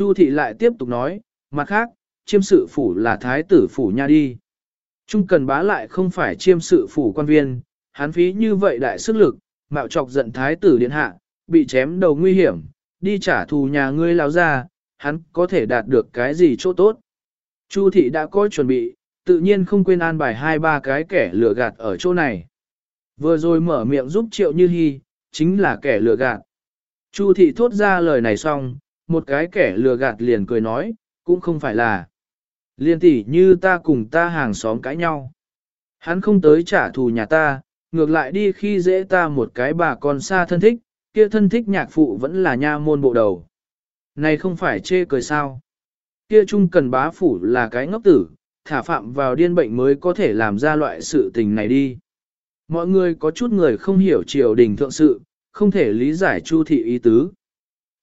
Chu thị lại tiếp tục nói, mặt khác, chiêm sự phủ là thái tử phủ nha đi. Trung cần bá lại không phải chiêm sự phủ quan viên, hắn phí như vậy đại sức lực, mạo chọc giận thái tử điện hạ, bị chém đầu nguy hiểm, đi trả thù nhà ngươi lao ra, hắn có thể đạt được cái gì chỗ tốt. Chu thị đã có chuẩn bị, tự nhiên không quên an bài hai ba cái kẻ lừa gạt ở chỗ này. Vừa rồi mở miệng giúp triệu như hy, chính là kẻ lừa gạt. Chu thị thốt ra lời này xong, một cái kẻ lừa gạt liền cười nói, cũng không phải là. Liên tỷ như ta cùng ta hàng xóm cãi nhau. Hắn không tới trả thù nhà ta, ngược lại đi khi dễ ta một cái bà con xa thân thích, kia thân thích nhạc phụ vẫn là nha môn bộ đầu. Này không phải chê cười sao. Kia trung cần bá phủ là cái ngốc tử, thả phạm vào điên bệnh mới có thể làm ra loại sự tình này đi. Mọi người có chút người không hiểu triều đình thượng sự, không thể lý giải chu thị ý tứ.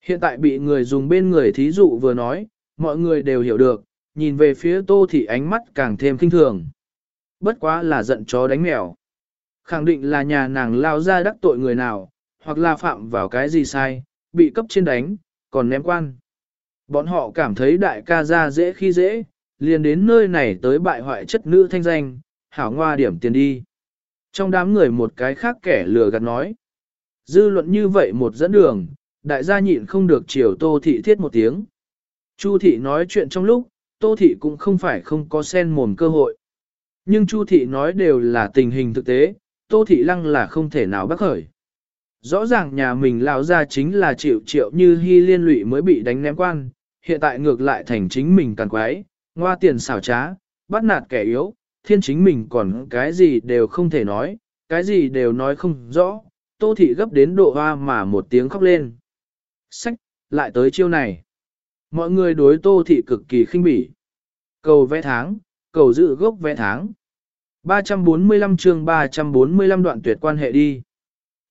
Hiện tại bị người dùng bên người thí dụ vừa nói, mọi người đều hiểu được, nhìn về phía tô thì ánh mắt càng thêm kinh thường. Bất quá là giận chó đánh mèo. Khẳng định là nhà nàng lao ra đắc tội người nào, hoặc là phạm vào cái gì sai, bị cấp trên đánh, còn ném quan. Bọn họ cảm thấy đại ca ra dễ khi dễ, liền đến nơi này tới bại hoại chất nữ thanh danh, hảo ngoa điểm tiền đi. Trong đám người một cái khác kẻ lừa gạt nói. Dư luận như vậy một dẫn đường, đại gia nhịn không được chiều tô thị thiết một tiếng. Chu thị nói chuyện trong lúc, tô thị cũng không phải không có sen mồm cơ hội. Nhưng chu thị nói đều là tình hình thực tế, tô thị lăng là không thể nào bác khởi. Rõ ràng nhà mình lão ra chính là triệu triệu như hy liên lụy mới bị đánh ném quan, hiện tại ngược lại thành chính mình càng quái, ngoa tiền xảo trá, bắt nạt kẻ yếu, thiên chính mình còn cái gì đều không thể nói, cái gì đều nói không rõ, tô thị gấp đến độ hoa mà một tiếng khóc lên. Sách, lại tới chiêu này. Mọi người đối tô thị cực kỳ khinh bỉ. Cầu vẽ tháng, cầu dự gốc vẽ tháng. 345 chương 345 đoạn tuyệt quan hệ đi.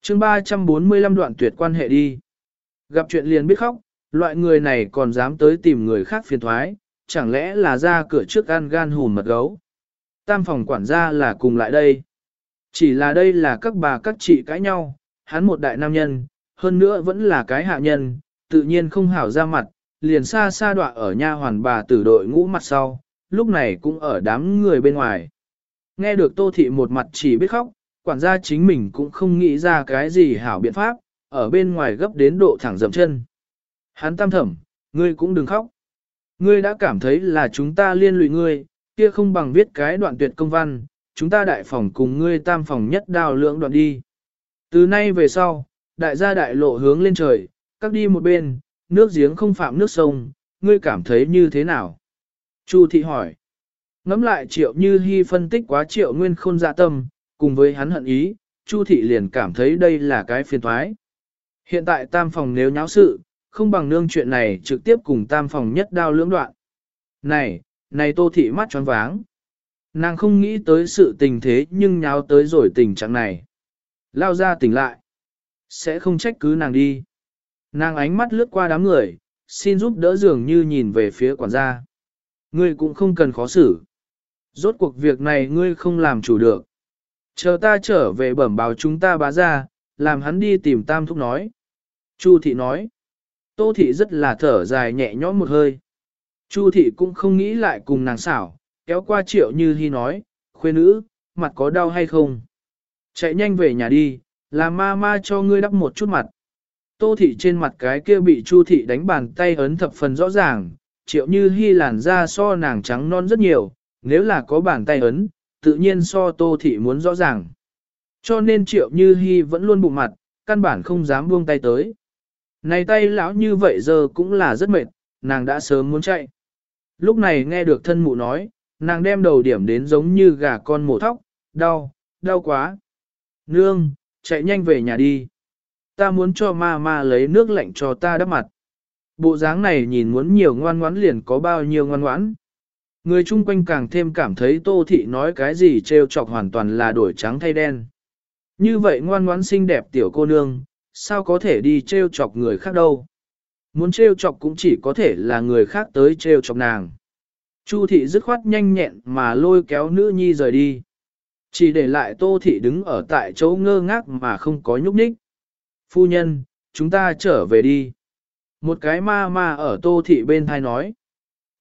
Chương 345 đoạn tuyệt quan hệ đi. Gặp chuyện liền biết khóc, loại người này còn dám tới tìm người khác phiền thoái, chẳng lẽ là ra cửa trước ăn gan hùn mật gấu. Tam phòng quản gia là cùng lại đây. Chỉ là đây là các bà các chị cãi nhau, hắn một đại nam nhân, hơn nữa vẫn là cái hạ nhân, tự nhiên không hảo ra mặt, liền xa xa đọa ở nha hoàn bà tử đội ngũ mặt sau, lúc này cũng ở đám người bên ngoài. Nghe được tô thị một mặt chỉ biết khóc, quản gia chính mình cũng không nghĩ ra cái gì hảo biện pháp, ở bên ngoài gấp đến độ thẳng dậm chân. Hắn tam thẩm, ngươi cũng đừng khóc. Ngươi đã cảm thấy là chúng ta liên lụy ngươi, kia không bằng viết cái đoạn tuyệt công văn, chúng ta đại phòng cùng ngươi tam phòng nhất đào lượng đoạn đi. Từ nay về sau, đại gia đại lộ hướng lên trời, các đi một bên, nước giếng không phạm nước sông, ngươi cảm thấy như thế nào? Chu thị hỏi. Ngắm lại triệu như hy phân tích quá triệu nguyên khôn dạ tâm, cùng với hắn hận ý, Chu thị liền cảm thấy đây là cái phiền thoái. Hiện tại tam phòng nếu nháo sự, không bằng nương chuyện này trực tiếp cùng tam phòng nhất đao lưỡng đoạn. Này, này tô thị mắt tròn váng. Nàng không nghĩ tới sự tình thế nhưng nháo tới rồi tình trạng này. Lao ra tỉnh lại. Sẽ không trách cứ nàng đi. Nàng ánh mắt lướt qua đám người, xin giúp đỡ dường như nhìn về phía quản gia. Ngươi cũng không cần khó xử. Rốt cuộc việc này ngươi không làm chủ được. Chờ ta trở về bẩm báo chúng ta bá ra, làm hắn đi tìm tam thúc nói. Chu thị nói. Tô thị rất là thở dài nhẹ nhõm một hơi. Chu thị cũng không nghĩ lại cùng nàng xảo, kéo qua triệu như hy nói, khuê nữ, mặt có đau hay không? Chạy nhanh về nhà đi, là ma ma cho ngươi đắp một chút mặt. Tô thị trên mặt cái kia bị chu thị đánh bàn tay ấn thập phần rõ ràng, triệu như hy làn da so nàng trắng non rất nhiều, nếu là có bàn tay ấn, tự nhiên so tô thị muốn rõ ràng. Cho nên triệu như hy vẫn luôn bụng mặt, căn bản không dám buông tay tới. Này tay lão như vậy giờ cũng là rất mệt, nàng đã sớm muốn chạy. Lúc này nghe được thân mụ nói, nàng đem đầu điểm đến giống như gà con mổ thóc, đau, đau quá. Nương, chạy nhanh về nhà đi. Ta muốn cho ma ma lấy nước lạnh cho ta đắp mặt. Bộ dáng này nhìn muốn nhiều ngoan ngoãn liền có bao nhiêu ngoan ngoãn. Người chung quanh càng thêm cảm thấy tô thị nói cái gì trêu chọc hoàn toàn là đổi trắng thay đen. Như vậy ngoan ngoãn xinh đẹp tiểu cô nương, sao có thể đi trêu chọc người khác đâu. Muốn trêu chọc cũng chỉ có thể là người khác tới trêu chọc nàng. Chu thị dứt khoát nhanh nhẹn mà lôi kéo nữ nhi rời đi. Chỉ để lại tô thị đứng ở tại chỗ ngơ ngác mà không có nhúc nhích. Phu nhân, chúng ta trở về đi. Một cái ma ma ở tô thị bên thai nói.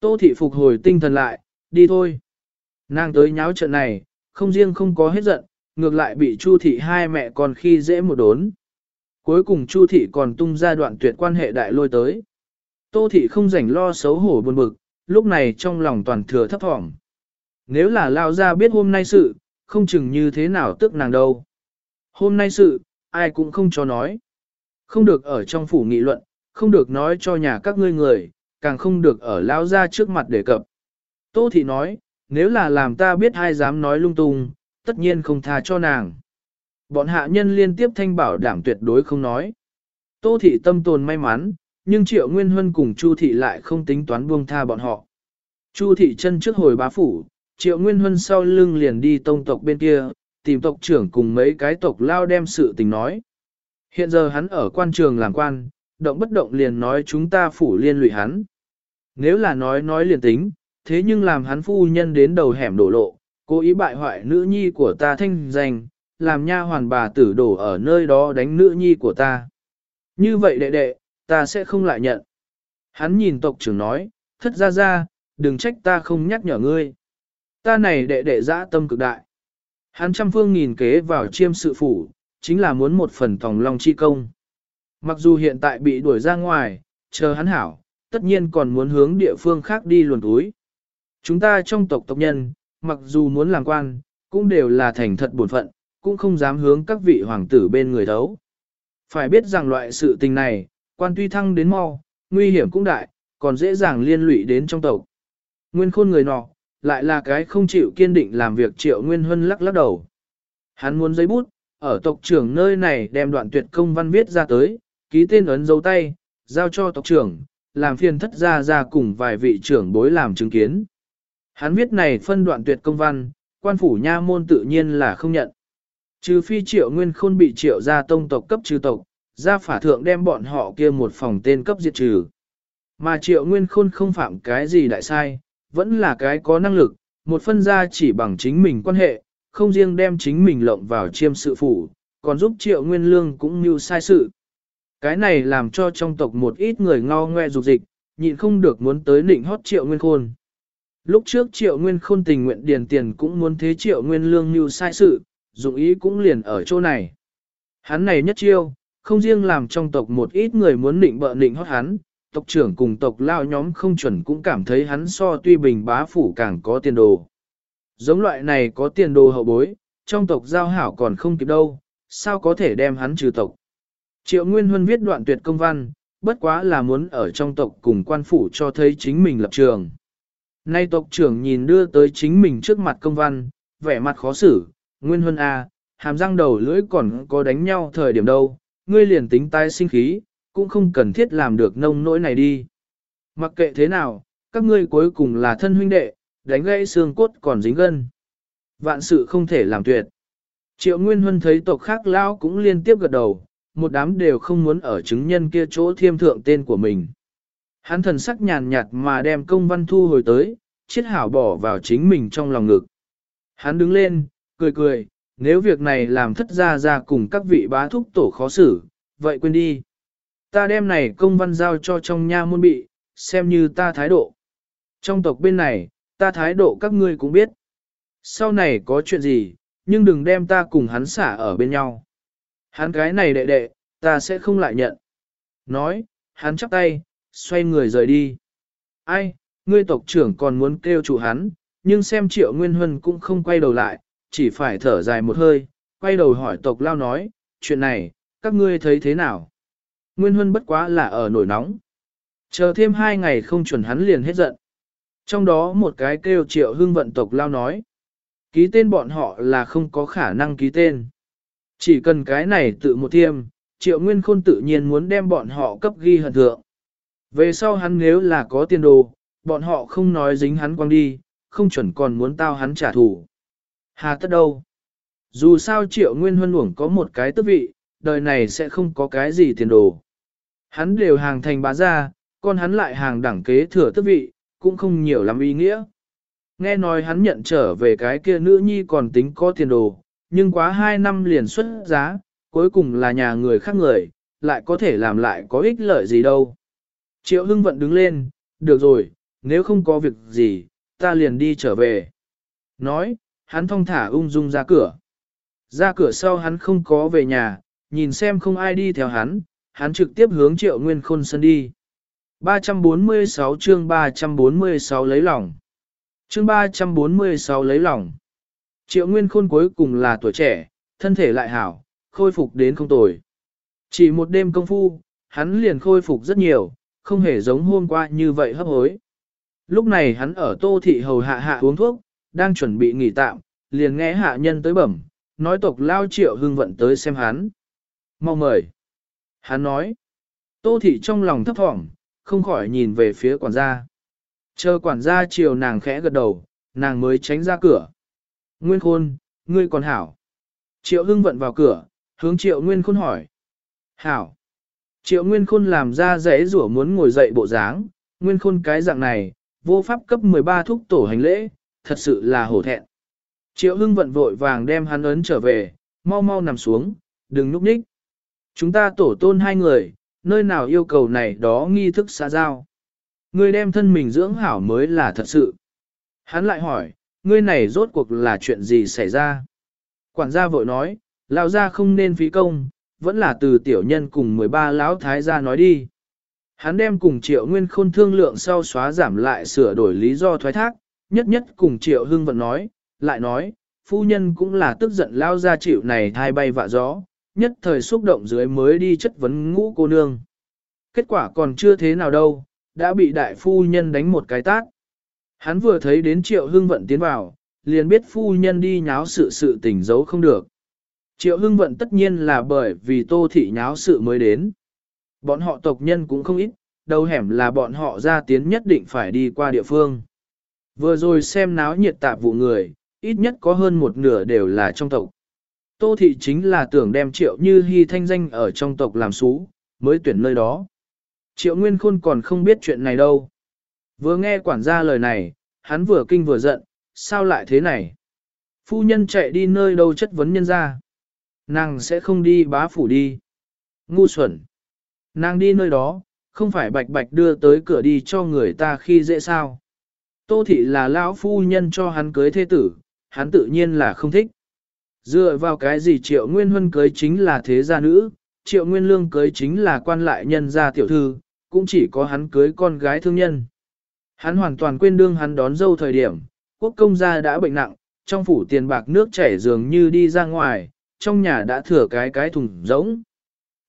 Tô thị phục hồi tinh thần lại, đi thôi. Nàng tới nháo trận này, không riêng không có hết giận, ngược lại bị Chu thị hai mẹ còn khi dễ một đốn. Cuối cùng Chu thị còn tung ra đoạn tuyệt quan hệ đại lôi tới. Tô thị không rảnh lo xấu hổ buồn bực, lúc này trong lòng toàn thừa thấp thỏm. Nếu là lao ra biết hôm nay sự, không chừng như thế nào tức nàng đâu. Hôm nay sự, ai cũng không cho nói. Không được ở trong phủ nghị luận, không được nói cho nhà các ngươi người, càng không được ở lao ra trước mặt đề cập. Tô thị nói, nếu là làm ta biết ai dám nói lung tung, tất nhiên không tha cho nàng. Bọn hạ nhân liên tiếp thanh bảo đảm tuyệt đối không nói. Tô thị tâm tồn may mắn, nhưng triệu nguyên huân cùng Chu thị lại không tính toán buông tha bọn họ. Chu thị chân trước hồi bá phủ, triệu nguyên huân sau lưng liền đi tông tộc bên kia, tìm tộc trưởng cùng mấy cái tộc lao đem sự tình nói. Hiện giờ hắn ở quan trường làm quan, động bất động liền nói chúng ta phủ liên lụy hắn. Nếu là nói nói liền tính, thế nhưng làm hắn phu nhân đến đầu hẻm đổ lộ, cố ý bại hoại nữ nhi của ta thanh danh, làm nha hoàn bà tử đổ ở nơi đó đánh nữ nhi của ta. Như vậy đệ đệ, ta sẽ không lại nhận. Hắn nhìn tộc trưởng nói, thất ra ra, đừng trách ta không nhắc nhở ngươi. Ta này đệ đệ dã tâm cực đại. Hắn trăm phương nghìn kế vào chiêm sự phủ, chính là muốn một phần tòng long chi công. Mặc dù hiện tại bị đuổi ra ngoài, chờ hắn hảo, tất nhiên còn muốn hướng địa phương khác đi luồn túi. Chúng ta trong tộc tộc nhân, mặc dù muốn làm quan, cũng đều là thành thật bổn phận, cũng không dám hướng các vị hoàng tử bên người thấu. Phải biết rằng loại sự tình này, quan tuy thăng đến mau, nguy hiểm cũng đại, còn dễ dàng liên lụy đến trong tộc. Nguyên khôn người nọ, lại là cái không chịu kiên định làm việc triệu nguyên huân lắc lắc đầu. Hắn muốn giấy bút, ở tộc trưởng nơi này đem đoạn tuyệt công văn viết ra tới, ký tên ấn dấu tay, giao cho tộc trưởng, làm phiền thất ra ra cùng vài vị trưởng bối làm chứng kiến. Hắn viết này phân đoạn tuyệt công văn, quan phủ nha môn tự nhiên là không nhận. Trừ phi triệu nguyên khôn bị triệu gia tông tộc cấp trừ tộc, gia phả thượng đem bọn họ kia một phòng tên cấp diệt trừ. Mà triệu nguyên khôn không phạm cái gì đại sai, vẫn là cái có năng lực, một phân gia chỉ bằng chính mình quan hệ, không riêng đem chính mình lộng vào chiêm sự phủ, còn giúp triệu nguyên lương cũng như sai sự. Cái này làm cho trong tộc một ít người ngao ngoe dục dịch, nhịn không được muốn tới nịnh hót triệu nguyên khôn. Lúc trước triệu nguyên khôn tình nguyện điền tiền cũng muốn thế triệu nguyên lương như sai sự, dụng ý cũng liền ở chỗ này. Hắn này nhất chiêu, không riêng làm trong tộc một ít người muốn nịnh bợ nịnh hót hắn, tộc trưởng cùng tộc lao nhóm không chuẩn cũng cảm thấy hắn so tuy bình bá phủ càng có tiền đồ. Giống loại này có tiền đồ hậu bối, trong tộc giao hảo còn không kịp đâu, sao có thể đem hắn trừ tộc. Triệu Nguyên Huân viết đoạn tuyệt công văn, bất quá là muốn ở trong tộc cùng quan phủ cho thấy chính mình lập trường. Nay tộc trưởng nhìn đưa tới chính mình trước mặt công văn, vẻ mặt khó xử, Nguyên Huân A, à, hàm răng đầu lưỡi còn có đánh nhau thời điểm đâu, ngươi liền tính tai sinh khí, cũng không cần thiết làm được nông nỗi này đi. Mặc kệ thế nào, các ngươi cuối cùng là thân huynh đệ, đánh gãy xương cốt còn dính gân. Vạn sự không thể làm tuyệt. Triệu Nguyên Huân thấy tộc khác lao cũng liên tiếp gật đầu, một đám đều không muốn ở chứng nhân kia chỗ thiêm thượng tên của mình. Hắn thần sắc nhàn nhạt mà đem công văn thu hồi tới, chiết hảo bỏ vào chính mình trong lòng ngực. Hắn đứng lên, cười cười, nếu việc này làm thất gia ra cùng các vị bá thúc tổ khó xử, vậy quên đi. Ta đem này công văn giao cho trong nha môn bị, xem như ta thái độ. Trong tộc bên này, ta thái độ các ngươi cũng biết. Sau này có chuyện gì, nhưng đừng đem ta cùng hắn xả ở bên nhau. Hắn cái này đệ đệ, ta sẽ không lại nhận. Nói, hắn chắp tay, xoay người rời đi. Ai, ngươi tộc trưởng còn muốn kêu chủ hắn, nhưng xem triệu nguyên huân cũng không quay đầu lại, chỉ phải thở dài một hơi, quay đầu hỏi tộc lao nói, chuyện này, các ngươi thấy thế nào? Nguyên huân bất quá là ở nổi nóng. Chờ thêm hai ngày không chuẩn hắn liền hết giận. Trong đó một cái kêu triệu hương vận tộc lao nói, ký tên bọn họ là không có khả năng ký tên. Chỉ cần cái này tự một thiêm, triệu nguyên khôn tự nhiên muốn đem bọn họ cấp ghi hận thượng. Về sau hắn nếu là có tiền đồ, bọn họ không nói dính hắn quăng đi, không chuẩn còn muốn tao hắn trả thù. Hà tất đâu? Dù sao triệu nguyên huân uổng có một cái tước vị, đời này sẽ không có cái gì tiền đồ. Hắn đều hàng thành bá gia, còn hắn lại hàng đẳng kế thừa tước vị, cũng không nhiều lắm ý nghĩa. Nghe nói hắn nhận trở về cái kia nữ nhi còn tính có tiền đồ, nhưng quá hai năm liền xuất giá, cuối cùng là nhà người khác người, lại có thể làm lại có ích lợi gì đâu. Triệu Hưng Vận đứng lên, được rồi, nếu không có việc gì, ta liền đi trở về. Nói, hắn thong thả ung dung ra cửa. Ra cửa sau hắn không có về nhà, nhìn xem không ai đi theo hắn, hắn trực tiếp hướng triệu nguyên khôn sân đi. 346 chương 346 lấy lòng. Chương 346 lấy lòng. Triệu nguyên khôn cuối cùng là tuổi trẻ, thân thể lại hảo, khôi phục đến không tồi. Chỉ một đêm công phu, hắn liền khôi phục rất nhiều, không hề giống hôm qua như vậy hấp hối. Lúc này hắn ở tô thị hầu hạ hạ uống thuốc, đang chuẩn bị nghỉ tạm, liền nghe hạ nhân tới bẩm, nói tộc lao triệu hưng vận tới xem hắn. Mau mời. Hắn nói. Tô thị trong lòng thấp thỏm, không khỏi nhìn về phía quản gia. Chờ quản gia chiều nàng khẽ gật đầu, nàng mới tránh ra cửa. Nguyên khôn, ngươi còn hảo. Triệu hưng vận vào cửa, hướng triệu nguyên khôn hỏi. Hảo. Triệu nguyên khôn làm ra rẽ rủa muốn ngồi dậy bộ dáng, nguyên khôn cái dạng này, vô pháp cấp 13 thúc tổ hành lễ, thật sự là hổ thẹn. Triệu hưng vận vội vàng đem hắn ấn trở về, mau mau nằm xuống, đừng núp ních. Chúng ta tổ tôn hai người, nơi nào yêu cầu này đó nghi thức xã giao. Ngươi đem thân mình dưỡng hảo mới là thật sự. Hắn lại hỏi, ngươi này rốt cuộc là chuyện gì xảy ra? Quản gia vội nói, lão gia không nên phí công, vẫn là từ tiểu nhân cùng 13 lão thái gia nói đi. Hắn đem cùng triệu nguyên khôn thương lượng sau xóa giảm lại sửa đổi lý do thoái thác, nhất nhất cùng triệu hưng vận nói, lại nói, phu nhân cũng là tức giận lao ra chịu này thai bay vạ gió, nhất thời xúc động dưới mới đi chất vấn ngũ cô nương. Kết quả còn chưa thế nào đâu, đã bị đại phu nhân đánh một cái tát. Hắn vừa thấy đến triệu hưng vận tiến vào, liền biết phu nhân đi nháo sự sự tình giấu không được. Triệu hưng vận tất nhiên là bởi vì tô thị nháo sự mới đến. Bọn họ tộc nhân cũng không ít, đầu hẻm là bọn họ ra tiến nhất định phải đi qua địa phương. Vừa rồi xem náo nhiệt tạp vụ người, ít nhất có hơn một nửa đều là trong tộc. Tô thị chính là tưởng đem triệu như hy thanh danh ở trong tộc làm xú, mới tuyển nơi đó. Triệu Nguyên Khôn còn không biết chuyện này đâu. Vừa nghe quản gia lời này, hắn vừa kinh vừa giận, sao lại thế này? Phu nhân chạy đi nơi đâu chất vấn nhân ra. Nàng sẽ không đi bá phủ đi. Ngu xuẩn. Nàng đi nơi đó, không phải bạch bạch đưa tới cửa đi cho người ta khi dễ sao. Tô thị là lão phu nhân cho hắn cưới thế tử, hắn tự nhiên là không thích. Dựa vào cái gì triệu nguyên huân cưới chính là thế gia nữ, triệu nguyên lương cưới chính là quan lại nhân gia tiểu thư, cũng chỉ có hắn cưới con gái thương nhân. Hắn hoàn toàn quên đương hắn đón dâu thời điểm, quốc công gia đã bệnh nặng, trong phủ tiền bạc nước chảy dường như đi ra ngoài, trong nhà đã thừa cái cái thùng rỗng.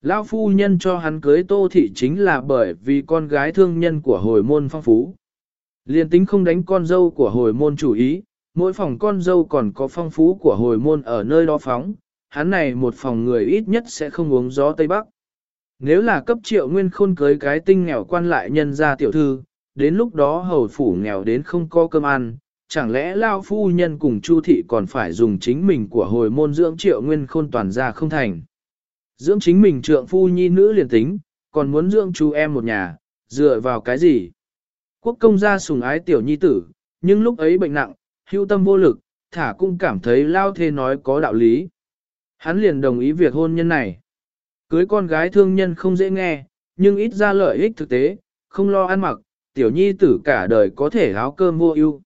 Lão phu nhân cho hắn cưới tô thị chính là bởi vì con gái thương nhân của hồi môn phong phú. Liên tính không đánh con dâu của hồi môn chủ ý, mỗi phòng con dâu còn có phong phú của hồi môn ở nơi đó phóng, hắn này một phòng người ít nhất sẽ không uống gió Tây Bắc. Nếu là cấp triệu nguyên khôn cưới cái tinh nghèo quan lại nhân ra tiểu thư, đến lúc đó hầu phủ nghèo đến không có cơm ăn, chẳng lẽ lao phu nhân cùng chu thị còn phải dùng chính mình của hồi môn dưỡng triệu nguyên khôn toàn ra không thành. Dưỡng chính mình trượng phu nhi nữ liền tính, còn muốn dưỡng chú em một nhà, dựa vào cái gì? Quốc công gia sùng ái tiểu nhi tử, nhưng lúc ấy bệnh nặng, hưu tâm vô lực, thả cũng cảm thấy lao thê nói có đạo lý. Hắn liền đồng ý việc hôn nhân này. Cưới con gái thương nhân không dễ nghe, nhưng ít ra lợi ích thực tế, không lo ăn mặc, tiểu nhi tử cả đời có thể áo cơm vô ưu.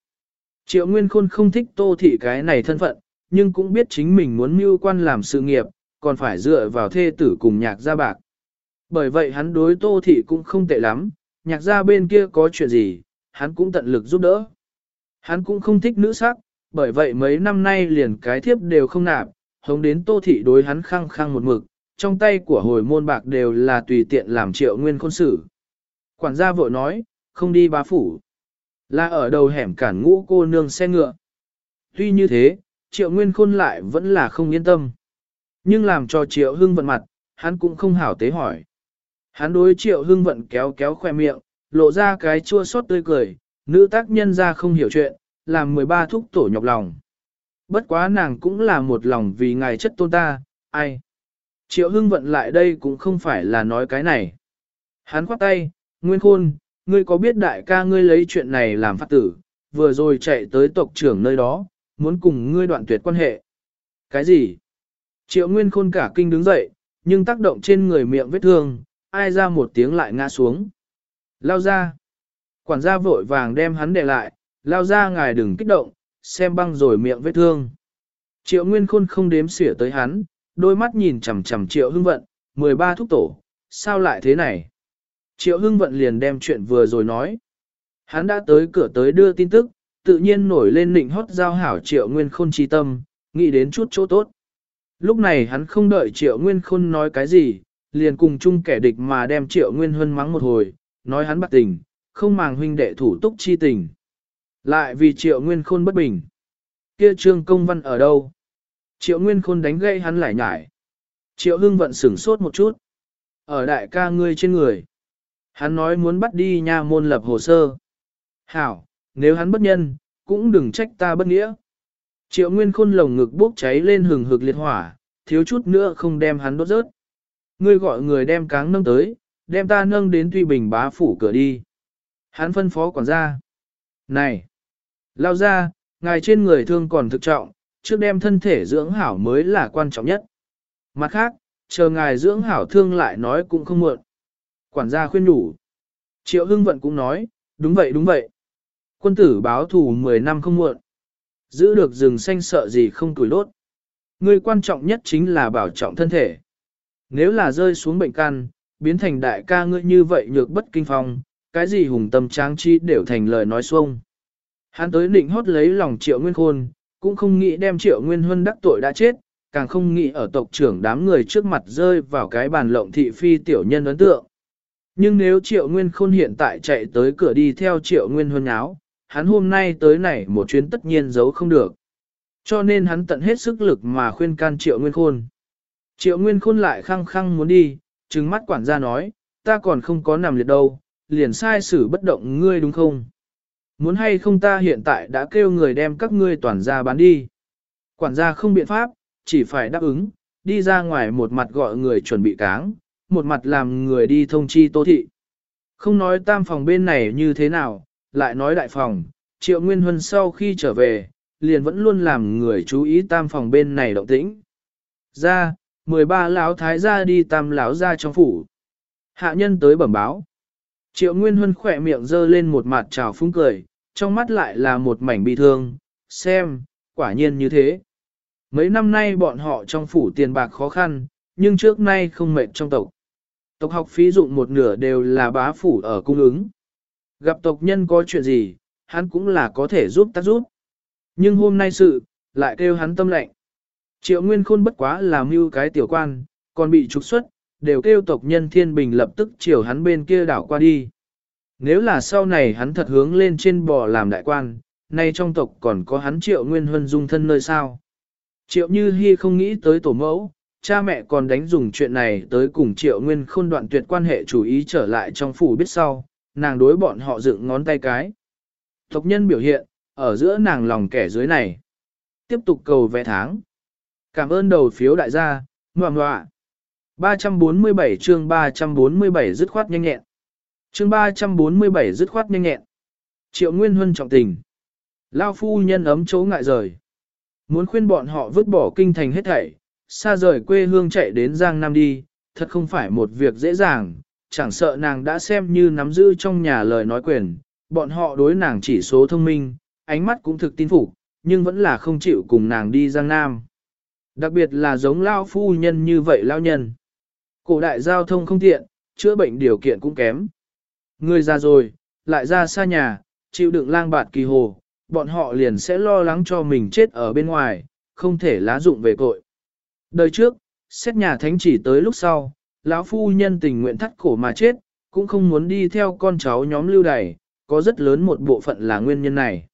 Triệu Nguyên Khôn không thích tô thị cái này thân phận, nhưng cũng biết chính mình muốn mưu quan làm sự nghiệp, còn phải dựa vào thê tử cùng nhạc gia bạc. Bởi vậy hắn đối tô thị cũng không tệ lắm, nhạc gia bên kia có chuyện gì, hắn cũng tận lực giúp đỡ. Hắn cũng không thích nữ sắc, bởi vậy mấy năm nay liền cái thiếp đều không nạp, hống đến tô thị đối hắn khăng khăng một mực, trong tay của hồi môn bạc đều là tùy tiện làm triệu nguyên khôn sử. Quản gia vội nói, không đi bá phủ, là ở đầu hẻm cản ngũ cô nương xe ngựa. Tuy như thế, triệu nguyên khôn lại vẫn là không yên tâm. Nhưng làm cho triệu hưng vận mặt, hắn cũng không hảo tế hỏi. Hắn đối triệu hưng vận kéo kéo khoe miệng, lộ ra cái chua xót tươi cười, nữ tác nhân ra không hiểu chuyện, làm 13 thúc tổ nhọc lòng. Bất quá nàng cũng là một lòng vì ngài chất tôn ta, ai. Triệu hưng vận lại đây cũng không phải là nói cái này. Hắn khoát tay, Nguyên Khôn, ngươi có biết đại ca ngươi lấy chuyện này làm phát tử, vừa rồi chạy tới tộc trưởng nơi đó, muốn cùng ngươi đoạn tuyệt quan hệ. Cái gì? Triệu Nguyên Khôn cả kinh đứng dậy, nhưng tác động trên người miệng vết thương, ai ra một tiếng lại ngã xuống. Lao ra. Quản gia vội vàng đem hắn để lại, lao ra ngài đừng kích động, xem băng rồi miệng vết thương. Triệu Nguyên Khôn không đếm xỉa tới hắn, đôi mắt nhìn chằm chằm Triệu Hưng Vận, 13 thúc tổ, sao lại thế này? Triệu Hưng Vận liền đem chuyện vừa rồi nói. Hắn đã tới cửa tới đưa tin tức, tự nhiên nổi lên nịnh hót giao hảo Triệu Nguyên Khôn chi tâm, nghĩ đến chút chỗ tốt. Lúc này hắn không đợi Triệu Nguyên Khôn nói cái gì, liền cùng chung kẻ địch mà đem Triệu Nguyên Hân mắng một hồi, nói hắn bạc tình, không màng huynh đệ thủ túc chi tình. Lại vì Triệu Nguyên Khôn bất bình. Kia trương công văn ở đâu? Triệu Nguyên Khôn đánh gây hắn lại nhải. Triệu Hưng vận sửng sốt một chút. Ở đại ca ngươi trên người. Hắn nói muốn bắt đi nha môn lập hồ sơ. Hảo, nếu hắn bất nhân, cũng đừng trách ta bất nghĩa. Triệu Nguyên Khôn lồng ngực bốc cháy lên hừng hực liệt hỏa, thiếu chút nữa không đem hắn đốt rớt. Ngươi gọi người đem cáng nâng tới, đem ta nâng đến Tuy Bình bá phủ cửa đi. Hắn phân phó quản gia. Này! Lao ra, ngài trên người thương còn thực trọng, trước đem thân thể dưỡng hảo mới là quan trọng nhất. Mặt khác, chờ ngài dưỡng hảo thương lại nói cũng không muộn. Quản gia khuyên đủ. Triệu Hưng Vận cũng nói, đúng vậy đúng vậy. Quân tử báo thù 10 năm không muộn. Giữ được rừng xanh sợ gì không tuổi lốt. Người quan trọng nhất chính là bảo trọng thân thể. Nếu là rơi xuống bệnh căn, biến thành đại ca ngươi như vậy nhược bất kinh phong, cái gì hùng tâm tráng chi đều thành lời nói xuông. Hắn tới định hót lấy lòng triệu nguyên khôn, cũng không nghĩ đem triệu nguyên huân đắc tội đã chết, càng không nghĩ ở tộc trưởng đám người trước mặt rơi vào cái bàn lộng thị phi tiểu nhân ấn tượng. Nhưng nếu triệu nguyên khôn hiện tại chạy tới cửa đi theo triệu nguyên huân áo, hắn hôm nay tới này một chuyến tất nhiên giấu không được. Cho nên hắn tận hết sức lực mà khuyên can triệu nguyên khôn. Triệu nguyên khôn lại khăng khăng muốn đi, trừng mắt quản gia nói, ta còn không có nằm liệt đâu, liền sai xử bất động ngươi đúng không? Muốn hay không ta hiện tại đã kêu người đem các ngươi toàn ra bán đi. Quản gia không biện pháp, chỉ phải đáp ứng, đi ra ngoài một mặt gọi người chuẩn bị cáng, một mặt làm người đi thông chi tô thị. Không nói tam phòng bên này như thế nào, lại nói đại phòng, triệu nguyên huân sau khi trở về, liền vẫn luôn làm người chú ý tam phòng bên này động tĩnh. Ra, 13 lão thái gia đi tam lão ra trong phủ. Hạ nhân tới bẩm báo. Triệu Nguyên Huân khỏe miệng dơ lên một mặt trào phúng cười, trong mắt lại là một mảnh bi thương, xem, quả nhiên như thế. Mấy năm nay bọn họ trong phủ tiền bạc khó khăn, nhưng trước nay không mệt trong tộc. Tộc học phí dụng một nửa đều là bá phủ ở cung ứng. Gặp tộc nhân có chuyện gì, hắn cũng là có thể giúp tác giúp. Nhưng hôm nay sự, lại kêu hắn tâm lệnh. Triệu Nguyên Khôn bất quá là mưu cái tiểu quan, còn bị trục xuất, đều kêu tộc nhân Thiên Bình lập tức chiều hắn bên kia đảo qua đi. Nếu là sau này hắn thật hướng lên trên bò làm đại quan, nay trong tộc còn có hắn Triệu Nguyên Huân dung thân nơi sao. Triệu Như Hi không nghĩ tới tổ mẫu, cha mẹ còn đánh dùng chuyện này tới cùng Triệu Nguyên Khôn đoạn tuyệt quan hệ chủ ý trở lại trong phủ biết sau, nàng đối bọn họ dựng ngón tay cái. Tộc nhân biểu hiện, ở giữa nàng lòng kẻ dưới này. Tiếp tục cầu vẽ tháng. Cảm ơn đầu phiếu đại gia, ngoà ngoạ. 347 chương 347 dứt khoát nhanh nhẹn. Chương 347 dứt khoát nhanh nhẹn. Triệu Nguyên Huân trọng tình. Lao phu nhân ấm chỗ ngại rời. Muốn khuyên bọn họ vứt bỏ kinh thành hết thảy, xa rời quê hương chạy đến Giang Nam đi, thật không phải một việc dễ dàng, chẳng sợ nàng đã xem như nắm giữ trong nhà lời nói quyền, bọn họ đối nàng chỉ số thông minh, ánh mắt cũng thực tin phục, nhưng vẫn là không chịu cùng nàng đi Giang Nam. Đặc biệt là giống lao phu nhân như vậy lao nhân. Cổ đại giao thông không tiện, chữa bệnh điều kiện cũng kém. Người già rồi, lại ra xa nhà, chịu đựng lang bạt kỳ hồ, bọn họ liền sẽ lo lắng cho mình chết ở bên ngoài, không thể lá dụng về cội. Đời trước, xét nhà thánh chỉ tới lúc sau, lão phu nhân tình nguyện thắt cổ mà chết, cũng không muốn đi theo con cháu nhóm lưu đày, có rất lớn một bộ phận là nguyên nhân này.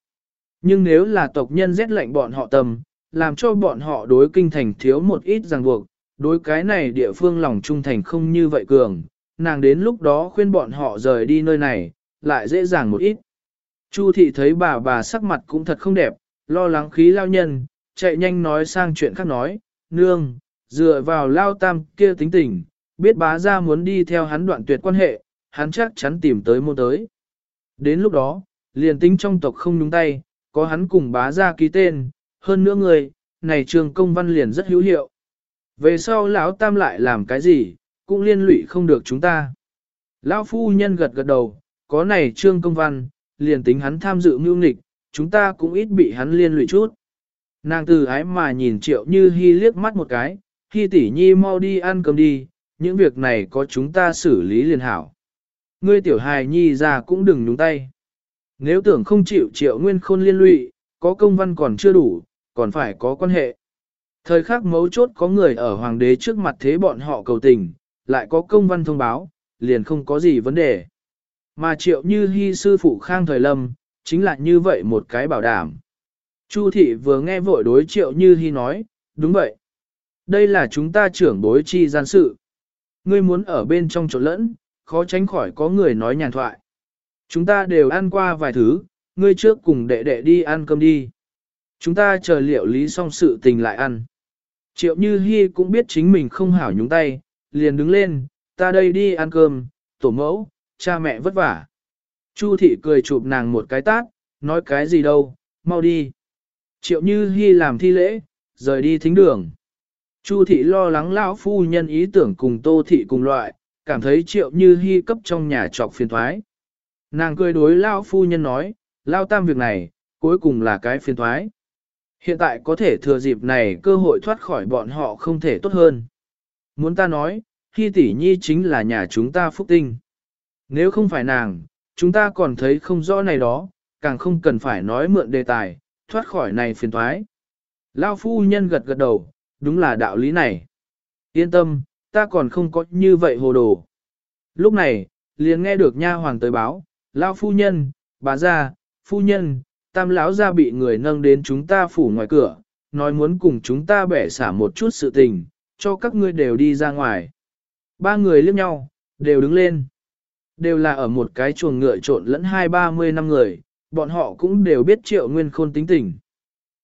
Nhưng nếu là tộc nhân rét lệnh bọn họ tâm, làm cho bọn họ đối kinh thành thiếu một ít ràng buộc, đối cái này địa phương lòng trung thành không như vậy cường, nàng đến lúc đó khuyên bọn họ rời đi nơi này, lại dễ dàng một ít. Chu thị thấy bà bà sắc mặt cũng thật không đẹp, lo lắng khí lao nhân, chạy nhanh nói sang chuyện khác nói, nương, dựa vào lao tam kia tính tình, biết bá ra muốn đi theo hắn đoạn tuyệt quan hệ, hắn chắc chắn tìm tới mua tới. Đến lúc đó, liền tính trong tộc không nhúng tay, có hắn cùng bá ra ký tên, hơn nữa người, này trường công văn liền rất hữu hiệu. Về sau lão tam lại làm cái gì, cũng liên lụy không được chúng ta. Lão phu nhân gật gật đầu, có này trương công văn, liền tính hắn tham dự mưu nghịch, chúng ta cũng ít bị hắn liên lụy chút. Nàng từ ái mà nhìn triệu như hy liếc mắt một cái, hy tỷ nhi mau đi ăn cơm đi, những việc này có chúng ta xử lý liền hảo. Ngươi tiểu hài nhi ra cũng đừng nhúng tay. Nếu tưởng không chịu triệu nguyên khôn liên lụy, có công văn còn chưa đủ, còn phải có quan hệ. Thời khắc mấu chốt có người ở hoàng đế trước mặt thế bọn họ cầu tình, lại có công văn thông báo, liền không có gì vấn đề. Mà triệu như hy sư phụ khang thời lâm, chính là như vậy một cái bảo đảm. Chu thị vừa nghe vội đối triệu như hy nói, đúng vậy. Đây là chúng ta trưởng bối chi gian sự. Ngươi muốn ở bên trong chỗ lẫn, khó tránh khỏi có người nói nhàn thoại. Chúng ta đều ăn qua vài thứ, ngươi trước cùng đệ đệ đi ăn cơm đi. Chúng ta chờ liệu lý xong sự tình lại ăn. Triệu Như Hi cũng biết chính mình không hảo nhúng tay, liền đứng lên, ta đây đi ăn cơm, tổ mẫu, cha mẹ vất vả. Chu thị cười chụp nàng một cái tát, nói cái gì đâu, mau đi. Triệu Như Hi làm thi lễ, rời đi thính đường. Chu thị lo lắng lão phu nhân ý tưởng cùng tô thị cùng loại, cảm thấy triệu như Hi cấp trong nhà trọc phiền thoái. Nàng cười đối lão phu nhân nói, lao tam việc này, cuối cùng là cái phiền thoái. Hiện tại có thể thừa dịp này cơ hội thoát khỏi bọn họ không thể tốt hơn. Muốn ta nói, hy tỷ nhi chính là nhà chúng ta phúc tinh. Nếu không phải nàng, chúng ta còn thấy không rõ này đó, càng không cần phải nói mượn đề tài, thoát khỏi này phiền thoái. Lao phu nhân gật gật đầu, đúng là đạo lý này. Yên tâm, ta còn không có như vậy hồ đồ. Lúc này, liền nghe được nha hoàng tới báo, Lao phu nhân, bà gia, phu nhân, tam lão ra bị người nâng đến chúng ta phủ ngoài cửa, nói muốn cùng chúng ta bẻ xả một chút sự tình, cho các ngươi đều đi ra ngoài. Ba người liếc nhau, đều đứng lên. Đều là ở một cái chuồng ngựa trộn lẫn hai ba mươi năm người, bọn họ cũng đều biết triệu nguyên khôn tính tình.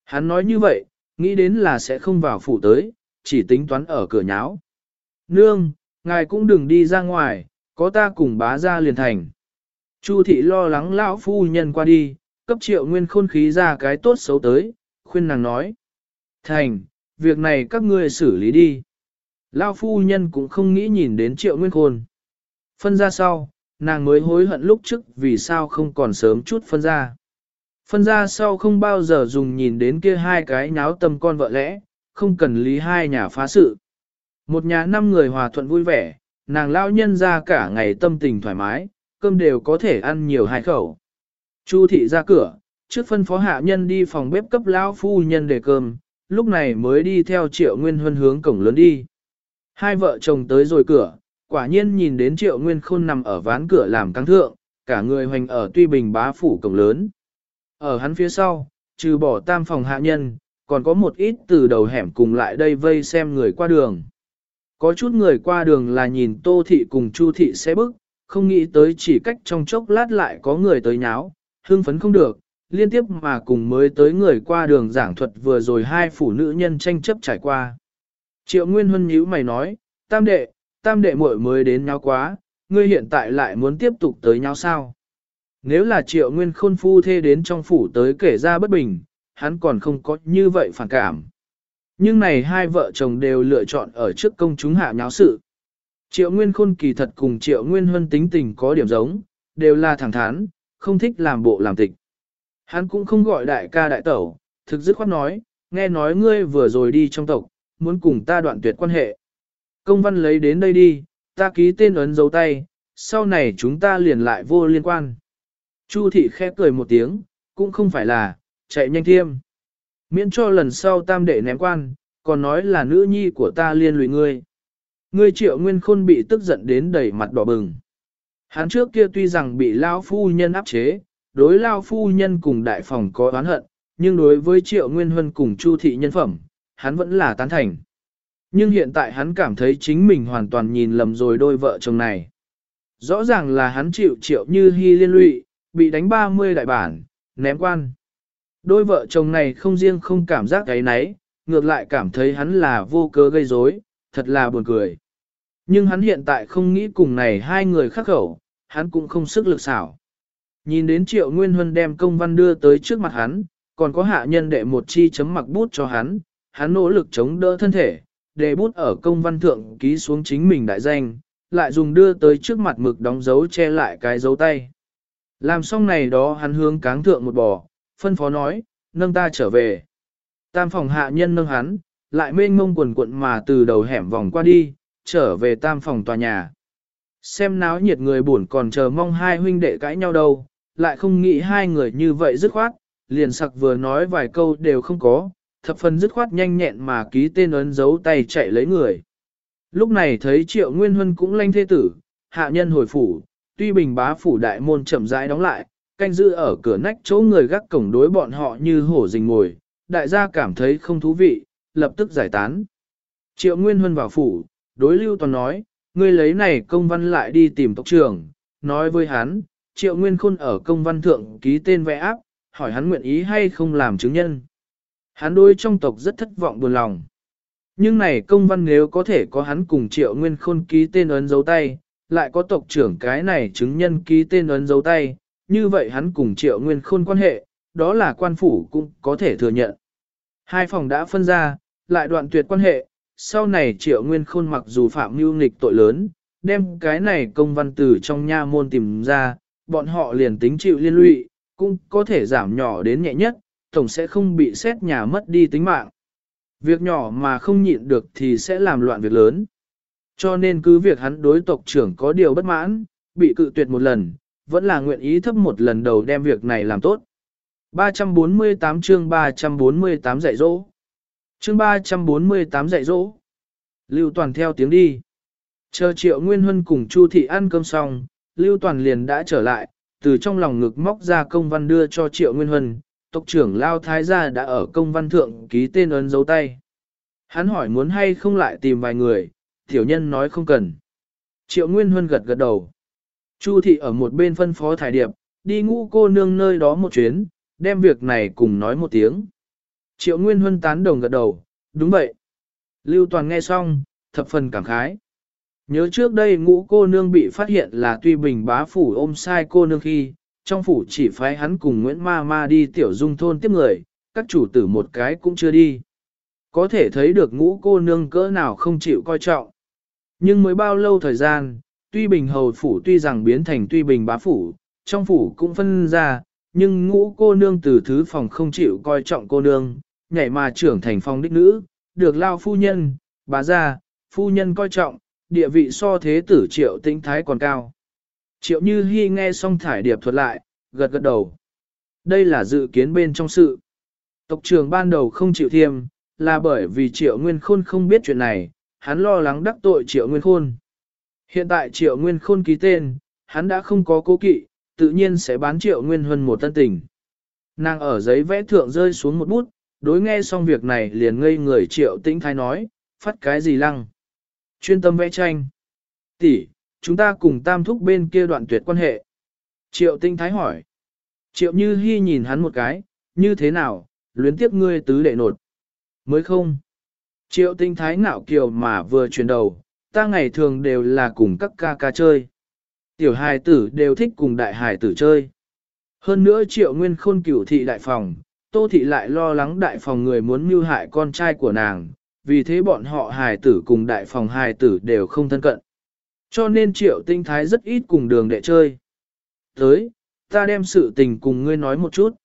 Hắn nói như vậy, nghĩ đến là sẽ không vào phủ tới, chỉ tính toán ở cửa nháo. Nương, ngài cũng đừng đi ra ngoài, có ta cùng bá ra liền thành. Chu thị lo lắng lão phu nhân qua đi, cấp triệu nguyên khôn khí ra cái tốt xấu tới, khuyên nàng nói. Thành, việc này các ngươi xử lý đi. Lão phu nhân cũng không nghĩ nhìn đến triệu nguyên khôn. Phân ra sau, nàng mới hối hận lúc trước vì sao không còn sớm chút phân ra. Phân ra sau không bao giờ dùng nhìn đến kia hai cái nháo tâm con vợ lẽ, không cần lý hai nhà phá sự. Một nhà năm người hòa thuận vui vẻ, nàng lao nhân ra cả ngày tâm tình thoải mái, cơm đều có thể ăn nhiều hai khẩu. Chu thị ra cửa, trước phân phó hạ nhân đi phòng bếp cấp lão phu nhân để cơm, lúc này mới đi theo triệu nguyên huân hướng cổng lớn đi. Hai vợ chồng tới rồi cửa, quả nhiên nhìn đến triệu nguyên khôn nằm ở ván cửa làm căng thượng, cả người hoành ở tuy bình bá phủ cổng lớn. Ở hắn phía sau, trừ bỏ tam phòng hạ nhân, còn có một ít từ đầu hẻm cùng lại đây vây xem người qua đường. Có chút người qua đường là nhìn tô thị cùng chu thị xe bức, không nghĩ tới chỉ cách trong chốc lát lại có người tới nháo, hưng phấn không được, liên tiếp mà cùng mới tới người qua đường giảng thuật vừa rồi hai phụ nữ nhân tranh chấp trải qua. Triệu Nguyên Huân nhíu mày nói, tam đệ, tam đệ muội mới đến nháo quá, ngươi hiện tại lại muốn tiếp tục tới nháo sao? Nếu là triệu nguyên khôn phu thê đến trong phủ tới kể ra bất bình, hắn còn không có như vậy phản cảm. Nhưng này hai vợ chồng đều lựa chọn ở trước công chúng hạ nháo sự. Triệu Nguyên Khôn kỳ thật cùng Triệu Nguyên Huân tính tình có điểm giống, đều là thẳng thắn, không thích làm bộ làm tịch. Hắn cũng không gọi đại ca đại tẩu, thực dứt khoát nói, nghe nói ngươi vừa rồi đi trong tộc, muốn cùng ta đoạn tuyệt quan hệ. Công văn lấy đến đây đi, ta ký tên ấn dấu tay, sau này chúng ta liền lại vô liên quan. Chu thị khẽ cười một tiếng, cũng không phải là, chạy nhanh thiêm. Miễn cho lần sau tam đệ ném quan, còn nói là nữ nhi của ta liên lụy ngươi. Ngươi triệu nguyên khôn bị tức giận đến đầy mặt đỏ bừng. Hắn trước kia tuy rằng bị lao phu nhân áp chế, đối lao phu nhân cùng đại phòng có oán hận, nhưng đối với triệu nguyên huân cùng chu thị nhân phẩm, hắn vẫn là tán thành. Nhưng hiện tại hắn cảm thấy chính mình hoàn toàn nhìn lầm rồi đôi vợ chồng này. Rõ ràng là hắn chịu triệu như hy liên lụy, bị đánh 30 đại bản, ném quan. Đôi vợ chồng này không riêng không cảm giác cái nấy, ngược lại cảm thấy hắn là vô cớ gây rối, thật là buồn cười. Nhưng hắn hiện tại không nghĩ cùng này hai người khắc khẩu, hắn cũng không sức lực xảo. Nhìn đến triệu nguyên huân đem công văn đưa tới trước mặt hắn, còn có hạ nhân đệ một chi chấm mặc bút cho hắn, hắn nỗ lực chống đỡ thân thể, để bút ở công văn thượng ký xuống chính mình đại danh, lại dùng đưa tới trước mặt mực đóng dấu che lại cái dấu tay. Làm xong này đó hắn hướng cáng thượng một bò, phân phó nói, nâng ta trở về. Tam phòng hạ nhân nâng hắn, lại mênh mông quần cuộn mà từ đầu hẻm vòng qua đi, trở về tam phòng tòa nhà. Xem náo nhiệt người buồn còn chờ mong hai huynh đệ cãi nhau đâu, lại không nghĩ hai người như vậy dứt khoát, liền sặc vừa nói vài câu đều không có, thập phần dứt khoát nhanh nhẹn mà ký tên ấn dấu tay chạy lấy người. Lúc này thấy triệu nguyên huân cũng lanh thế tử, hạ nhân hồi phủ, tuy bình bá phủ đại môn chậm rãi đóng lại, canh giữ ở cửa nách chỗ người gác cổng đối bọn họ như hổ rình ngồi, đại gia cảm thấy không thú vị, lập tức giải tán. Triệu Nguyên Huân vào phủ, đối Lưu Toàn nói, ngươi lấy này công văn lại đi tìm tộc trưởng, nói với hắn, Triệu Nguyên Khôn ở công văn thượng ký tên vẽ áp, hỏi hắn nguyện ý hay không làm chứng nhân. Hắn đối trong tộc rất thất vọng buồn lòng. Nhưng này công văn nếu có thể có hắn cùng Triệu Nguyên Khôn ký tên ấn dấu tay, lại có tộc trưởng cái này chứng nhân ký tên ấn dấu tay, như vậy hắn cùng Triệu Nguyên Khôn quan hệ, đó là quan phủ cũng có thể thừa nhận. Hai phòng đã phân ra, lại đoạn tuyệt quan hệ, sau này Triệu Nguyên Khôn mặc dù phạm mưu nghịch tội lớn, đem cái này công văn tử trong nha môn tìm ra, bọn họ liền tính chịu liên lụy, cũng có thể giảm nhỏ đến nhẹ nhất, tổng sẽ không bị xét nhà mất đi tính mạng. Việc nhỏ mà không nhịn được thì sẽ làm loạn việc lớn. Cho nên cứ việc hắn đối tộc trưởng có điều bất mãn, bị cự tuyệt một lần, vẫn là nguyện ý thấp một lần đầu đem việc này làm tốt. 348 chương 348 dạy dỗ. Chương 348 dạy dỗ. Lưu Toàn theo tiếng đi. Chờ triệu Nguyên Huân cùng Chu Thị ăn cơm xong, Lưu Toàn liền đã trở lại, từ trong lòng ngực móc ra công văn đưa cho triệu Nguyên Huân, tộc trưởng Lao Thái gia đã ở công văn thượng ký tên ấn dấu tay. Hắn hỏi muốn hay không lại tìm vài người, tiểu nhân nói không cần. Triệu Nguyên Huân gật gật đầu. Chu Thị ở một bên phân phó thải điệp, đi ngũ cô nương nơi đó một chuyến, đem việc này cùng nói một tiếng. Triệu Nguyên Huân tán đồng gật đầu, đúng vậy. Lưu Toàn nghe xong, thập phần cảm khái. Nhớ trước đây ngũ cô nương bị phát hiện là tuy bình bá phủ ôm sai cô nương khi, trong phủ chỉ phái hắn cùng Nguyễn Ma Ma đi tiểu dung thôn tiếp người, các chủ tử một cái cũng chưa đi. Có thể thấy được ngũ cô nương cỡ nào không chịu coi trọng. Nhưng mới bao lâu thời gian, tuy bình hầu phủ tuy rằng biến thành tuy bình bá phủ, trong phủ cũng phân ra, nhưng ngũ cô nương từ thứ phòng không chịu coi trọng cô nương, nhảy mà trưởng thành phong đích nữ, được lao phu nhân, bà gia, phu nhân coi trọng, địa vị so thế tử triệu tinh thái còn cao. Triệu như hy nghe xong thải điệp thuật lại, gật gật đầu. Đây là dự kiến bên trong sự. Tộc trưởng ban đầu không chịu thiêm, là bởi vì triệu nguyên khôn không biết chuyện này, hắn lo lắng đắc tội triệu nguyên khôn. Hiện tại triệu nguyên khôn ký tên, hắn đã không có cố kỵ, tự nhiên sẽ bán triệu nguyên huân một tân tình. Nàng ở giấy vẽ thượng rơi xuống một bút, đối nghe xong việc này liền ngây người triệu tĩnh thái nói, phát cái gì lăng. Chuyên tâm vẽ tranh. tỷ, chúng ta cùng tam thúc bên kia đoạn tuyệt quan hệ. Triệu tinh thái hỏi. Triệu như hy nhìn hắn một cái, như thế nào, luyến tiếp ngươi tứ đệ nột. Mới không. Triệu tinh thái ngạo kiều mà vừa chuyển đầu, ta ngày thường đều là cùng các ca ca chơi. Tiểu hài tử đều thích cùng đại hài tử chơi. Hơn nữa triệu nguyên khôn cửu thị đại phòng, tô thị lại lo lắng đại phòng người muốn mưu hại con trai của nàng, vì thế bọn họ hài tử cùng đại phòng hài tử đều không thân cận. Cho nên triệu tinh thái rất ít cùng đường đệ chơi. Tới, ta đem sự tình cùng ngươi nói một chút.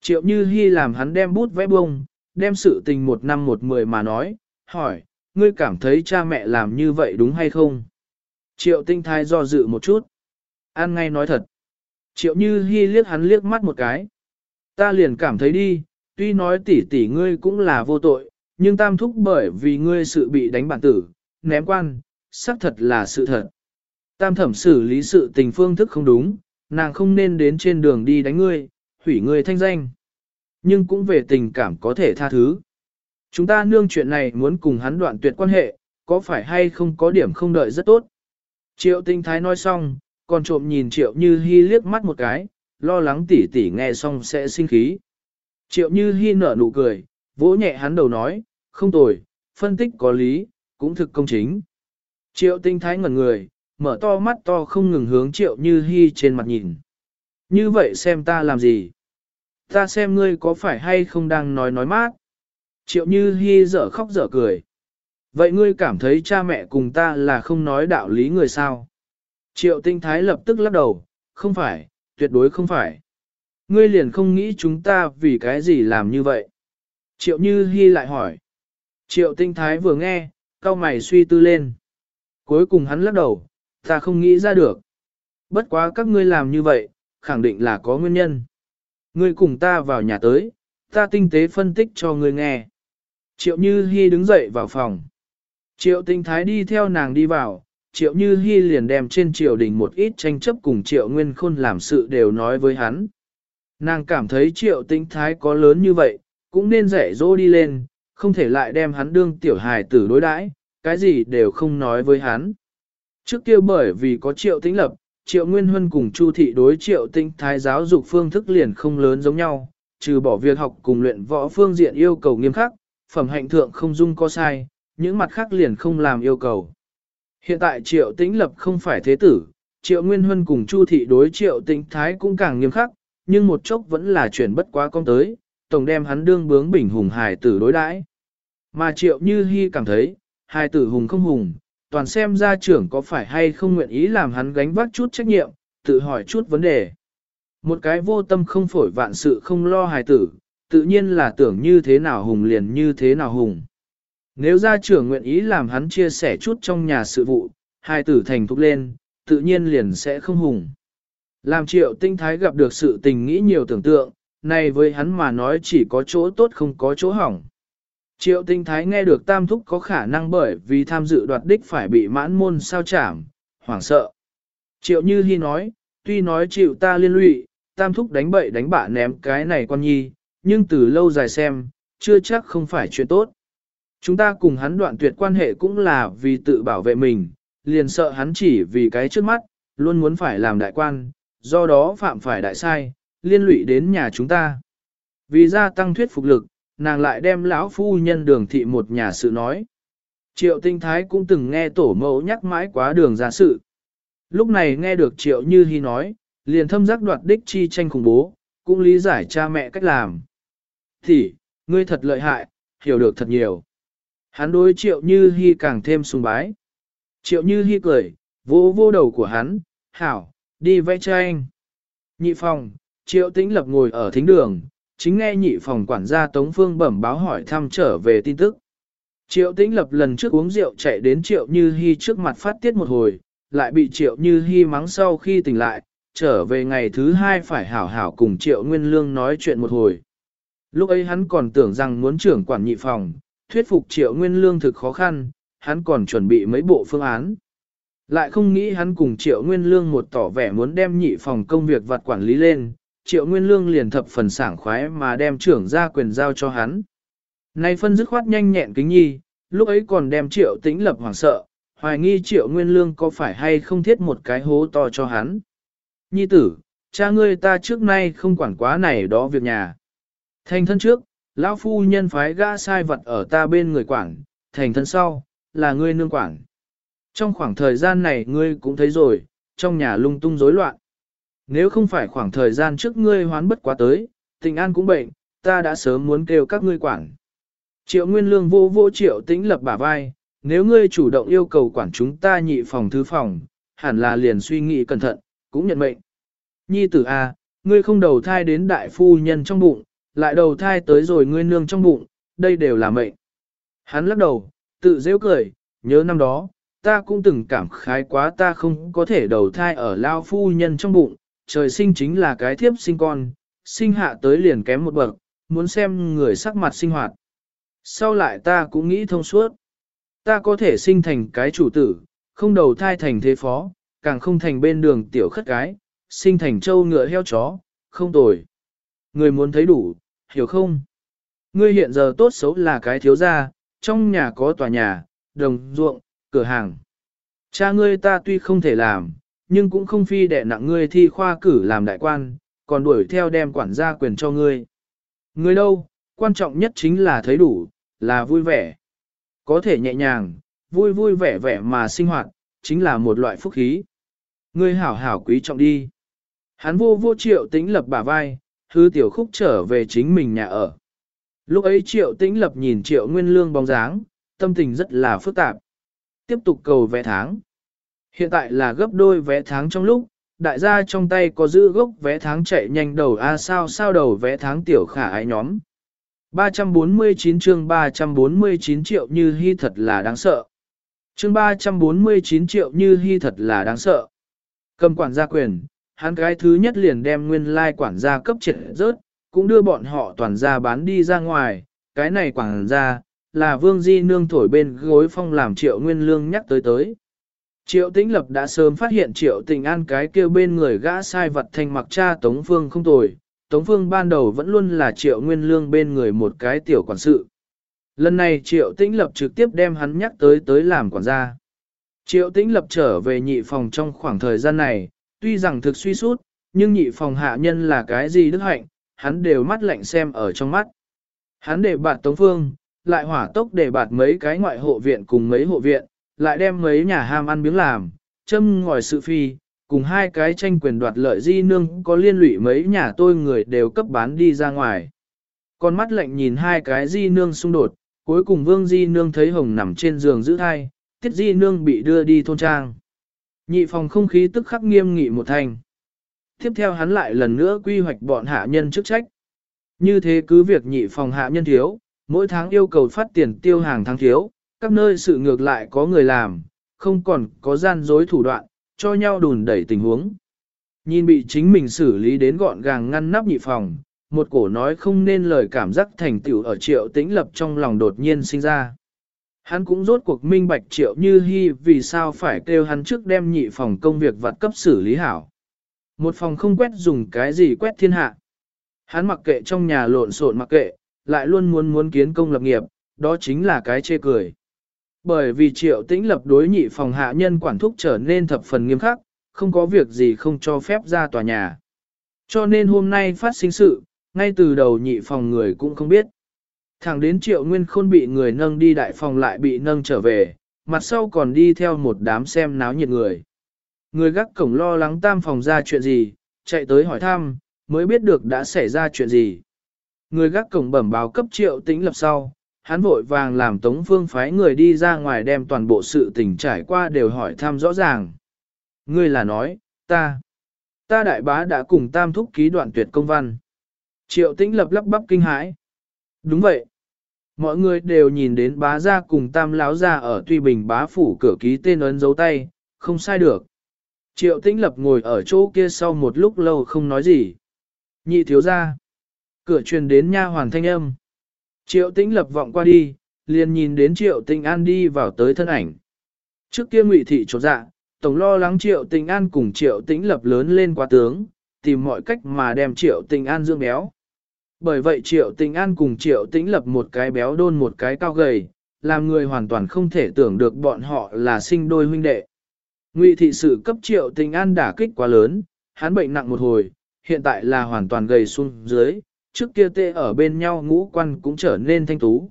Triệu như hy làm hắn đem bút vẽ bông, đem sự tình một năm một mười mà nói, hỏi, ngươi cảm thấy cha mẹ làm như vậy đúng hay không? Triệu tinh thái do dự một chút. An ngay nói thật. Triệu như hy liếc hắn liếc mắt một cái. Ta liền cảm thấy đi, tuy nói tỷ tỷ ngươi cũng là vô tội, nhưng tam thúc bởi vì ngươi sự bị đánh bản tử, ném quan, xác thật là sự thật. Tam thẩm xử lý sự tình phương thức không đúng, nàng không nên đến trên đường đi đánh ngươi, hủy ngươi thanh danh. Nhưng cũng về tình cảm có thể tha thứ. Chúng ta nương chuyện này muốn cùng hắn đoạn tuyệt quan hệ, có phải hay không có điểm không đợi rất tốt. Triệu tinh thái nói xong, còn trộm nhìn triệu như hy liếc mắt một cái, lo lắng tỉ tỉ nghe xong sẽ sinh khí. Triệu như hi nở nụ cười, vỗ nhẹ hắn đầu nói, không tồi, phân tích có lý, cũng thực công chính. Triệu tinh thái ngẩn người, mở to mắt to không ngừng hướng triệu như hi trên mặt nhìn. Như vậy xem ta làm gì? Ta xem ngươi có phải hay không đang nói nói mát? Triệu như hi dở khóc dở cười. Vậy ngươi cảm thấy cha mẹ cùng ta là không nói đạo lý người sao? Triệu tinh thái lập tức lắc đầu, không phải, tuyệt đối không phải. Ngươi liền không nghĩ chúng ta vì cái gì làm như vậy. Triệu Như Hi lại hỏi. Triệu Tinh Thái vừa nghe, cao mày suy tư lên. Cuối cùng hắn lắc đầu, ta không nghĩ ra được. Bất quá các ngươi làm như vậy, khẳng định là có nguyên nhân. Ngươi cùng ta vào nhà tới, ta tinh tế phân tích cho ngươi nghe. Triệu Như Hi đứng dậy vào phòng. Triệu Tinh Thái đi theo nàng đi vào, Triệu Như Hi liền đem trên triều đình một ít tranh chấp cùng Triệu Nguyên Khôn làm sự đều nói với hắn. Nàng cảm thấy Triệu Tinh Thái có lớn như vậy, cũng nên dạy dỗ đi lên, không thể lại đem hắn đương tiểu hài tử đối đãi, cái gì đều không nói với hắn. Trước kia bởi vì có Triệu Tĩnh Lập, Triệu Nguyên Huân cùng Chu Thị đối Triệu Tinh Thái giáo dục phương thức liền không lớn giống nhau, trừ bỏ việc học cùng luyện võ phương diện yêu cầu nghiêm khắc, phẩm hạnh thượng không dung có sai, những mặt khác liền không làm yêu cầu. Hiện tại Triệu Tĩnh Lập không phải thế tử, Triệu Nguyên Huân cùng Chu Thị đối Triệu Tĩnh Thái cũng càng nghiêm khắc, nhưng một chốc vẫn là chuyển bất quá công tới, tổng đem hắn đương bướng bình hùng hài tử đối đãi. Mà Triệu Như Hi cảm thấy, hài tử hùng không hùng, toàn xem gia trưởng có phải hay không nguyện ý làm hắn gánh vác chút trách nhiệm, tự hỏi chút vấn đề. Một cái vô tâm không phổi vạn sự không lo hài tử, tự nhiên là tưởng như thế nào hùng liền như thế nào hùng. Nếu gia trưởng nguyện ý làm hắn chia sẻ chút trong nhà sự vụ, hai tử thành thúc lên, tự nhiên liền sẽ không hùng. Làm triệu tinh thái gặp được sự tình nghĩ nhiều tưởng tượng, này với hắn mà nói chỉ có chỗ tốt không có chỗ hỏng. Triệu tinh thái nghe được tam thúc có khả năng bởi vì tham dự đoạt đích phải bị mãn môn sao chảm, hoảng sợ. Triệu như hy nói, tuy nói chịu ta liên lụy, tam thúc đánh bậy đánh bạ ném cái này con nhi, nhưng từ lâu dài xem, chưa chắc không phải chuyện tốt. Chúng ta cùng hắn đoạn tuyệt quan hệ cũng là vì tự bảo vệ mình, liền sợ hắn chỉ vì cái trước mắt, luôn muốn phải làm đại quan, do đó phạm phải đại sai, liên lụy đến nhà chúng ta. Vì gia tăng thuyết phục lực, nàng lại đem lão phu nhân đường thị một nhà sự nói. Triệu tinh thái cũng từng nghe tổ mẫu nhắc mãi quá đường ra sự. Lúc này nghe được triệu như hy nói, liền thâm giác đoạt đích chi tranh khủng bố, cũng lý giải cha mẹ cách làm. Thì, ngươi thật lợi hại, hiểu được thật nhiều. Hắn đối triệu như hy càng thêm sùng bái. Triệu như hy cười, vô vô đầu của hắn, hảo, đi vẽ cho anh. Nhị phòng, triệu tĩnh lập ngồi ở thính đường, chính nghe nhị phòng quản gia Tống Phương bẩm báo hỏi thăm trở về tin tức. Triệu tĩnh lập lần trước uống rượu chạy đến triệu như hy trước mặt phát tiết một hồi, lại bị triệu như hy mắng sau khi tỉnh lại, trở về ngày thứ hai phải hảo hảo cùng triệu nguyên lương nói chuyện một hồi. Lúc ấy hắn còn tưởng rằng muốn trưởng quản nhị phòng, thuyết phục triệu nguyên lương thực khó khăn, hắn còn chuẩn bị mấy bộ phương án. Lại không nghĩ hắn cùng triệu nguyên lương một tỏ vẻ muốn đem nhị phòng công việc vặt quản lý lên, triệu nguyên lương liền thập phần sảng khoái mà đem trưởng ra quyền giao cho hắn. Nay phân dứt khoát nhanh nhẹn kính nhi, lúc ấy còn đem triệu tĩnh lập hoảng sợ, hoài nghi triệu nguyên lương có phải hay không thiết một cái hố to cho hắn. Nhi tử, cha ngươi ta trước nay không quản quá này đó việc nhà. Thành thân trước, lão phu nhân phái gã sai vật ở ta bên người quản, thành thân sau, là ngươi nương quản. Trong khoảng thời gian này ngươi cũng thấy rồi, trong nhà lung tung rối loạn. Nếu không phải khoảng thời gian trước ngươi hoán bất quá tới, tình an cũng bệnh, ta đã sớm muốn kêu các ngươi quản. Triệu Nguyên Lương vô vô triệu tĩnh lập bả vai, nếu ngươi chủ động yêu cầu quản chúng ta nhị phòng thứ phòng, hẳn là liền suy nghĩ cẩn thận, cũng nhận mệnh. Nhi tử A, ngươi không đầu thai đến đại phu nhân trong bụng, lại đầu thai tới rồi ngươi nương trong bụng, đây đều là mệnh. Hắn lắc đầu, tự dễ cười, nhớ năm đó, ta cũng từng cảm khái quá ta không có thể đầu thai ở lao phu nhân trong bụng, trời sinh chính là cái thiếp sinh con, sinh hạ tới liền kém một bậc, muốn xem người sắc mặt sinh hoạt. Sau lại ta cũng nghĩ thông suốt, ta có thể sinh thành cái chủ tử, không đầu thai thành thế phó, càng không thành bên đường tiểu khất cái, sinh thành trâu ngựa heo chó, không tồi. Người muốn thấy đủ, hiểu không? Ngươi hiện giờ tốt xấu là cái thiếu gia, trong nhà có tòa nhà, đồng ruộng, cửa hàng. Cha ngươi ta tuy không thể làm, nhưng cũng không phi đệ nặng ngươi thi khoa cử làm đại quan, còn đuổi theo đem quản gia quyền cho ngươi. Ngươi đâu, quan trọng nhất chính là thấy đủ, là vui vẻ. Có thể nhẹ nhàng, vui vui vẻ vẻ mà sinh hoạt, chính là một loại phúc khí. Ngươi hảo hảo quý trọng đi. Hắn vô vô triệu tính lập bả vai, hư tiểu khúc trở về chính mình nhà ở. Lúc ấy triệu tĩnh lập nhìn triệu nguyên lương bóng dáng, tâm tình rất là phức tạp. Tiếp tục cầu vé tháng. Hiện tại là gấp đôi vé tháng trong lúc, đại gia trong tay có giữ gốc vé tháng chạy nhanh đầu A sao sao đầu vé tháng tiểu khả ái nhóm. 349 chương 349 triệu như hy thật là đáng sợ. Chương 349 triệu như hy thật là đáng sợ. Cầm quản gia quyền, hắn cái thứ nhất liền đem nguyên lai quản gia cấp triệt rớt, cũng đưa bọn họ toàn ra bán đi ra ngoài, cái này quản gia, là vương di nương thổi bên gối phong làm triệu nguyên lương nhắc tới tới. Triệu tĩnh lập đã sớm phát hiện triệu tình an cái kêu bên người gã sai vật thành mặc cha Tống Phương không tồi, Tống Phương ban đầu vẫn luôn là triệu nguyên lương bên người một cái tiểu quản sự. Lần này triệu tĩnh lập trực tiếp đem hắn nhắc tới tới làm quản gia. Triệu tĩnh lập trở về nhị phòng trong khoảng thời gian này, tuy rằng thực suy sút, nhưng nhị phòng hạ nhân là cái gì đức hạnh, hắn đều mắt lạnh xem ở trong mắt. Hắn để bạt Tống Phương, lại hỏa tốc để bạt mấy cái ngoại hộ viện cùng mấy hộ viện, lại đem mấy nhà ham ăn miếng làm, châm ngòi sự phi, cùng hai cái tranh quyền đoạt lợi di nương có liên lụy mấy nhà tôi người đều cấp bán đi ra ngoài. Con mắt lạnh nhìn hai cái di nương xung đột, cuối cùng vương di nương thấy hồng nằm trên giường giữ thai, tiết di nương bị đưa đi thôn trang. Nhị phòng không khí tức khắc nghiêm nghị một thành. Tiếp theo hắn lại lần nữa quy hoạch bọn hạ nhân chức trách. Như thế cứ việc nhị phòng hạ nhân thiếu, mỗi tháng yêu cầu phát tiền tiêu hàng tháng thiếu, các nơi sự ngược lại có người làm, không còn có gian dối thủ đoạn, cho nhau đùn đẩy tình huống. Nhìn bị chính mình xử lý đến gọn gàng ngăn nắp nhị phòng, một cổ nói không nên lời cảm giác thành tựu ở triệu tĩnh lập trong lòng đột nhiên sinh ra. Hắn cũng rốt cuộc minh bạch triệu như hy vì sao phải kêu hắn trước đem nhị phòng công việc vặt cấp xử lý hảo. Một phòng không quét dùng cái gì quét thiên hạ. Hắn mặc kệ trong nhà lộn xộn mặc kệ, lại luôn muốn muốn kiến công lập nghiệp, đó chính là cái chê cười. Bởi vì triệu tĩnh lập đối nhị phòng hạ nhân quản thúc trở nên thập phần nghiêm khắc, không có việc gì không cho phép ra tòa nhà. Cho nên hôm nay phát sinh sự, ngay từ đầu nhị phòng người cũng không biết. Thẳng đến triệu nguyên khôn bị người nâng đi đại phòng lại bị nâng trở về, mặt sau còn đi theo một đám xem náo nhiệt người. Người gác cổng lo lắng tam phòng ra chuyện gì, chạy tới hỏi thăm, mới biết được đã xảy ra chuyện gì. Người gác cổng bẩm báo cấp triệu tĩnh lập sau, hắn vội vàng làm tống phương phái người đi ra ngoài đem toàn bộ sự tình trải qua đều hỏi thăm rõ ràng. Ngươi là nói, ta, ta đại bá đã cùng tam thúc ký đoạn tuyệt công văn. Triệu tĩnh lập lắp bắp kinh hãi. Đúng vậy. Mọi người đều nhìn đến bá ra cùng tam láo ra ở tuy bình bá phủ cửa ký tên ấn dấu tay, không sai được. Triệu tĩnh lập ngồi ở chỗ kia sau một lúc lâu không nói gì. Nhị thiếu ra. Cửa truyền đến nha hoàn thanh âm. Triệu tĩnh lập vọng qua đi, liền nhìn đến triệu tĩnh an đi vào tới thân ảnh. Trước kia ngụy thị trột dạ, tổng lo lắng triệu tĩnh an cùng triệu tĩnh lập lớn lên quá tướng, tìm mọi cách mà đem triệu tĩnh an dương béo. Bởi vậy triệu tĩnh an cùng triệu tĩnh lập một cái béo đôn một cái cao gầy, làm người hoàn toàn không thể tưởng được bọn họ là sinh đôi huynh đệ. Ngụy thị sự cấp triệu tĩnh an đả kích quá lớn, hắn bệnh nặng một hồi, hiện tại là hoàn toàn gầy xuống dưới, trước kia tê ở bên nhau ngũ quan cũng trở nên thanh tú.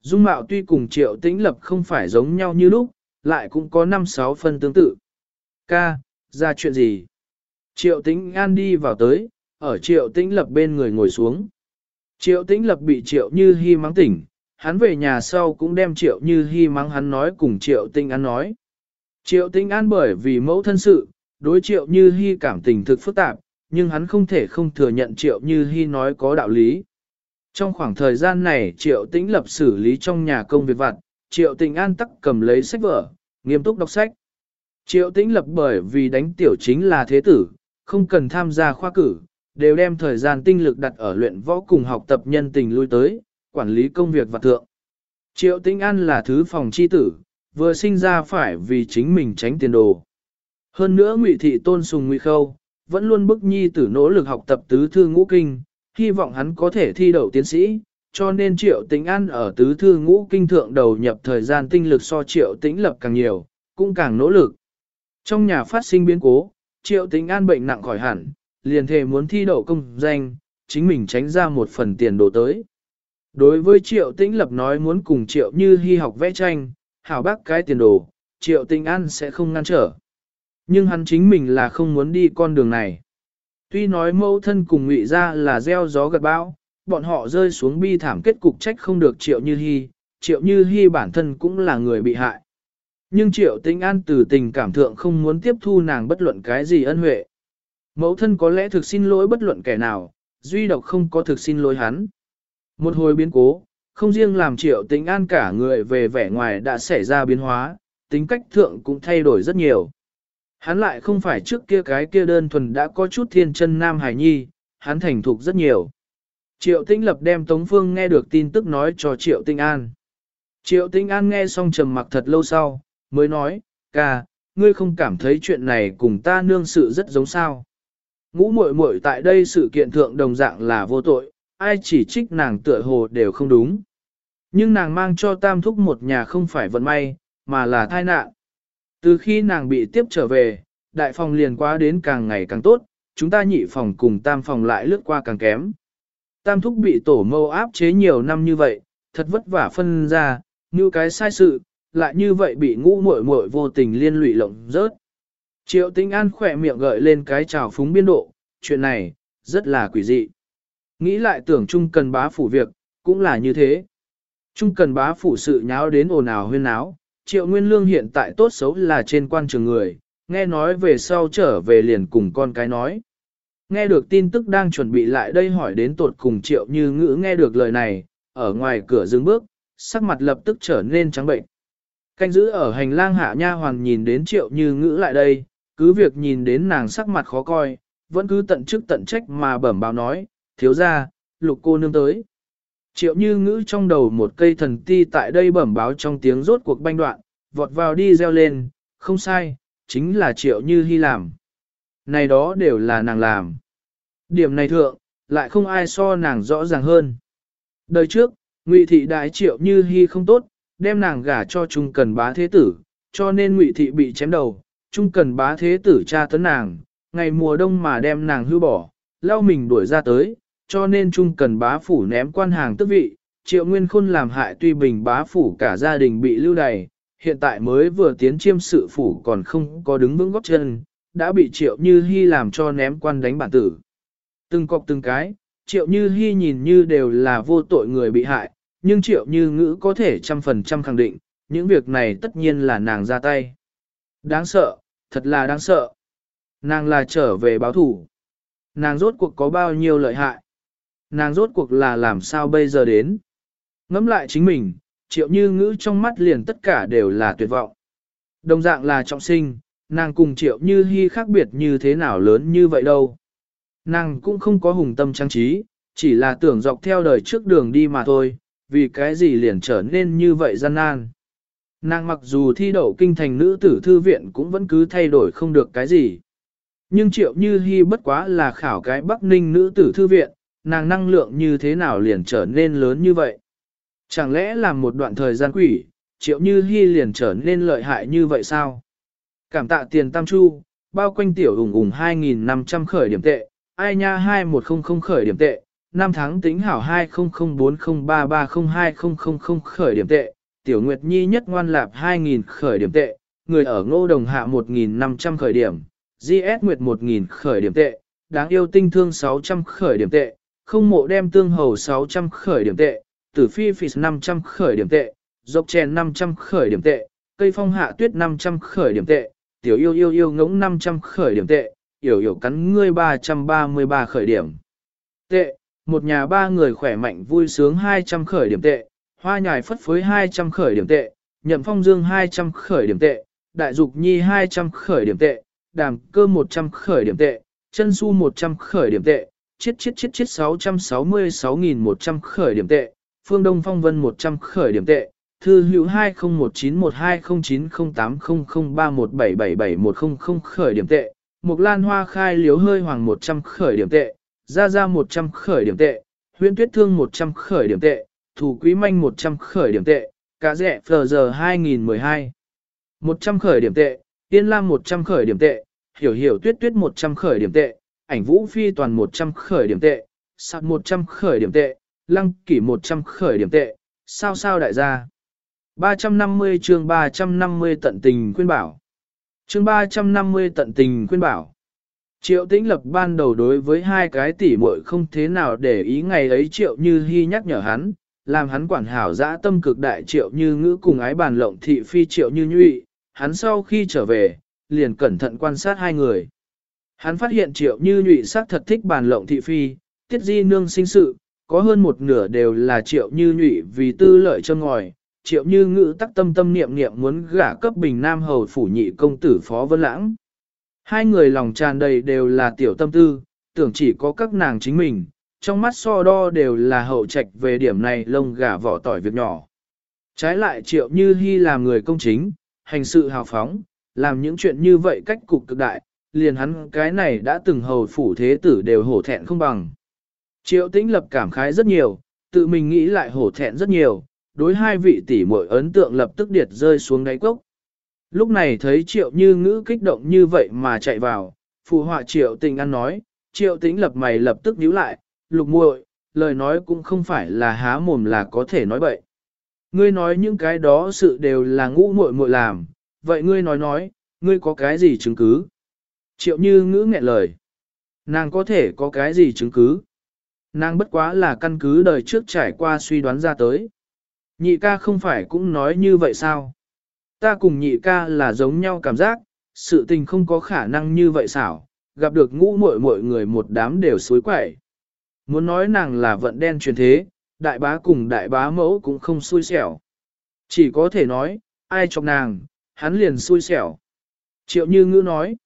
Dung mạo tuy cùng triệu tĩnh lập không phải giống nhau như lúc, lại cũng có 5-6 phân tương tự. Ca, ra chuyện gì? Triệu tĩnh an đi vào tới, ở triệu tĩnh lập bên người ngồi xuống. Triệu tĩnh lập bị triệu như hy mắng tỉnh, hắn về nhà sau cũng đem triệu như hy mắng hắn nói cùng triệu tĩnh an nói. Triệu tĩnh an bởi vì mẫu thân sự, đối triệu như hy cảm tình thực phức tạp, nhưng hắn không thể không thừa nhận Triệu Như Hi nói có đạo lý. Trong khoảng thời gian này Triệu Tĩnh lập xử lý trong nhà công việc vặt, Triệu Tĩnh An tắc cầm lấy sách vở, nghiêm túc đọc sách. Triệu Tĩnh lập bởi vì đánh tiểu chính là thế tử, không cần tham gia khoa cử, đều đem thời gian tinh lực đặt ở luyện võ cùng học tập nhân tình lui tới, quản lý công việc và thượng. Triệu Tĩnh An là thứ phòng chi tử, vừa sinh ra phải vì chính mình tránh tiền đồ. Hơn nữa Ngụy thị tôn sùng Ngụy Khâu, vẫn luôn bức nhi tử nỗ lực học tập tứ thư ngũ kinh, hy vọng hắn có thể thi đậu tiến sĩ, cho nên triệu tĩnh an ở tứ thư ngũ kinh thượng đầu nhập thời gian tinh lực so triệu tĩnh lập càng nhiều, cũng càng nỗ lực. Trong nhà phát sinh biến cố, triệu tĩnh an bệnh nặng khỏi hẳn, liền thề muốn thi đậu công danh, chính mình tránh ra một phần tiền đồ tới. Đối với triệu tĩnh lập nói muốn cùng triệu như hy học vẽ tranh, hảo bác cái tiền đồ, triệu tĩnh an sẽ không ngăn trở. Nhưng hắn chính mình là không muốn đi con đường này. Tuy nói mẫu thân cùng ngụy ra là gieo gió gật bão, bọn họ rơi xuống bi thảm kết cục trách không được triệu như hy, triệu như hy bản thân cũng là người bị hại. Nhưng triệu tĩnh an từ tình cảm thượng không muốn tiếp thu nàng bất luận cái gì ân huệ. Mẫu thân có lẽ thực xin lỗi bất luận kẻ nào, duy độc không có thực xin lỗi hắn. Một hồi biến cố, không riêng làm triệu tính an cả người về vẻ ngoài đã xảy ra biến hóa, tính cách thượng cũng thay đổi rất nhiều. Hắn lại không phải trước kia cái kia đơn thuần đã có chút thiên chân nam hải nhi, hắn thành thục rất nhiều. Triệu Tinh Lập đem Tống Phương nghe được tin tức nói cho Triệu Tinh An. Triệu Tinh An nghe xong trầm mặc thật lâu sau, mới nói, ca, ngươi không cảm thấy chuyện này cùng ta nương sự rất giống sao. Ngũ muội muội tại đây sự kiện thượng đồng dạng là vô tội, ai chỉ trích nàng tựa hồ đều không đúng. Nhưng nàng mang cho tam thúc một nhà không phải vận may, mà là tai nạn. Từ khi nàng bị tiếp trở về, đại phòng liền quá đến càng ngày càng tốt, chúng ta nhị phòng cùng tam phòng lại lướt qua càng kém. Tam thúc bị tổ mâu áp chế nhiều năm như vậy, thật vất vả phân ra, như cái sai sự, lại như vậy bị ngũ muội muội vô tình liên lụy lộng rớt. Triệu tinh an khỏe miệng gợi lên cái trào phúng biên độ, chuyện này, rất là quỷ dị. Nghĩ lại tưởng chung cần bá phủ việc, cũng là như thế. Trung cần bá phủ sự nháo đến ồn ào huyên náo, triệu nguyên lương hiện tại tốt xấu là trên quan trường người, nghe nói về sau trở về liền cùng con cái nói. Nghe được tin tức đang chuẩn bị lại đây hỏi đến tột cùng triệu như ngữ nghe được lời này, ở ngoài cửa dừng bước, sắc mặt lập tức trở nên trắng bệnh. Canh giữ ở hành lang hạ nha hoàn nhìn đến triệu như ngữ lại đây, cứ việc nhìn đến nàng sắc mặt khó coi, vẫn cứ tận chức tận trách mà bẩm báo nói, thiếu ra, lục cô nương tới. Triệu như ngữ trong đầu một cây thần ti tại đây bẩm báo trong tiếng rốt cuộc banh đoạn, vọt vào đi reo lên, không sai, chính là triệu như hy làm. Này đó đều là nàng làm. Điểm này thượng, lại không ai so nàng rõ ràng hơn. Đời trước, ngụy thị đại triệu như hy không tốt, đem nàng gả cho trung cần bá thế tử, cho nên ngụy thị bị chém đầu, trung cần bá thế tử cha tấn nàng, ngày mùa đông mà đem nàng hư bỏ, lao mình đuổi ra tới, cho nên trung cần bá phủ ném quan hàng tước vị, triệu nguyên khôn làm hại tuy bình bá phủ cả gia đình bị lưu đày, hiện tại mới vừa tiến chiêm sự phủ còn không có đứng vững góc chân, đã bị triệu như hy làm cho ném quan đánh bản tử. Từng cọc từng cái, triệu như hy nhìn như đều là vô tội người bị hại, nhưng triệu như ngữ có thể trăm phần trăm khẳng định, những việc này tất nhiên là nàng ra tay. Đáng sợ, thật là đáng sợ. Nàng là trở về báo thủ. Nàng rốt cuộc có bao nhiêu lợi hại. Nàng rốt cuộc là làm sao bây giờ đến. Ngắm lại chính mình, triệu như ngữ trong mắt liền tất cả đều là tuyệt vọng. Đồng dạng là trọng sinh, nàng cùng triệu như hy khác biệt như thế nào lớn như vậy đâu. Nàng cũng không có hùng tâm trang trí, chỉ là tưởng dọc theo đời trước đường đi mà thôi, vì cái gì liền trở nên như vậy gian nan. Nàng mặc dù thi đậu kinh thành nữ tử thư viện cũng vẫn cứ thay đổi không được cái gì. Nhưng triệu như hy bất quá là khảo cái Bắc Ninh nữ tử thư viện, nàng năng lượng như thế nào liền trở nên lớn như vậy. Chẳng lẽ là một đoạn thời gian quỷ, triệu như hy liền trở nên lợi hại như vậy sao? Cảm tạ tiền tam chu, bao quanh tiểu ủng ủng 2.500 khởi điểm tệ, ai nha 2100 khởi điểm tệ, năm tháng tính hảo 200403302000 khởi điểm tệ, tiểu nguyệt nhi nhất ngoan lạp 2.000 khởi điểm tệ, người ở ngô đồng hạ 1.500 khởi điểm, GS nguyệt 1.000 khởi điểm tệ, đáng yêu tinh thương 600 khởi điểm tệ, không mộ đem tương hầu 600 khởi điểm tệ, tử phi phì 500 khởi điểm tệ, dọc chèn 500 khởi điểm tệ, cây phong hạ tuyết 500 khởi điểm tệ, tiểu yêu yêu yêu ngỗng 500 khởi điểm tệ, yểu yểu cắn ngươi 333 khởi điểm. Tệ, một nhà ba người khỏe mạnh vui sướng 200 khởi điểm tệ, hoa nhài phất phới 200 khởi điểm tệ, nhậm phong dương 200 khởi điểm tệ, đại dục nhi 200 khởi điểm tệ, đàm cơ 100 khởi điểm tệ, chân su 100 khởi điểm tệ, chiết chiết chiết chiết 666.100 khởi điểm tệ, phương đông phong vân 100 khởi điểm tệ, thư hữu 20191209080031777100 khởi điểm tệ, Mục Lan Hoa khai liếu hơi hoàng 100 khởi điểm tệ, Gia Gia 100 khởi điểm tệ, Huyễn Tuyết Thương 100 khởi điểm tệ, Thủ Quý Manh 100 khởi điểm tệ, Cả Rẻ Phờ Giờ 2012 100 khởi điểm tệ, Tiên Lam 100 khởi điểm tệ, Hiểu Hiểu Tuyết Tuyết 100 khởi điểm tệ, Ảnh Vũ Phi Toàn 100 khởi điểm tệ, Sạc 100 khởi điểm tệ, Lăng Kỷ 100 khởi điểm tệ, Sao sao đại gia. 350 chương 350 tận tình khuyên bảo. Chương 350 tận tình khuyên bảo. Triệu tĩnh lập ban đầu đối với hai cái tỷ muội không thế nào để ý ngày ấy triệu như hy nhắc nhở hắn, làm hắn quản hảo dã tâm cực đại triệu như ngữ cùng ái bàn lộng thị phi triệu như nhụy, hắn sau khi trở về, liền cẩn thận quan sát hai người. Hắn phát hiện triệu như nhụy sắc thật thích bàn lộng thị phi, tiết di nương sinh sự, có hơn một nửa đều là triệu như nhụy vì tư lợi cho ngòi, triệu như ngữ tắc tâm tâm niệm niệm muốn gả cấp bình nam hầu phủ nhị công tử phó vân lãng. Hai người lòng tràn đầy đều là tiểu tâm tư, tưởng chỉ có các nàng chính mình, trong mắt so đo đều là hậu trạch về điểm này lông gà vỏ tỏi việc nhỏ. Trái lại triệu như hy làm người công chính, hành sự hào phóng, làm những chuyện như vậy cách cục cực đại, liền hắn cái này đã từng hầu phủ thế tử đều hổ thẹn không bằng. Triệu tĩnh lập cảm khái rất nhiều, tự mình nghĩ lại hổ thẹn rất nhiều, đối hai vị tỷ muội ấn tượng lập tức điệt rơi xuống đáy cốc. Lúc này thấy triệu như ngữ kích động như vậy mà chạy vào, phụ họa triệu tình ăn nói, triệu tĩnh lập mày lập tức nhíu lại, lục muội, lời nói cũng không phải là há mồm là có thể nói bậy. Ngươi nói những cái đó sự đều là ngũ muội muội làm, vậy ngươi nói nói, ngươi có cái gì chứng cứ? Triệu như ngữ nghẹn lời. Nàng có thể có cái gì chứng cứ? Nàng bất quá là căn cứ đời trước trải qua suy đoán ra tới. Nhị ca không phải cũng nói như vậy sao? Ta cùng nhị ca là giống nhau cảm giác, sự tình không có khả năng như vậy xảo, gặp được ngũ muội muội người một đám đều suối quẩy. Muốn nói nàng là vận đen truyền thế, đại bá cùng đại bá mẫu cũng không xui xẻo. Chỉ có thể nói, ai chọc nàng, hắn liền xui xẻo. Triệu như ngữ nói,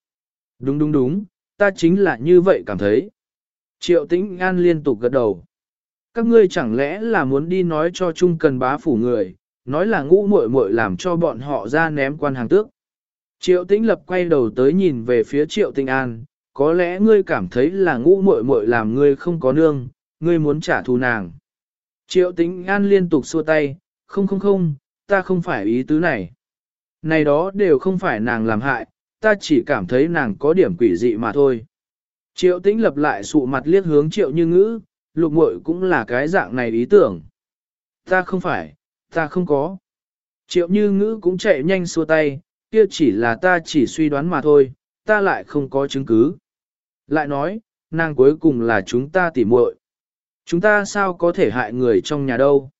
đúng đúng đúng, ta chính là như vậy cảm thấy. Triệu tĩnh an liên tục gật đầu. Các ngươi chẳng lẽ là muốn đi nói cho chung cần bá phủ người, nói là ngũ muội muội làm cho bọn họ ra ném quan hàng tước. Triệu tĩnh lập quay đầu tới nhìn về phía triệu tĩnh an, có lẽ ngươi cảm thấy là ngũ muội muội làm ngươi không có nương, ngươi muốn trả thù nàng. Triệu tĩnh an liên tục xua tay, không không không, ta không phải ý tứ này. Này đó đều không phải nàng làm hại, ta chỉ cảm thấy nàng có điểm quỷ dị mà thôi. Triệu tĩnh lập lại sụ mặt liếc hướng triệu như ngữ, lục muội cũng là cái dạng này ý tưởng. Ta không phải, ta không có. Triệu như ngữ cũng chạy nhanh xua tay, kia chỉ là ta chỉ suy đoán mà thôi, ta lại không có chứng cứ. Lại nói, nàng cuối cùng là chúng ta tỉ muội. Chúng ta sao có thể hại người trong nhà đâu?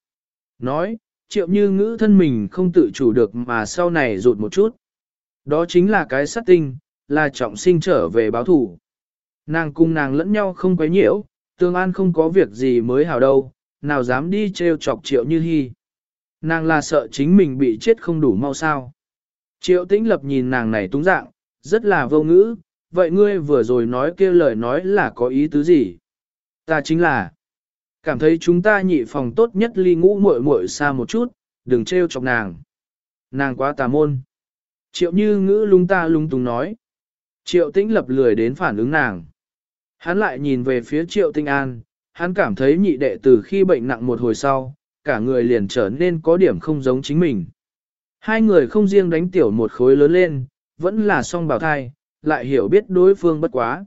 Nói, triệu như ngữ thân mình không tự chủ được mà sau này rụt một chút. Đó chính là cái sát tinh, là trọng sinh trở về báo thủ. Nàng cùng nàng lẫn nhau không quấy nhiễu, tương an không có việc gì mới hảo đâu, nào dám đi trêu chọc triệu như hy. Nàng là sợ chính mình bị chết không đủ mau sao. Triệu tĩnh lập nhìn nàng này túng dạng, rất là vô ngữ, vậy ngươi vừa rồi nói kia lời nói là có ý tứ gì? Ta chính là, cảm thấy chúng ta nhị phòng tốt nhất ly ngũ muội muội xa một chút, đừng trêu chọc nàng. Nàng quá tà môn. Triệu như ngữ lung ta lung tung nói. Triệu tĩnh lập lười đến phản ứng nàng. Hắn lại nhìn về phía triệu tinh an, hắn cảm thấy nhị đệ từ khi bệnh nặng một hồi sau, cả người liền trở nên có điểm không giống chính mình. Hai người không riêng đánh tiểu một khối lớn lên, vẫn là song bào thai, lại hiểu biết đối phương bất quá.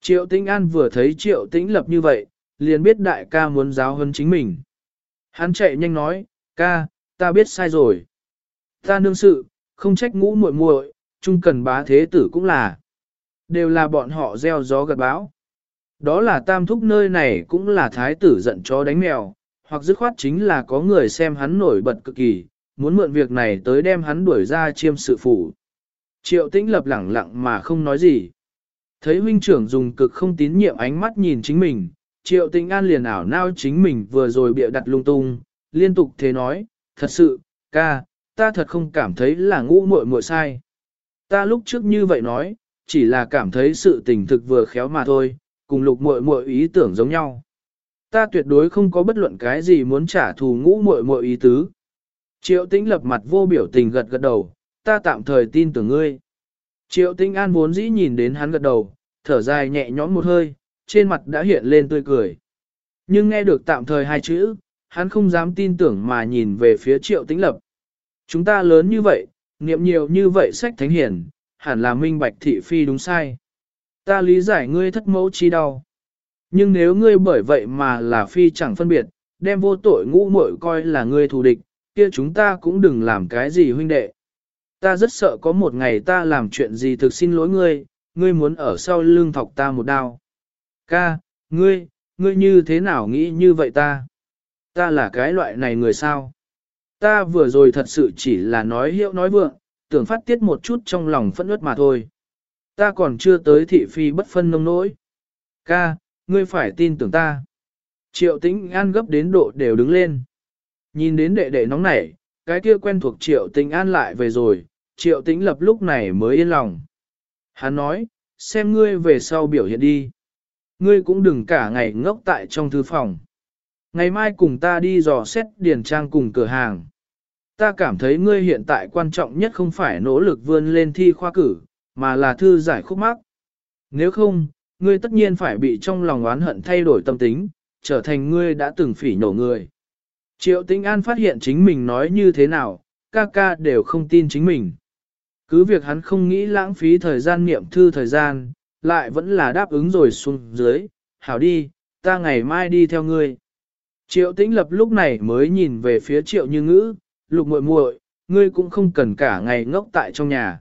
Triệu Tĩnh An vừa thấy Triệu Tĩnh Lập như vậy, liền biết đại ca muốn giáo hơn chính mình. Hắn chạy nhanh nói, ca, ta biết sai rồi. Ta nương sự, không trách ngũ muội muội, chung cần bá thế tử cũng là. Đều là bọn họ gieo gió gặt bão. Đó là tam thúc nơi này cũng là thái tử giận chó đánh mèo, hoặc dứt khoát chính là có người xem hắn nổi bật cực kỳ, muốn mượn việc này tới đem hắn đuổi ra chiêm sự phủ. Triệu tĩnh lập lẳng lặng mà không nói gì. Thấy huynh trưởng dùng cực không tín nhiệm ánh mắt nhìn chính mình, triệu tĩnh an liền ảo nao chính mình vừa rồi bịa đặt lung tung, liên tục thế nói, thật sự, ca, ta thật không cảm thấy là ngũ muội muội sai. Ta lúc trước như vậy nói, chỉ là cảm thấy sự tình thực vừa khéo mà thôi, cùng lục muội muội ý tưởng giống nhau. Ta tuyệt đối không có bất luận cái gì muốn trả thù ngũ muội muội ý tứ. Triệu tĩnh lập mặt vô biểu tình gật gật đầu, ta tạm thời tin tưởng ngươi. Triệu Tinh an vốn dĩ nhìn đến hắn gật đầu, thở dài nhẹ nhõm một hơi, trên mặt đã hiện lên tươi cười. Nhưng nghe được tạm thời hai chữ, hắn không dám tin tưởng mà nhìn về phía triệu tĩnh lập. Chúng ta lớn như vậy, niệm nhiều như vậy sách thánh hiển, hẳn là minh bạch thị phi đúng sai. Ta lý giải ngươi thất mẫu chi đau. Nhưng nếu ngươi bởi vậy mà là phi chẳng phân biệt, đem vô tội ngũ muội coi là ngươi thù địch, kia chúng ta cũng đừng làm cái gì huynh đệ. Ta rất sợ có một ngày ta làm chuyện gì thực xin lỗi ngươi, ngươi muốn ở sau lưng thọc ta một đao. Ca, ngươi, ngươi như thế nào nghĩ như vậy ta? Ta là cái loại này người sao? Ta vừa rồi thật sự chỉ là nói hiệu nói vượng, tưởng phát tiết một chút trong lòng phẫn ướt mà thôi. Ta còn chưa tới thị phi bất phân nông nỗi. Ca, ngươi phải tin tưởng ta. Triệu tĩnh an gấp đến độ đều đứng lên. Nhìn đến đệ đệ nóng nảy, cái kia quen thuộc triệu tĩnh an lại về rồi, triệu tĩnh lập lúc này mới yên lòng. Hắn nói, xem ngươi về sau biểu hiện đi. Ngươi cũng đừng cả ngày ngốc tại trong thư phòng. Ngày mai cùng ta đi dò xét điền trang cùng cửa hàng. Ta cảm thấy ngươi hiện tại quan trọng nhất không phải nỗ lực vươn lên thi khoa cử, mà là thư giải khúc mắc. Nếu không, ngươi tất nhiên phải bị trong lòng oán hận thay đổi tâm tính, trở thành ngươi đã từng phỉ nổ người. Triệu Tĩnh An phát hiện chính mình nói như thế nào, ca ca đều không tin chính mình. Cứ việc hắn không nghĩ lãng phí thời gian niệm thư thời gian, lại vẫn là đáp ứng rồi xuống dưới, hảo đi, ta ngày mai đi theo ngươi. Triệu Tĩnh Lập lúc này mới nhìn về phía Triệu Như Ngữ, lục muội muội, ngươi cũng không cần cả ngày ngốc tại trong nhà.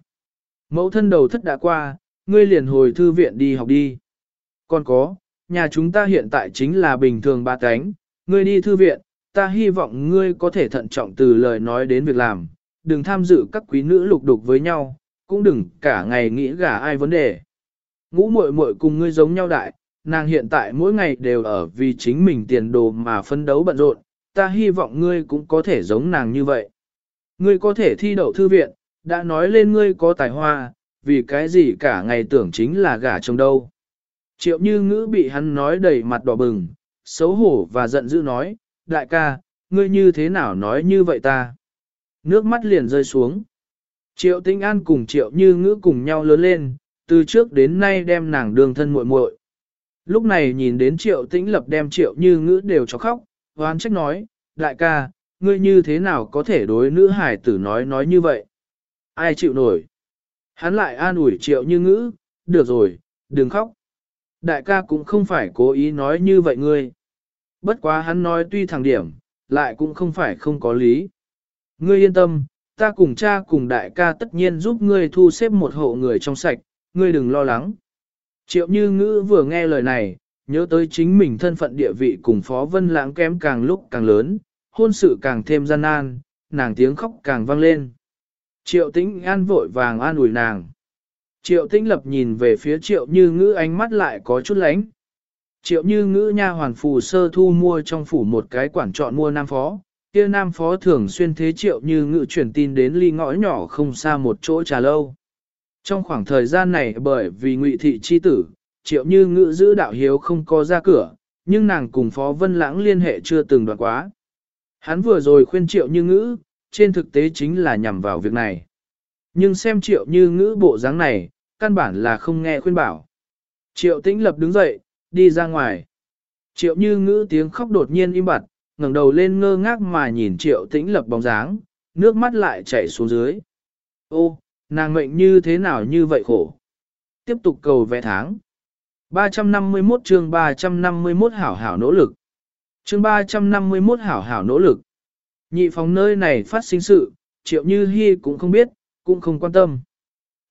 Mẫu thân đầu thất đã qua, ngươi liền hồi thư viện đi học đi. Còn có, nhà chúng ta hiện tại chính là bình thường ba cánh, ngươi đi thư viện, ta hy vọng ngươi có thể thận trọng từ lời nói đến việc làm, đừng tham dự các quý nữ lục đục với nhau, cũng đừng cả ngày nghĩ gả ai vấn đề. Ngũ muội muội cùng ngươi giống nhau đại, nàng hiện tại mỗi ngày đều ở vì chính mình tiền đồ mà phân đấu bận rộn, ta hy vọng ngươi cũng có thể giống nàng như vậy. Ngươi có thể thi đậu thư viện, đã nói lên ngươi có tài hoa, vì cái gì cả ngày tưởng chính là gả chồng đâu. Triệu như ngữ bị hắn nói đầy mặt đỏ bừng, xấu hổ và giận dữ nói, đại ca, ngươi như thế nào nói như vậy ta? Nước mắt liền rơi xuống. Triệu Tinh An cùng Triệu Như Ngữ cùng nhau lớn lên, từ trước đến nay đem nàng đường thân muội muội. Lúc này nhìn đến Triệu Tĩnh Lập đem Triệu Như Ngữ đều cho khóc, hoán trách nói, đại ca, ngươi như thế nào có thể đối nữ hải tử nói nói như vậy? Ai chịu nổi? Hắn lại an ủi Triệu Như Ngữ, được rồi, đừng khóc. Đại ca cũng không phải cố ý nói như vậy ngươi. Bất quá hắn nói tuy thẳng điểm, lại cũng không phải không có lý. Ngươi yên tâm, ta cùng cha cùng đại ca tất nhiên giúp ngươi thu xếp một hộ người trong sạch, ngươi đừng lo lắng. Triệu như ngữ vừa nghe lời này, nhớ tới chính mình thân phận địa vị cùng Phó Vân Lãng kém càng lúc càng lớn, hôn sự càng thêm gian nan, nàng tiếng khóc càng vang lên. Triệu tĩnh an vội vàng an ủi nàng. Triệu tĩnh lập nhìn về phía triệu như ngữ ánh mắt lại có chút lánh. Triệu như ngữ nha hoàn phù sơ thu mua trong phủ một cái quản trọn mua nam phó, kia nam phó thường xuyên thế triệu như ngự truyền tin đến ly ngõ nhỏ không xa một chỗ trà lâu. Trong khoảng thời gian này bởi vì ngụy thị chi tử, triệu như ngự giữ đạo hiếu không có ra cửa, nhưng nàng cùng phó vân lãng liên hệ chưa từng đoạn quá. Hắn vừa rồi khuyên triệu như ngữ, trên thực tế chính là nhằm vào việc này. Nhưng xem triệu như ngữ bộ dáng này, căn bản là không nghe khuyên bảo. Triệu tĩnh lập đứng dậy, đi ra ngoài. Triệu như ngữ tiếng khóc đột nhiên im bặt, ngẩng đầu lên ngơ ngác mà nhìn triệu tĩnh lập bóng dáng, nước mắt lại chảy xuống dưới. Ô, nàng mệnh như thế nào như vậy khổ. Tiếp tục cầu vẽ tháng. 351 chương 351 hảo hảo nỗ lực. Chương 351 hảo hảo nỗ lực. Nhị phòng nơi này phát sinh sự, triệu như hy cũng không biết, cũng không quan tâm.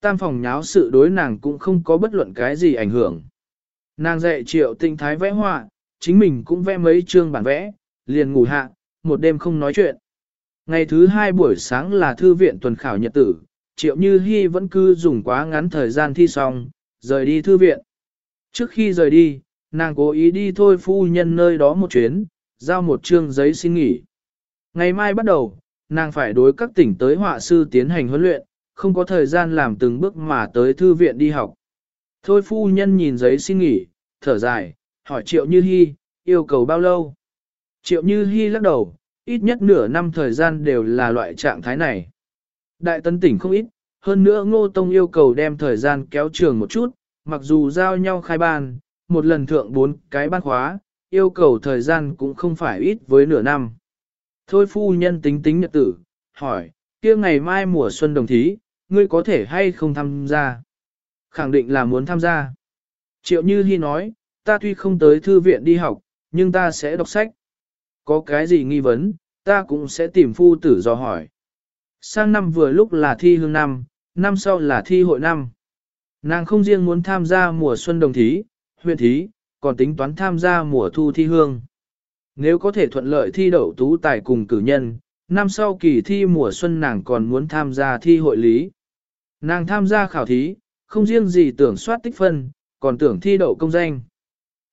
Tam phòng nháo sự đối nàng cũng không có bất luận cái gì ảnh hưởng. Nàng dạy triệu tinh thái vẽ họa, chính mình cũng vẽ mấy chương bản vẽ, liền ngủ hạ, một đêm không nói chuyện. Ngày thứ hai buổi sáng là thư viện tuần khảo nhật tử, triệu như hy vẫn cứ dùng quá ngắn thời gian thi xong, rời đi thư viện. Trước khi rời đi, nàng cố ý đi thôi phu nhân nơi đó một chuyến, giao một chương giấy xin nghỉ. Ngày mai bắt đầu, nàng phải đối các tỉnh tới họa sư tiến hành huấn luyện, không có thời gian làm từng bước mà tới thư viện đi học. Thôi phu nhân nhìn giấy xin nghỉ, thở dài, hỏi Triệu Như Hi, yêu cầu bao lâu? Triệu Như Hi lắc đầu, ít nhất nửa năm thời gian đều là loại trạng thái này. Đại tấn tỉnh không ít, hơn nữa Ngô Tông yêu cầu đem thời gian kéo trường một chút, mặc dù giao nhau khai ban, một lần thượng bốn cái ban khóa, yêu cầu thời gian cũng không phải ít với nửa năm. Thôi phu nhân tính tính nhật tử, hỏi, kia ngày mai mùa xuân đồng thí, ngươi có thể hay không tham gia? Khẳng định là muốn tham gia. Triệu Như Hi nói, ta tuy không tới thư viện đi học, nhưng ta sẽ đọc sách. Có cái gì nghi vấn, ta cũng sẽ tìm phu tử do hỏi. Sang năm vừa lúc là thi hương năm, năm sau là thi hội năm. Nàng không riêng muốn tham gia mùa xuân đồng thí, huyện thí, còn tính toán tham gia mùa thu thi hương. Nếu có thể thuận lợi thi đậu tú tài cùng cử nhân, năm sau kỳ thi mùa xuân nàng còn muốn tham gia thi hội lý. Nàng tham gia khảo thí, không riêng gì tưởng soát tích phân, còn tưởng thi đậu công danh.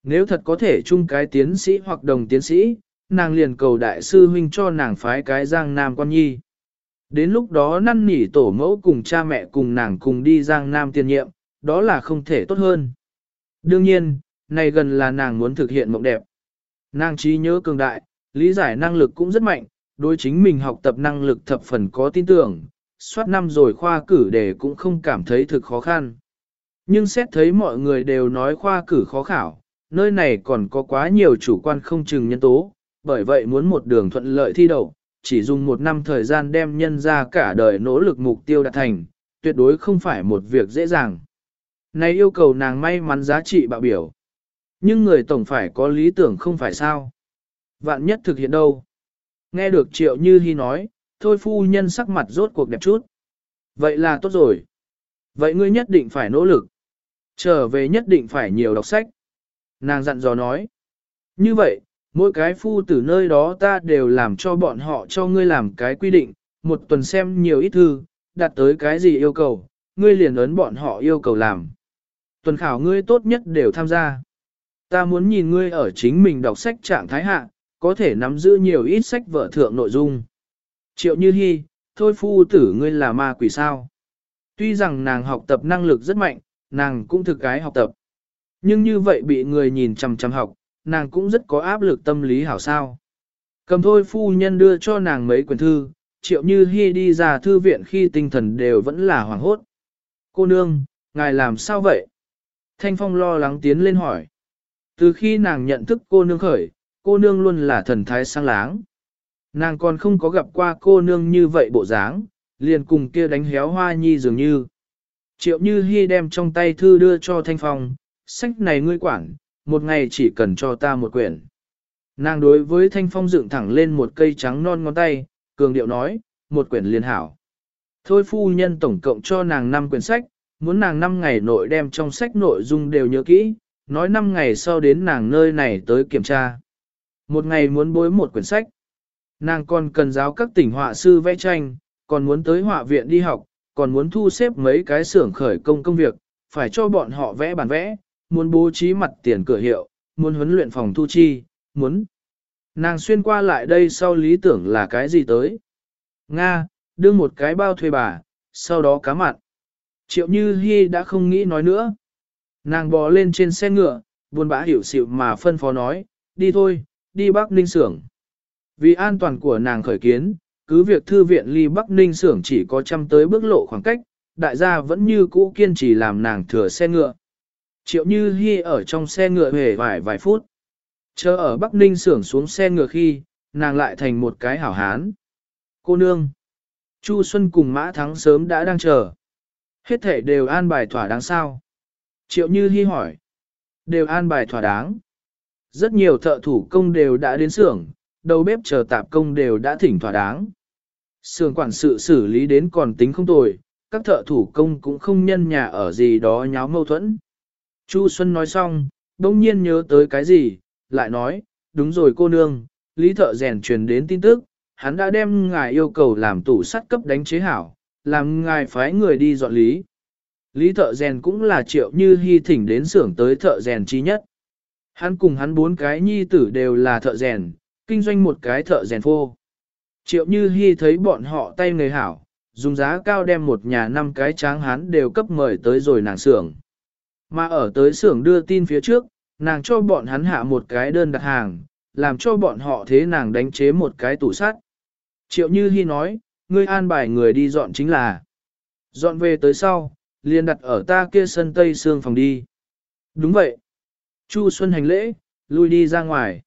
Nếu thật có thể chung cái tiến sĩ hoặc đồng tiến sĩ, nàng liền cầu đại sư huynh cho nàng phái cái giang nam quan nhi. Đến lúc đó năn nỉ tổ mẫu cùng cha mẹ cùng nàng cùng đi giang nam tiền nhiệm, đó là không thể tốt hơn. Đương nhiên, này gần là nàng muốn thực hiện mộng đẹp. Nàng trí nhớ cường đại, lý giải năng lực cũng rất mạnh, đối chính mình học tập năng lực thập phần có tin tưởng, Suốt năm rồi khoa cử đề cũng không cảm thấy thực khó khăn. Nhưng xét thấy mọi người đều nói khoa cử khó khảo, nơi này còn có quá nhiều chủ quan không chừng nhân tố, bởi vậy muốn một đường thuận lợi thi đậu, chỉ dùng một năm thời gian đem nhân ra cả đời nỗ lực mục tiêu đạt thành, tuyệt đối không phải một việc dễ dàng. Này yêu cầu nàng may mắn giá trị bạo biểu. Nhưng người tổng phải có lý tưởng không phải sao. Vạn nhất thực hiện đâu. Nghe được triệu như hy nói, thôi phu nhân sắc mặt rốt cuộc đẹp chút. Vậy là tốt rồi. Vậy ngươi nhất định phải nỗ lực. Trở về nhất định phải nhiều đọc sách. Nàng dặn dò nói. Như vậy, mỗi cái phu tử nơi đó ta đều làm cho bọn họ cho ngươi làm cái quy định, một tuần xem nhiều ít thư, đặt tới cái gì yêu cầu, ngươi liền ấn bọn họ yêu cầu làm. Tuần khảo ngươi tốt nhất đều tham gia. Ta muốn nhìn ngươi ở chính mình đọc sách trạng thái hạ, có thể nắm giữ nhiều ít sách vở thượng nội dung. Triệu Như Hi, thôi phu tử ngươi là ma quỷ sao. Tuy rằng nàng học tập năng lực rất mạnh, nàng cũng thực cái học tập. Nhưng như vậy bị người nhìn chằm chằm học, nàng cũng rất có áp lực tâm lý hảo sao. Cầm thôi phu nhân đưa cho nàng mấy quyển thư, triệu như hy đi ra thư viện khi tinh thần đều vẫn là hoảng hốt. Cô nương, ngài làm sao vậy? Thanh Phong lo lắng tiến lên hỏi. Từ khi nàng nhận thức cô nương khởi, cô nương luôn là thần thái sang láng. Nàng còn không có gặp qua cô nương như vậy bộ dáng, liền cùng kia đánh héo hoa nhi dường như. Triệu Như Hi đem trong tay thư đưa cho Thanh Phong, sách này ngươi quản, một ngày chỉ cần cho ta một quyển. Nàng đối với Thanh Phong dựng thẳng lên một cây trắng non ngón tay, cường điệu nói, một quyển liên hảo. Thôi phu nhân tổng cộng cho nàng 5 quyển sách, muốn nàng 5 ngày nội đem trong sách nội dung đều nhớ kỹ, nói 5 ngày sau đến nàng nơi này tới kiểm tra. Một ngày muốn bối một quyển sách. Nàng còn cần giáo các tỉnh họa sư vẽ tranh, còn muốn tới họa viện đi học, còn muốn thu xếp mấy cái xưởng khởi công công việc, phải cho bọn họ vẽ bản vẽ, muốn bố trí mặt tiền cửa hiệu, muốn huấn luyện phòng thu chi, muốn. Nàng xuyên qua lại đây sau lý tưởng là cái gì tới? Nga, đưa một cái bao thuê bà, sau đó cá mặn. Triệu Như Hi đã không nghĩ nói nữa. Nàng bò lên trên xe ngựa, buồn bã hiểu xịu mà phân phó nói, đi thôi, đi Bắc Ninh xưởng. Vì an toàn của nàng khởi kiến, cứ việc thư viện ly Bắc Ninh xưởng chỉ có trăm tới bước lộ khoảng cách, đại gia vẫn như cũ kiên trì làm nàng thừa xe ngựa. Triệu Như Hi ở trong xe ngựa hề vài vài phút. Chờ ở Bắc Ninh xưởng xuống xe ngựa khi, nàng lại thành một cái hảo hán. Cô nương. Chu Xuân cùng Mã Thắng sớm đã đang chờ. Hết thể đều an bài thỏa đáng sao. Triệu Như Hi hỏi. Đều an bài thỏa đáng. Rất nhiều thợ thủ công đều đã đến xưởng, đầu bếp chờ tạp công đều đã thỉnh thỏa đáng. Xưởng quản sự xử lý đến còn tính không tồi, các thợ thủ công cũng không nhân nhà ở gì đó nháo mâu thuẫn. Chu Xuân nói xong, đông nhiên nhớ tới cái gì, lại nói, đúng rồi cô nương, lý thợ rèn truyền đến tin tức, hắn đã đem ngài yêu cầu làm tủ sắt cấp đánh chế hảo, làm ngài phái người đi dọn lý. Lý thợ rèn cũng là triệu như hy thỉnh đến xưởng tới thợ rèn chi nhất. Hắn cùng hắn bốn cái nhi tử đều là thợ rèn, kinh doanh một cái thợ rèn phô. Triệu như hy thấy bọn họ tay người hảo, dùng giá cao đem một nhà năm cái tráng hắn đều cấp mời tới rồi nàng xưởng. Mà ở tới xưởng đưa tin phía trước, nàng cho bọn hắn hạ một cái đơn đặt hàng, làm cho bọn họ thế nàng đánh chế một cái tủ sắt. Triệu Như Hi nói, ngươi an bài người đi dọn chính là. Dọn về tới sau, liền đặt ở ta kia sân tây xương phòng đi. Đúng vậy. Chu Xuân hành lễ, lui đi ra ngoài.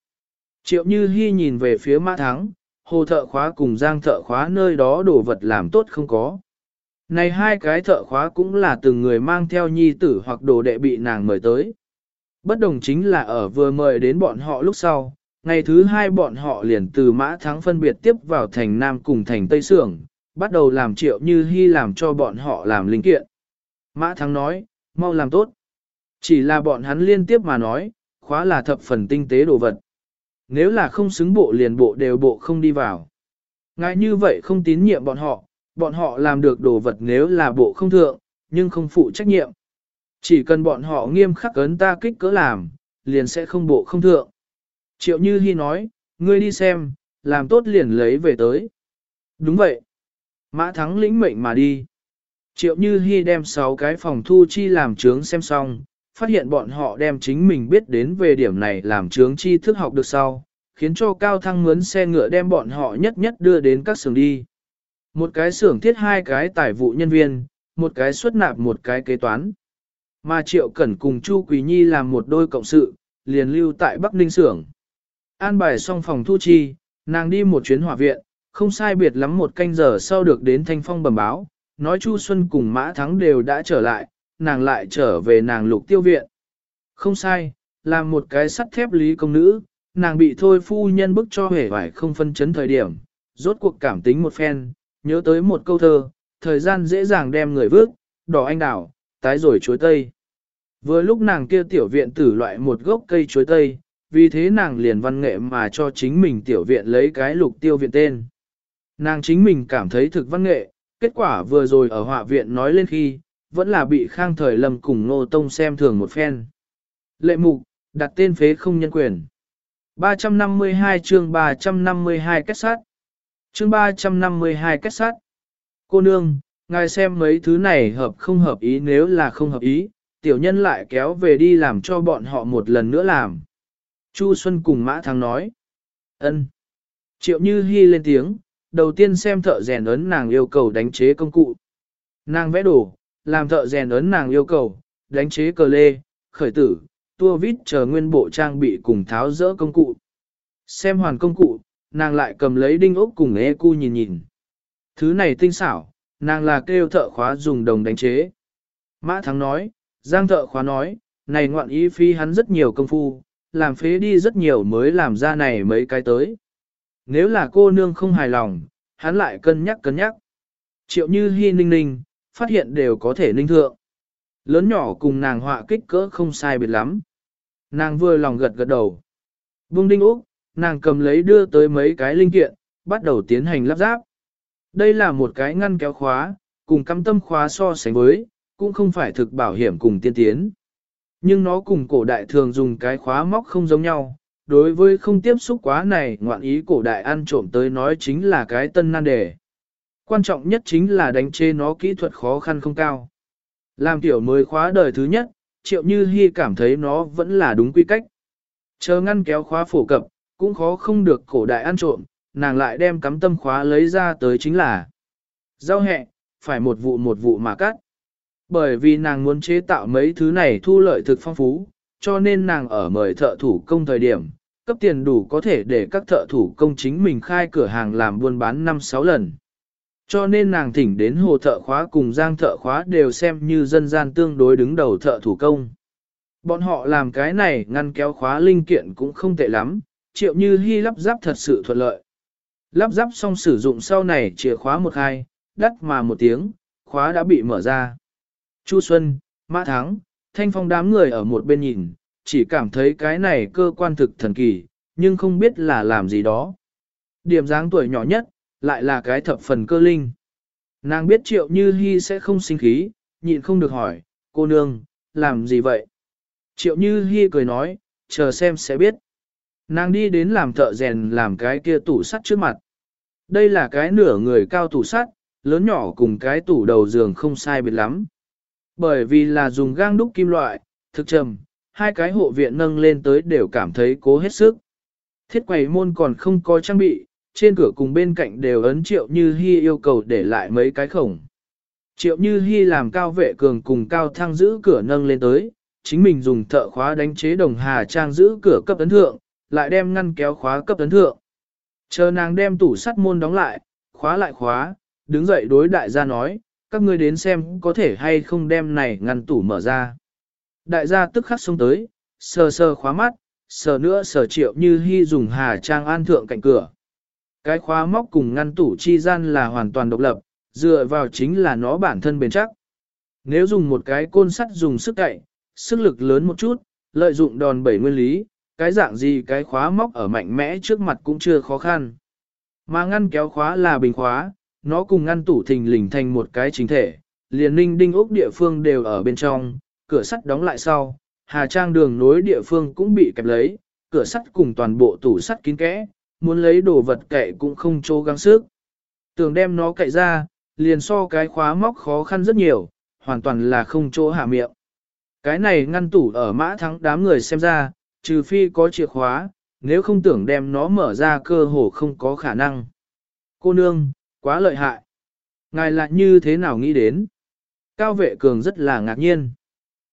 Triệu Như Hi nhìn về phía Mã Thắng, hồ thợ khóa cùng giang thợ khóa nơi đó đổ vật làm tốt không có. Này hai cái thợ khóa cũng là từng người mang theo nhi tử hoặc đồ đệ bị nàng mời tới. Bất đồng chính là ở vừa mời đến bọn họ lúc sau, ngày thứ hai bọn họ liền từ mã thắng phân biệt tiếp vào thành Nam cùng thành Tây Sưởng, bắt đầu làm triệu như hy làm cho bọn họ làm linh kiện. Mã thắng nói, mau làm tốt. Chỉ là bọn hắn liên tiếp mà nói, khóa là thập phần tinh tế đồ vật. Nếu là không xứng bộ liền bộ đều bộ không đi vào. Ngại như vậy không tín nhiệm bọn họ, bọn họ làm được đồ vật nếu là bộ không thượng, nhưng không phụ trách nhiệm, Chỉ cần bọn họ nghiêm khắc ấn ta kích cỡ làm, liền sẽ không bộ không thượng. Triệu Như Hi nói, ngươi đi xem, làm tốt liền lấy về tới. Đúng vậy. Mã Thắng lĩnh mệnh mà đi. Triệu Như Hi đem 6 cái phòng thu chi làm trướng xem xong, phát hiện bọn họ đem chính mình biết đến về điểm này làm trướng chi thức học được sau, khiến cho cao thăng mướn xe ngựa đem bọn họ nhất nhất đưa đến các xưởng đi. Một cái xưởng thiết hai cái tài vụ nhân viên, một cái xuất nạp một cái kế toán. Mà Triệu Cẩn cùng Chu Quỳ Nhi làm một đôi cộng sự, liền lưu tại Bắc Ninh xưởng. An bài xong phòng thu chi, nàng đi một chuyến hỏa viện, không sai biệt lắm một canh giờ sau được đến thanh phong bẩm báo, nói Chu Xuân cùng Mã Thắng đều đã trở lại, nàng lại trở về nàng lục tiêu viện. Không sai, làm một cái sắt thép lý công nữ, nàng bị thôi phu nhân bức cho hể vải không phân chấn thời điểm, rốt cuộc cảm tính một phen, nhớ tới một câu thơ, thời gian dễ dàng đem người vước, đỏ anh đảo, tái rồi chuối tây. Vừa lúc nàng kia tiểu viện tử loại một gốc cây chuối tây, vì thế nàng liền văn nghệ mà cho chính mình tiểu viện lấy cái lục tiêu viện tên. Nàng chính mình cảm thấy thực văn nghệ, kết quả vừa rồi ở họa viện nói lên khi, vẫn là bị khang thời lầm cùng nô tông xem thường một phen. Lệ mục, đặt tên phế không nhân quyền. 352 chương 352 kết sát. Chương 352 kết sát. Cô nương, ngài xem mấy thứ này hợp không hợp ý nếu là không hợp ý, tiểu nhân lại kéo về đi làm cho bọn họ một lần nữa làm. Chu Xuân cùng Mã Thắng nói. ân. Triệu Như Hi lên tiếng, đầu tiên xem thợ rèn ấn nàng yêu cầu đánh chế công cụ. Nàng vẽ đồ, làm thợ rèn ấn nàng yêu cầu, đánh chế cờ lê, khởi tử, tua vít chờ nguyên bộ trang bị cùng tháo rỡ công cụ. Xem hoàn công cụ, nàng lại cầm lấy đinh ốc cùng e cu nhìn nhìn. Thứ này tinh xảo, nàng là kêu thợ khóa dùng đồng đánh chế. Mã Thắng nói, Giang thợ khóa nói, này ngoạn ý phi hắn rất nhiều công phu, làm phế đi rất nhiều mới làm ra này mấy cái tới. Nếu là cô nương không hài lòng, hắn lại cân nhắc cân nhắc. Triệu như hy ninh ninh, phát hiện đều có thể ninh thượng. Lớn nhỏ cùng nàng họa kích cỡ không sai biệt lắm. Nàng vừa lòng gật gật đầu. Vương đinh úc, nàng cầm lấy đưa tới mấy cái linh kiện, bắt đầu tiến hành lắp ráp. Đây là một cái ngăn kéo khóa, cùng cắm tâm khóa so sánh với, cũng không phải thực bảo hiểm cùng tiên tiến. Nhưng nó cùng cổ đại thường dùng cái khóa móc không giống nhau, đối với không tiếp xúc quá này ngoạn ý cổ đại ăn trộm tới nói chính là cái tân nan đề. Quan trọng nhất chính là đánh chê nó kỹ thuật khó khăn không cao. Làm tiểu mới khóa đời thứ nhất, triệu như hy cảm thấy nó vẫn là đúng quy cách. Chờ ngăn kéo khóa phổ cập, cũng khó không được cổ đại ăn trộm, nàng lại đem cắm tâm khóa lấy ra tới chính là rau hẹ, phải một vụ một vụ mà cắt. Bởi vì nàng muốn chế tạo mấy thứ này thu lợi thực phong phú, cho nên nàng ở mời thợ thủ công thời điểm, cấp tiền đủ có thể để các thợ thủ công chính mình khai cửa hàng làm buôn bán 5-6 lần. Cho nên nàng thỉnh đến hồ thợ khóa cùng giang thợ khóa đều xem như dân gian tương đối đứng đầu thợ thủ công. Bọn họ làm cái này ngăn kéo khóa linh kiện cũng không tệ lắm, triệu như hy lắp ráp thật sự thuận lợi. Lắp ráp xong sử dụng sau này chìa khóa một hai, đắt mà một tiếng, khóa đã bị mở ra. Chu Xuân, Mã Thắng, Thanh Phong đám người ở một bên nhìn, chỉ cảm thấy cái này cơ quan thực thần kỳ, nhưng không biết là làm gì đó. Điểm dáng tuổi nhỏ nhất, lại là cái thập phần cơ linh. Nàng biết triệu như hy sẽ không sinh khí, nhịn không được hỏi, cô nương, làm gì vậy? Triệu như hy cười nói, chờ xem sẽ biết. Nàng đi đến làm thợ rèn làm cái kia tủ sắt trước mặt. Đây là cái nửa người cao tủ sắt, lớn nhỏ cùng cái tủ đầu giường không sai biệt lắm. Bởi vì là dùng gang đúc kim loại, thực trầm, hai cái hộ viện nâng lên tới đều cảm thấy cố hết sức. Thiết quầy môn còn không có trang bị, trên cửa cùng bên cạnh đều ấn triệu như hy yêu cầu để lại mấy cái khổng. Triệu như hy làm cao vệ cường cùng cao thang giữ cửa nâng lên tới, chính mình dùng thợ khóa đánh chế đồng hà trang giữ cửa cấp ấn thượng, lại đem ngăn kéo khóa cấp tấn thượng. Chờ nàng đem tủ sắt môn đóng lại, khóa lại khóa, đứng dậy đối đại gia nói, các ngươi đến xem có thể hay không đem này ngăn tủ mở ra. Đại gia tức khắc xông tới, sờ sờ khóa mắt, sờ nữa sờ triệu như hy dùng hà trang an thượng cạnh cửa. Cái khóa móc cùng ngăn tủ chi gian là hoàn toàn độc lập, dựa vào chính là nó bản thân bền chắc. Nếu dùng một cái côn sắt dùng sức cậy, sức lực lớn một chút, lợi dụng đòn bẩy nguyên lý, cái dạng gì cái khóa móc ở mạnh mẽ trước mặt cũng chưa khó khăn. Mà ngăn kéo khóa là bình khóa, nó cùng ngăn tủ thình lình thành một cái chính thể, liền ninh đinh ốc địa phương đều ở bên trong, cửa sắt đóng lại sau, Hà Trang đường nối địa phương cũng bị kẹp lấy, cửa sắt cùng toàn bộ tủ sắt kín kẽ, muốn lấy đồ vật kệ cũng không trô gắng sức. Tường đem nó cậy ra, liền so cái khóa móc khó khăn rất nhiều, hoàn toàn là không chỗ hạ miệng. Cái này ngăn tủ ở mã thắng đám người xem ra, trừ phi có chìa khóa, nếu không tưởng đem nó mở ra cơ hồ không có khả năng. Cô nương, quá lợi hại. Ngài lại như thế nào nghĩ đến? Cao vệ cường rất là ngạc nhiên.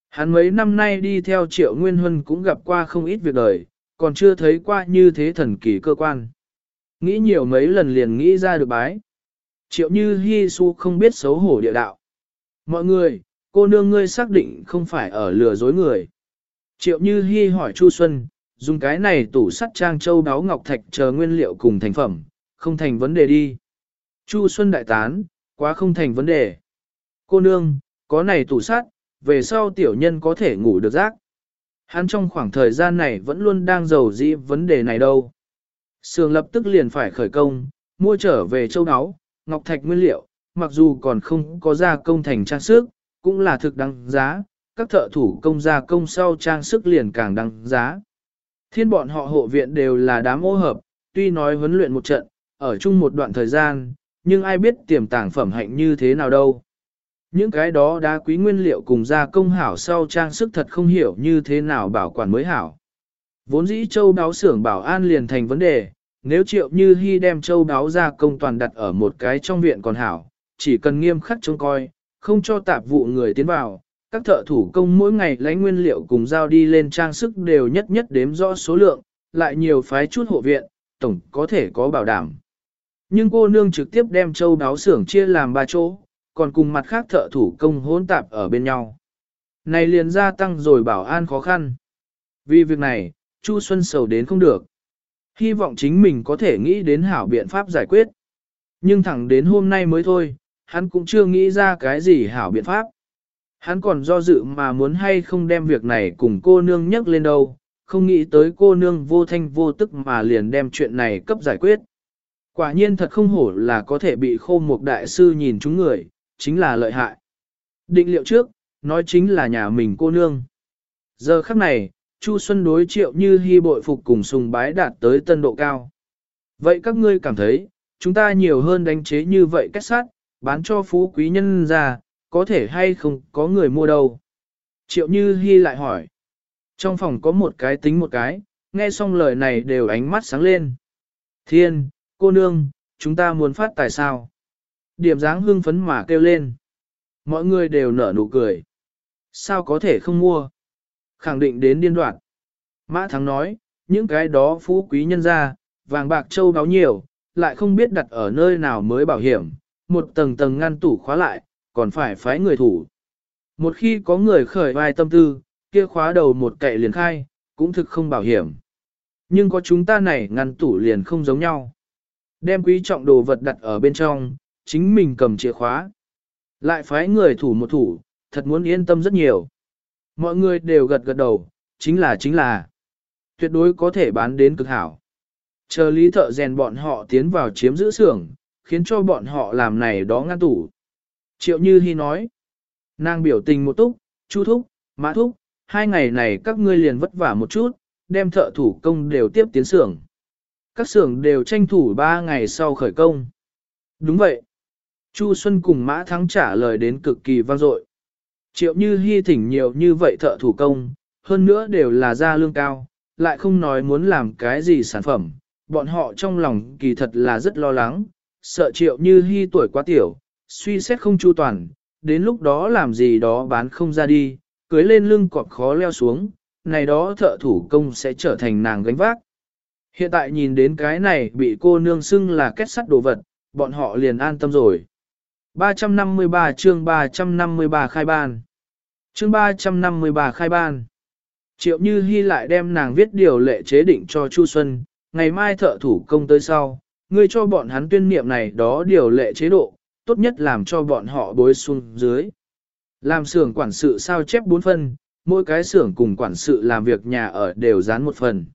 Hắn mấy năm nay đi theo triệu nguyên huân cũng gặp qua không ít việc đời, còn chưa thấy qua như thế thần kỳ cơ quan. Nghĩ nhiều mấy lần liền nghĩ ra được bái. Triệu như hi su không biết xấu hổ địa đạo. Mọi người, cô nương ngươi xác định không phải ở lừa dối người. Triệu như hi hỏi Chu Xuân, dùng cái này tủ sắt trang châu đáo ngọc thạch chờ nguyên liệu cùng thành phẩm, không thành vấn đề đi. Chu Xuân đại tán, quá không thành vấn đề. Cô nương, có này tủ sắt, về sau tiểu nhân có thể ngủ được giấc. Hắn trong khoảng thời gian này vẫn luôn đang giàu dĩ vấn đề này đâu. Sường lập tức liền phải khởi công, mua trở về châu áo, ngọc thạch nguyên liệu, mặc dù còn không có gia công thành trang sức, cũng là thực đáng giá, các thợ thủ công gia công sau trang sức liền càng đăng giá. Thiên bọn họ hộ viện đều là đám ô hợp, tuy nói huấn luyện một trận, ở chung một đoạn thời gian, nhưng ai biết tiềm tàng phẩm hạnh như thế nào đâu. Những cái đó đá quý nguyên liệu cùng gia công hảo sau trang sức thật không hiểu như thế nào bảo quản mới hảo. Vốn dĩ châu đáo xưởng bảo an liền thành vấn đề, nếu triệu như hy đem châu đáo gia công toàn đặt ở một cái trong viện còn hảo, chỉ cần nghiêm khắc trông coi, không cho tạp vụ người tiến vào, các thợ thủ công mỗi ngày lấy nguyên liệu cùng giao đi lên trang sức đều nhất nhất đếm rõ số lượng, lại nhiều phái chút hộ viện, tổng có thể có bảo đảm. Nhưng cô nương trực tiếp đem châu đáo xưởng chia làm ba chỗ, còn cùng mặt khác thợ thủ công hỗn tạp ở bên nhau. Này liền gia tăng rồi bảo an khó khăn. Vì việc này, Chu Xuân sầu đến không được. Hy vọng chính mình có thể nghĩ đến hảo biện pháp giải quyết. Nhưng thẳng đến hôm nay mới thôi, hắn cũng chưa nghĩ ra cái gì hảo biện pháp. Hắn còn do dự mà muốn hay không đem việc này cùng cô nương nhắc lên đâu, không nghĩ tới cô nương vô thanh vô tức mà liền đem chuyện này cấp giải quyết. Quả nhiên thật không hổ là có thể bị khô một đại sư nhìn chúng người, chính là lợi hại. Định liệu trước, nói chính là nhà mình cô nương. Giờ khắc này, Chu Xuân đối triệu như hy bội phục cùng sùng bái đạt tới tân độ cao. Vậy các ngươi cảm thấy, chúng ta nhiều hơn đánh chế như vậy kết sát, bán cho phú quý nhân ra, có thể hay không có người mua đâu? Triệu Như Hi lại hỏi. Trong phòng có một cái tính một cái, nghe xong lời này đều ánh mắt sáng lên. Thiên, cô nương, chúng ta muốn phát tài sao? Điểm dáng hưng phấn mà kêu lên. Mọi người đều nở nụ cười. Sao có thể không mua? Khẳng định đến điên đoạn. Mã Thắng nói, những cái đó phú quý nhân ra, vàng bạc châu báo nhiều, lại không biết đặt ở nơi nào mới bảo hiểm, một tầng tầng ngăn tủ khóa lại, còn phải phái người thủ. Một khi có người khởi vai tâm tư, kia khóa đầu một cậy liền khai, cũng thực không bảo hiểm. Nhưng có chúng ta này ngăn tủ liền không giống nhau. Đem quý trọng đồ vật đặt ở bên trong, chính mình cầm chìa khóa. Lại phái người thủ một thủ, thật muốn yên tâm rất nhiều. Mọi người đều gật gật đầu, chính là chính là. Tuyệt đối có thể bán đến cực hảo. Chờ lý thợ rèn bọn họ tiến vào chiếm giữ xưởng, khiến cho bọn họ làm này đó ngăn tủ. Triệu Như Hi nói, nàng biểu tình một túc, chu thúc, mã thúc, hai ngày này các ngươi liền vất vả một chút, đem thợ thủ công đều tiếp tiến xưởng. Các xưởng đều tranh thủ ba ngày sau khởi công. Đúng vậy. Chu Xuân cùng Mã Thắng trả lời đến cực kỳ vang dội. Triệu Như Hi thỉnh nhiều như vậy thợ thủ công, hơn nữa đều là gia lương cao, lại không nói muốn làm cái gì sản phẩm. Bọn họ trong lòng kỳ thật là rất lo lắng, sợ Triệu Như Hi tuổi quá tiểu, suy xét không chu toàn, đến lúc đó làm gì đó bán không ra đi, cưới lên lưng cọp khó leo xuống, này đó thợ thủ công sẽ trở thành nàng gánh vác. Hiện tại nhìn đến cái này bị cô nương xưng là kết sắt đồ vật, bọn họ liền an tâm rồi. 353 chương 353 khai ban. Chương 353 khai ban. Triệu Như Hi lại đem nàng viết điều lệ chế định cho Chu Xuân, ngày mai thợ thủ công tới sau, ngươi cho bọn hắn tuyên niệm này đó điều lệ chế độ, tốt nhất làm cho bọn họ bối xuống dưới. Làm xưởng quản sự sao chép 4 phân, mỗi cái xưởng cùng quản sự làm việc nhà ở đều dán một phần.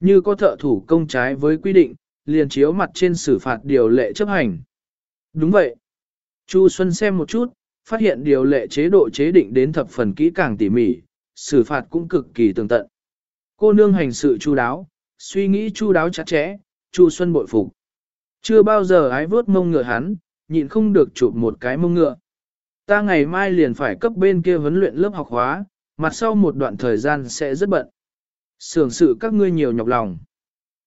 Như có thợ thủ công trái với quy định, liền chiếu mặt trên xử phạt điều lệ chấp hành. Đúng vậy. Chu Xuân xem một chút, phát hiện điều lệ chế độ chế định đến thập phần kỹ càng tỉ mỉ, xử phạt cũng cực kỳ tường tận. Cô nương hành sự chu đáo, suy nghĩ chu đáo chặt chẽ, Chu Xuân bội phục. Chưa bao giờ ái vớt mông ngựa hắn, nhịn không được chụp một cái mông ngựa. Ta ngày mai liền phải cấp bên kia huấn luyện lớp học hóa, mặt sau một đoạn thời gian sẽ rất bận. Sưởng sự các ngươi nhiều nhọc lòng.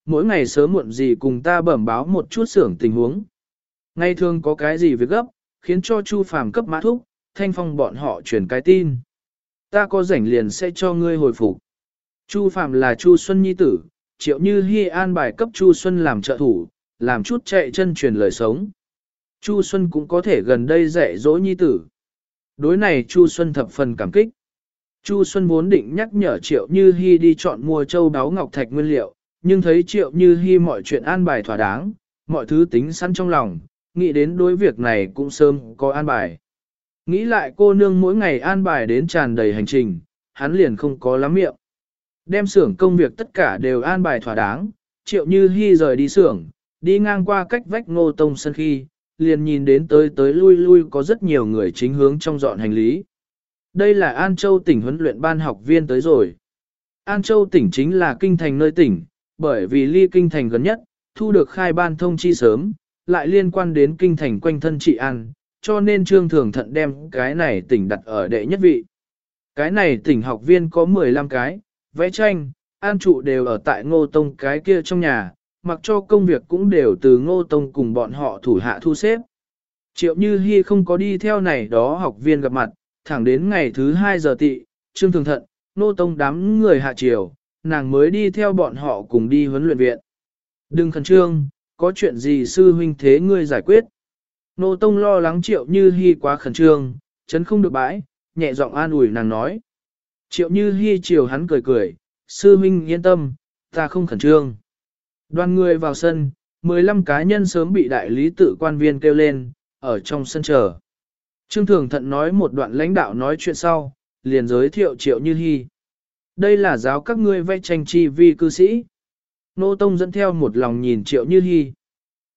Mỗi ngày sớm muộn gì cùng ta bẩm báo một chút sưởng tình huống. Ngày thường có cái gì việc gấp, khiến cho Chu Phàm cấp mã thúc, thanh phong bọn họ truyền cái tin. Ta có rảnh liền sẽ cho ngươi hồi phục. Chu Phàm là Chu Xuân Nhi tử, triệu như Hi an bài cấp Chu Xuân làm trợ thủ, làm chút chạy chân truyền lời sống. Chu Xuân cũng có thể gần đây dạy dỗ Nhi tử. Đối này Chu Xuân thập phần cảm kích. Chu Xuân vốn định nhắc nhở Triệu Như Hi đi chọn mua châu đáo ngọc thạch nguyên liệu, nhưng thấy Triệu Như Hi mọi chuyện an bài thỏa đáng, mọi thứ tính sẵn trong lòng, nghĩ đến đối việc này cũng sớm có an bài. Nghĩ lại cô nương mỗi ngày an bài đến tràn đầy hành trình, hắn liền không có lắm miệng. Đem xưởng công việc tất cả đều an bài thỏa đáng, Triệu Như Hi rời đi xưởng, đi ngang qua cách vách ngô tông sân khi, liền nhìn đến tới tới lui lui có rất nhiều người chính hướng trong dọn hành lý. Đây là An Châu tỉnh huấn luyện ban học viên tới rồi. An Châu tỉnh chính là kinh thành nơi tỉnh, bởi vì ly kinh thành gần nhất, thu được khai ban thông chi sớm, lại liên quan đến kinh thành quanh thân trị an, cho nên trương thường thận đem cái này tỉnh đặt ở đệ nhất vị. Cái này tỉnh học viên có 15 cái, vẽ tranh, an trụ đều ở tại ngô tông cái kia trong nhà, mặc cho công việc cũng đều từ ngô tông cùng bọn họ thủ hạ thu xếp. Triệu Như Hi không có đi theo này đó học viên gặp mặt, thẳng đến ngày thứ 2 giờ tị, Trương Thường Thận, Ngô Tông đám người hạ triều, nàng mới đi theo bọn họ cùng đi huấn luyện viện. Đừng khẩn trương, có chuyện gì sư huynh thế ngươi giải quyết. Ngô Tông lo lắng Triệu Như Hi quá khẩn trương, chấn không được bãi, nhẹ giọng an ủi nàng nói. Triệu Như Hi chiều hắn cười cười, sư huynh yên tâm, ta không khẩn trương. Đoàn người vào sân, 15 cá nhân sớm bị đại lý tự quan viên kêu lên, ở trong sân chờ. Trương Thường Thận nói một đoạn lãnh đạo nói chuyện sau, liền giới thiệu Triệu Như Hi. Đây là giáo các ngươi vẽ tranh chi vi cư sĩ. Nô Tông dẫn theo một lòng nhìn Triệu Như Hi.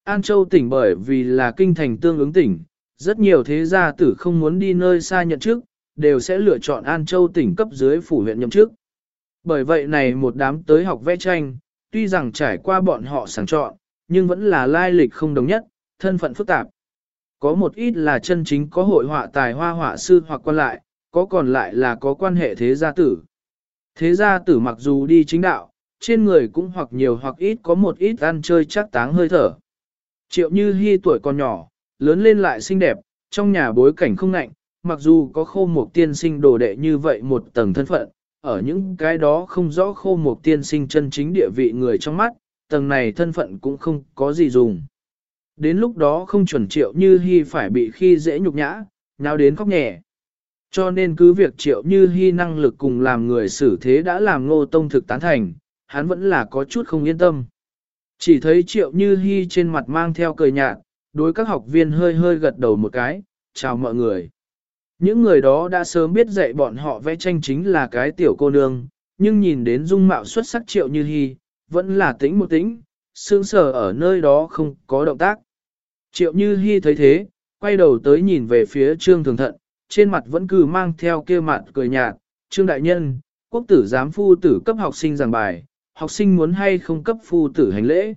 An Châu tỉnh bởi vì là kinh thành tương ứng tỉnh, rất nhiều thế gia tử không muốn đi nơi xa nhận chức, đều sẽ lựa chọn An Châu tỉnh cấp dưới phủ huyện nhậm chức. Bởi vậy này một đám tới học vẽ tranh, tuy rằng trải qua bọn họ sàng chọn, nhưng vẫn là lai lịch không đồng nhất, thân phận phức tạp. Có một ít là chân chính có hội họa tài hoa họa sư hoặc quan lại, có còn lại là có quan hệ thế gia tử. Thế gia tử mặc dù đi chính đạo, trên người cũng hoặc nhiều hoặc ít có một ít ăn chơi chắc táng hơi thở. Triệu như hy tuổi còn nhỏ, lớn lên lại xinh đẹp, trong nhà bối cảnh không nạnh, mặc dù có khô một tiên sinh đồ đệ như vậy một tầng thân phận, ở những cái đó không rõ khô một tiên sinh chân chính địa vị người trong mắt, tầng này thân phận cũng không có gì dùng. Đến lúc đó không chuẩn triệu như hy phải bị khi dễ nhục nhã, nào đến khóc nhẹ. Cho nên cứ việc triệu như hy năng lực cùng làm người xử thế đã làm ngô tông thực tán thành, hắn vẫn là có chút không yên tâm. Chỉ thấy triệu như hy trên mặt mang theo cười nhạt, đối các học viên hơi hơi gật đầu một cái, chào mọi người. Những người đó đã sớm biết dạy bọn họ vẽ tranh chính là cái tiểu cô nương, nhưng nhìn đến dung mạo xuất sắc triệu như hy, vẫn là tĩnh một tĩnh, sương sở ở nơi đó không có động tác. Triệu như hy thấy thế, quay đầu tới nhìn về phía trương thường thận, trên mặt vẫn cứ mang theo kia mặt cười nhạt, trương đại nhân, quốc tử giám phu tử cấp học sinh giảng bài, học sinh muốn hay không cấp phu tử hành lễ.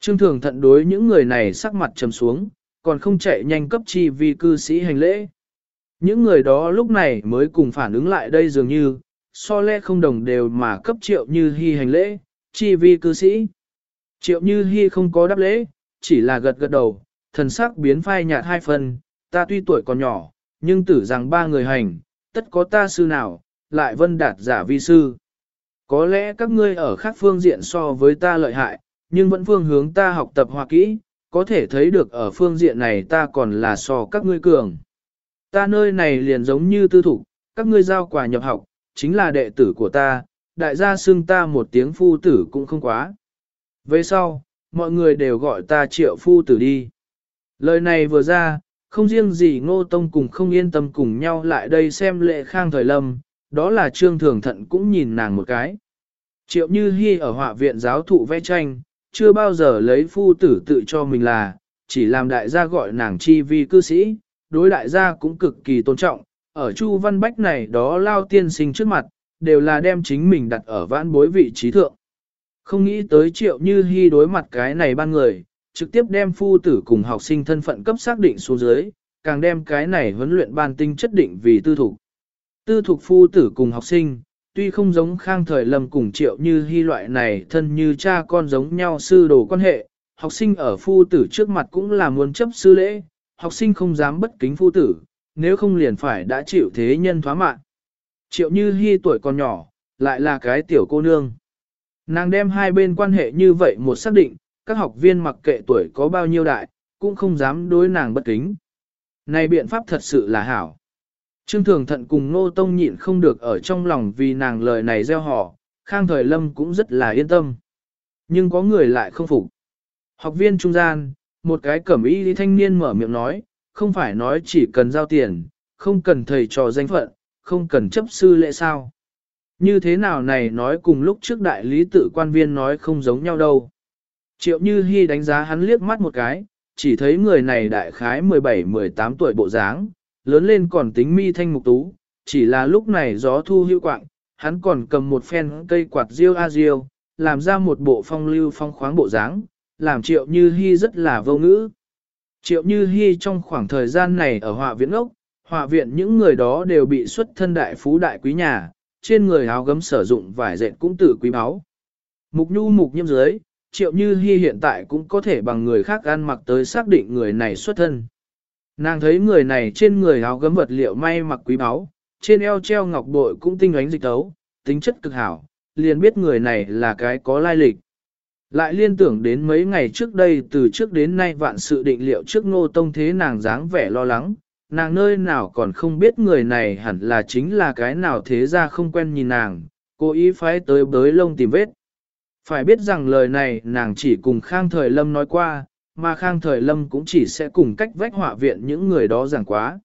Trương thường thận đối những người này sắc mặt trầm xuống, còn không chạy nhanh cấp chi vì cư sĩ hành lễ. Những người đó lúc này mới cùng phản ứng lại đây dường như, so lẽ không đồng đều mà cấp triệu như hy hành lễ, chi vi cư sĩ. Triệu như hy không có đáp lễ, chỉ là gật gật đầu, thần sắc biến phai nhạt hai phần, ta tuy tuổi còn nhỏ, nhưng tử rằng ba người hành, tất có ta sư nào, lại vân đạt giả vi sư. Có lẽ các ngươi ở khác phương diện so với ta lợi hại, nhưng vẫn phương hướng ta học tập hoa kỹ, có thể thấy được ở phương diện này ta còn là so các ngươi cường. Ta nơi này liền giống như tư thủ, các ngươi giao quà nhập học, chính là đệ tử của ta, đại gia xưng ta một tiếng phu tử cũng không quá. Về sau, mọi người đều gọi ta triệu phu tử đi. Lời này vừa ra, không riêng gì ngô tông cùng không yên tâm cùng nhau lại đây xem lệ khang thời lâm, đó là trương thường thận cũng nhìn nàng một cái. Triệu như hy ở họa viện giáo thụ vẽ tranh, chưa bao giờ lấy phu tử tự cho mình là, chỉ làm đại gia gọi nàng chi vi cư sĩ, đối đại gia cũng cực kỳ tôn trọng, ở Chu Văn Bách này đó lao tiên sinh trước mặt, đều là đem chính mình đặt ở vãn bối vị trí thượng. Không nghĩ tới triệu như hy đối mặt cái này ban người, trực tiếp đem phu tử cùng học sinh thân phận cấp xác định xuống dưới, càng đem cái này huấn luyện ban tinh chất định vì tư thục. Tư thục phu tử cùng học sinh, tuy không giống khang thời lâm cùng triệu như hy loại này thân như cha con giống nhau sư đồ quan hệ, học sinh ở phu tử trước mặt cũng là muốn chấp sư lễ, học sinh không dám bất kính phu tử, nếu không liền phải đã chịu thế nhân thoá mạng. Triệu như hy tuổi còn nhỏ, lại là cái tiểu cô nương. Nàng đem hai bên quan hệ như vậy một xác định, các học viên mặc kệ tuổi có bao nhiêu đại, cũng không dám đối nàng bất kính. Này biện pháp thật sự là hảo. Trương Thường Thận cùng Nô Tông nhịn không được ở trong lòng vì nàng lời này gieo họ, Khang Thời Lâm cũng rất là yên tâm. Nhưng có người lại không phục. Học viên trung gian, một cái cẩm y thanh niên mở miệng nói, không phải nói chỉ cần giao tiền, không cần thầy trò danh phận, không cần chấp sư lễ sao. Như thế nào này nói cùng lúc trước đại lý tự quan viên nói không giống nhau đâu. Triệu Như Hi đánh giá hắn liếc mắt một cái, chỉ thấy người này đại khái 17-18 tuổi bộ dáng, lớn lên còn tính mi thanh mục tú, chỉ là lúc này gió thu hữu quạng, hắn còn cầm một phen cây quạt riêu a riêu, làm ra một bộ phong lưu phong khoáng bộ dáng, làm Triệu Như Hi rất là vô ngữ. Triệu Như Hi trong khoảng thời gian này ở họa viện ốc, họa viện những người đó đều bị xuất thân đại phú đại quý nhà, trên người áo gấm sử dụng vải dệt cũng tự quý báu. Mục nhu mục nhiễm dưới, Triệu Như Hi hiện tại cũng có thể bằng người khác ăn mặc tới xác định người này xuất thân. Nàng thấy người này trên người áo gấm vật liệu may mặc quý báu, trên eo treo ngọc bội cũng tinh ánh dịch tấu, tính chất cực hảo, liền biết người này là cái có lai lịch. Lại liên tưởng đến mấy ngày trước đây từ trước đến nay vạn sự định liệu trước ngô tông thế nàng dáng vẻ lo lắng, nàng nơi nào còn không biết người này hẳn là chính là cái nào thế ra không quen nhìn nàng, cố ý phái tới bới lông tìm vết. Phải biết rằng lời này nàng chỉ cùng Khang Thời Lâm nói qua, mà Khang Thời Lâm cũng chỉ sẽ cùng cách vách họa viện những người đó giảng quá.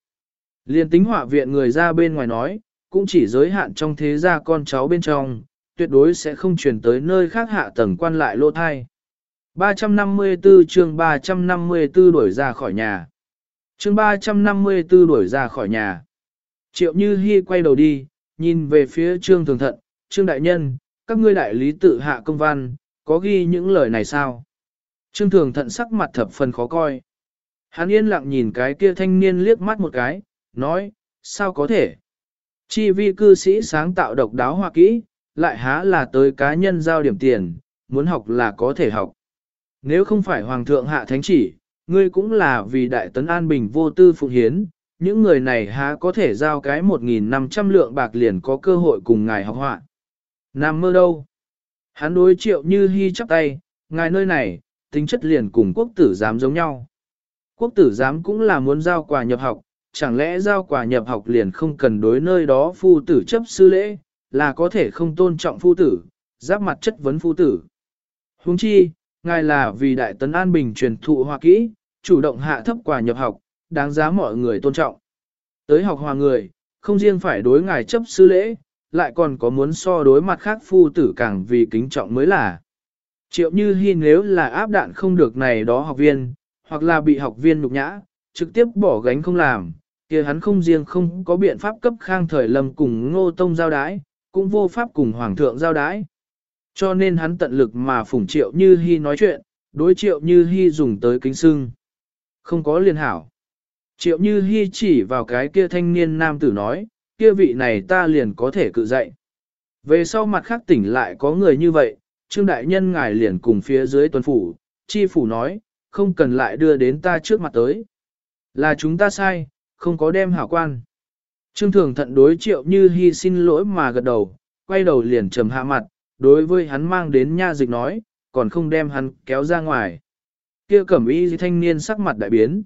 Liên tính họa viện người ra bên ngoài nói, cũng chỉ giới hạn trong thế gia con cháu bên trong, tuyệt đối sẽ không truyền tới nơi khác hạ tầng quan lại lô thai. 354 chương 354 đuổi ra khỏi nhà. Chương 354 đuổi ra khỏi nhà. Triệu Như Hi quay đầu đi, nhìn về phía Trương Thường Thận, Trương Đại Nhân, các ngươi đại lý tự hạ công văn, có ghi những lời này sao? Trương Thường Thận sắc mặt thập phần khó coi. Hắn yên lặng nhìn cái kia thanh niên liếc mắt một cái, nói, sao có thể? Chi vi cư sĩ sáng tạo độc đáo hoa kỹ, lại há là tới cá nhân giao điểm tiền, muốn học là có thể học. Nếu không phải Hoàng thượng hạ thánh chỉ, ngươi cũng là vì đại tấn an bình vô tư phụng hiến, những người này há có thể giao cái 1.500 lượng bạc liền có cơ hội cùng ngài học họa. Nam mơ đâu? Hắn đối triệu như hy chắp tay, ngài nơi này, tính chất liền cùng quốc tử giám giống nhau. Quốc tử giám cũng là muốn giao quà nhập học, chẳng lẽ giao quà nhập học liền không cần đối nơi đó phu tử chấp sư lễ, là có thể không tôn trọng phu tử, giáp mặt chất vấn phu tử. Huống chi, ngài là vì đại tấn an bình truyền thụ hoa kỹ, chủ động hạ thấp quà nhập học, đáng giá mọi người tôn trọng. Tới học hòa người, không riêng phải đối ngài chấp sư lễ, lại còn có muốn so đối mặt khác phu tử càng vì kính trọng mới là. Triệu như hy nếu là áp đạn không được này đó học viên, hoặc là bị học viên nhục nhã, trực tiếp bỏ gánh không làm, kia hắn không riêng không có biện pháp cấp khang thời lâm cùng ngô tông giao đái, cũng vô pháp cùng hoàng thượng giao đái. Cho nên hắn tận lực mà phủng triệu như hy nói chuyện, đối triệu như hy dùng tới kính sưng. Không có liên hảo. Triệu như hy chỉ vào cái kia thanh niên nam tử nói, kia vị này ta liền có thể cự dậy. Về sau mặt khác tỉnh lại có người như vậy, Trương Đại Nhân ngài liền cùng phía dưới tuần phủ, chi phủ nói, không cần lại đưa đến ta trước mặt tới. Là chúng ta sai, không có đem hảo quan. Trương Thường thận đối triệu như hy xin lỗi mà gật đầu, quay đầu liền trầm hạ mặt, đối với hắn mang đến nha dịch nói, còn không đem hắn kéo ra ngoài. Kia cẩm y thanh niên sắc mặt đại biến.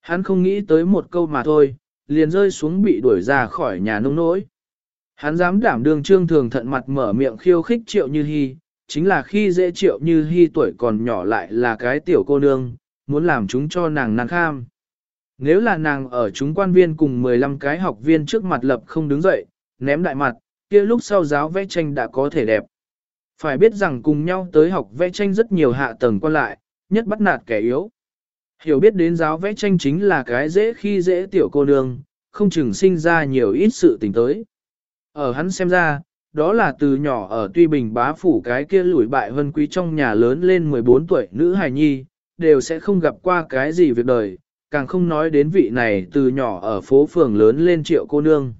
Hắn không nghĩ tới một câu mà thôi, liền rơi xuống bị đuổi ra khỏi nhà nông nỗi. Hắn dám đảm đương trương thường thận mặt mở miệng khiêu khích triệu như hy, chính là khi dễ triệu như hy tuổi còn nhỏ lại là cái tiểu cô nương, muốn làm chúng cho nàng nàng kham. Nếu là nàng ở chúng quan viên cùng 15 cái học viên trước mặt lập không đứng dậy, ném đại mặt, kia lúc sau giáo vẽ tranh đã có thể đẹp. Phải biết rằng cùng nhau tới học vẽ tranh rất nhiều hạ tầng quan lại, nhất bắt nạt kẻ yếu. Hiểu biết đến giáo vẽ tranh chính là cái dễ khi dễ tiểu cô nương, không chừng sinh ra nhiều ít sự tình tới. Ở hắn xem ra, đó là từ nhỏ ở tuy bình bá phủ cái kia lủi bại vân quý trong nhà lớn lên 14 tuổi nữ hài nhi, đều sẽ không gặp qua cái gì việc đời, càng không nói đến vị này từ nhỏ ở phố phường lớn lên triệu cô nương.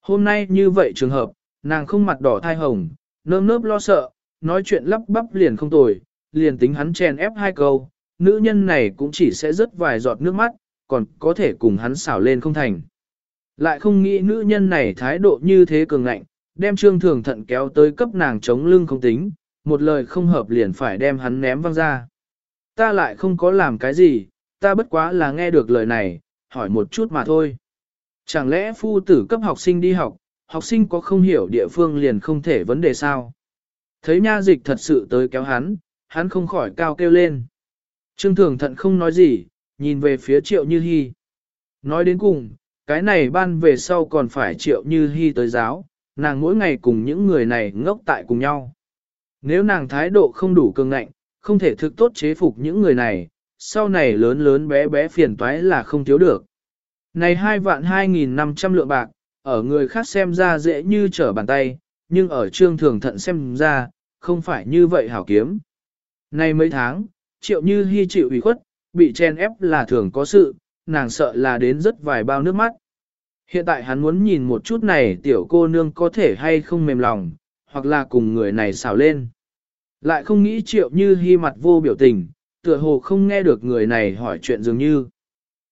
Hôm nay như vậy trường hợp, nàng không mặt đỏ thai hồng, nơm nớp lo sợ, nói chuyện lắp bắp liền không tồi, liền tính hắn chèn ép hai câu, nữ nhân này cũng chỉ sẽ rớt vài giọt nước mắt, còn có thể cùng hắn xảo lên không thành. Lại không nghĩ nữ nhân này thái độ như thế cường ngạnh, đem trương thường thận kéo tới cấp nàng chống lưng không tính, một lời không hợp liền phải đem hắn ném văng ra. Ta lại không có làm cái gì, ta bất quá là nghe được lời này, hỏi một chút mà thôi. Chẳng lẽ phu tử cấp học sinh đi học, học sinh có không hiểu địa phương liền không thể vấn đề sao? Thấy nha dịch thật sự tới kéo hắn, hắn không khỏi cao kêu lên. Trương thường thận không nói gì, nhìn về phía triệu như hy. Nói đến cùng, cái này ban về sau còn phải triệu như hy tới giáo, nàng mỗi ngày cùng những người này ngốc tại cùng nhau. Nếu nàng thái độ không đủ cường ngạnh, không thể thực tốt chế phục những người này, sau này lớn lớn bé bé phiền toái là không thiếu được. Này hai vạn hai nghìn năm trăm lượng bạc, ở người khác xem ra dễ như trở bàn tay, nhưng ở trương thường thận xem ra, không phải như vậy hảo kiếm. Này mấy tháng, triệu như hy chịu ủy khuất, bị chen ép là thường có sự, nàng sợ là đến rất vài bao nước mắt. Hiện tại hắn muốn nhìn một chút này tiểu cô nương có thể hay không mềm lòng, hoặc là cùng người này xào lên. Lại không nghĩ triệu như hy mặt vô biểu tình, tựa hồ không nghe được người này hỏi chuyện dường như.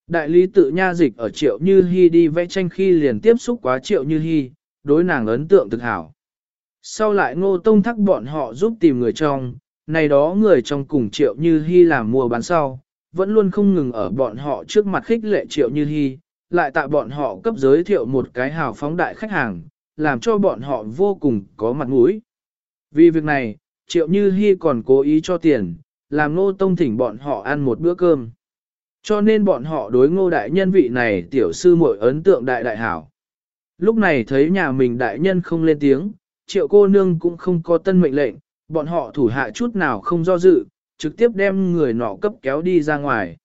Đại lý tự nha dịch ở triệu như hy đi vẽ tranh khi liền tiếp xúc quá triệu như hy, đối nàng ấn tượng thực hảo. Sau lại ngô tông thắc bọn họ giúp tìm người trong, này đó người trong cùng triệu như hy làm mua bán sau, vẫn luôn không ngừng ở bọn họ trước mặt khích lệ triệu như hy, lại tại bọn họ cấp giới thiệu một cái hào phóng đại khách hàng, làm cho bọn họ vô cùng có mặt mũi. Vì việc này, triệu như hy còn cố ý cho tiền, làm ngô tông thỉnh bọn họ ăn một bữa cơm. Cho nên bọn họ đối ngô đại nhân vị này tiểu sư muội ấn tượng đại đại hảo. Lúc này thấy nhà mình đại nhân không lên tiếng, triệu cô nương cũng không có tân mệnh lệnh, bọn họ thủ hạ chút nào không do dự, trực tiếp đem người nọ cấp kéo đi ra ngoài.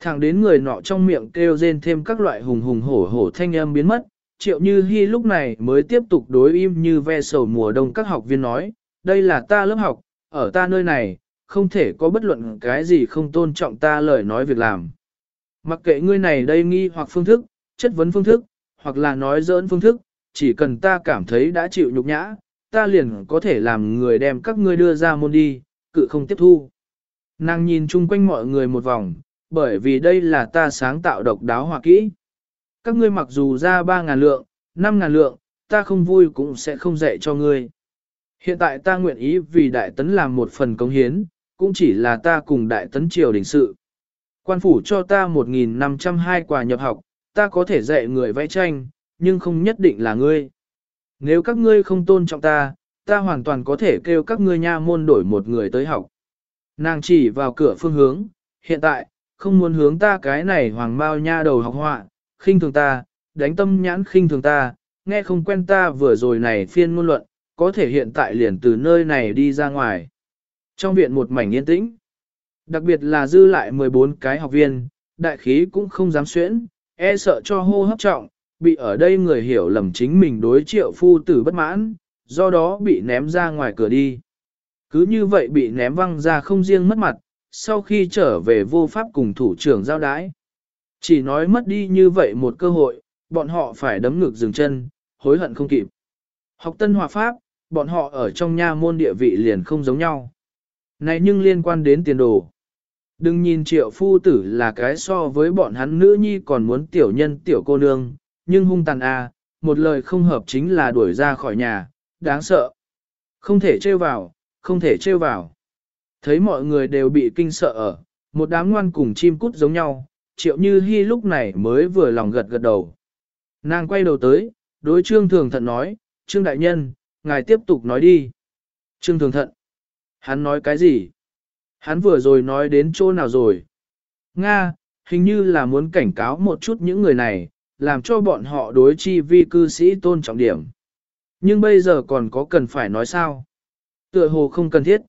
Thẳng đến người nọ trong miệng kêu rên thêm các loại hùng hùng hổ hổ thanh âm biến mất, triệu như hy lúc này mới tiếp tục đối im như ve sầu mùa đông các học viên nói, đây là ta lớp học, ở ta nơi này, không thể có bất luận cái gì không tôn trọng ta lời nói việc làm. Mặc kệ ngươi này đây nghi hoặc phương thức, chất vấn phương thức, hoặc là nói dỡn phương thức, chỉ cần ta cảm thấy đã chịu nhục nhã, ta liền có thể làm người đem các ngươi đưa ra môn đi, cự không tiếp thu. Nàng nhìn chung quanh mọi người một vòng, bởi vì đây là ta sáng tạo độc đáo hòa kỹ. Các ngươi mặc dù ra 3.000 lượng, 5.000 lượng, ta không vui cũng sẽ không dạy cho ngươi. Hiện tại ta nguyện ý vì đại tấn làm một phần cống hiến, cũng chỉ là ta cùng đại tấn triều đình sự. Quan phủ cho ta 1.502 quà nhập học, ta có thể dạy người vẽ tranh, nhưng không nhất định là ngươi. Nếu các ngươi không tôn trọng ta, ta hoàn toàn có thể kêu các ngươi nha môn đổi một người tới học. Nàng chỉ vào cửa phương hướng, hiện tại, không muốn hướng ta cái này hoàng bao nha đầu học họa, khinh thường ta, đánh tâm nhãn khinh thường ta, nghe không quen ta vừa rồi này phiên ngôn luận, có thể hiện tại liền từ nơi này đi ra ngoài. Trong viện một mảnh yên tĩnh, đặc biệt là dư lại 14 cái học viên, đại khí cũng không dám xuyễn, e sợ cho hô hấp trọng, bị ở đây người hiểu lầm chính mình đối triệu phu tử bất mãn, do đó bị ném ra ngoài cửa đi. Cứ như vậy bị ném văng ra không riêng mất mặt, sau khi trở về vô pháp cùng thủ trưởng giao đái. Chỉ nói mất đi như vậy một cơ hội, bọn họ phải đấm ngực dừng chân, hối hận không kịp. Học tân hòa pháp, bọn họ ở trong nha môn địa vị liền không giống nhau. Này nhưng liên quan đến tiền đồ. Đừng nhìn triệu phu tử là cái so với bọn hắn nữ nhi còn muốn tiểu nhân tiểu cô nương, nhưng hung tàn a, à, một lời không hợp chính là đuổi ra khỏi nhà, đáng sợ. Không thể trêu vào, không thể trêu vào. Thấy mọi người đều bị kinh sợ ở, một đám ngoan cùng chim cút giống nhau, triệu như hy lúc này mới vừa lòng gật gật đầu. Nàng quay đầu tới, đối trương thường thận nói, trương đại nhân, ngài tiếp tục nói đi. Trương thường thận, hắn nói cái gì? Hắn vừa rồi nói đến chỗ nào rồi? Nga, hình như là muốn cảnh cáo một chút những người này, làm cho bọn họ đối chi vi cư sĩ tôn trọng điểm. Nhưng bây giờ còn có cần phải nói sao? Tựa hồ không cần thiết.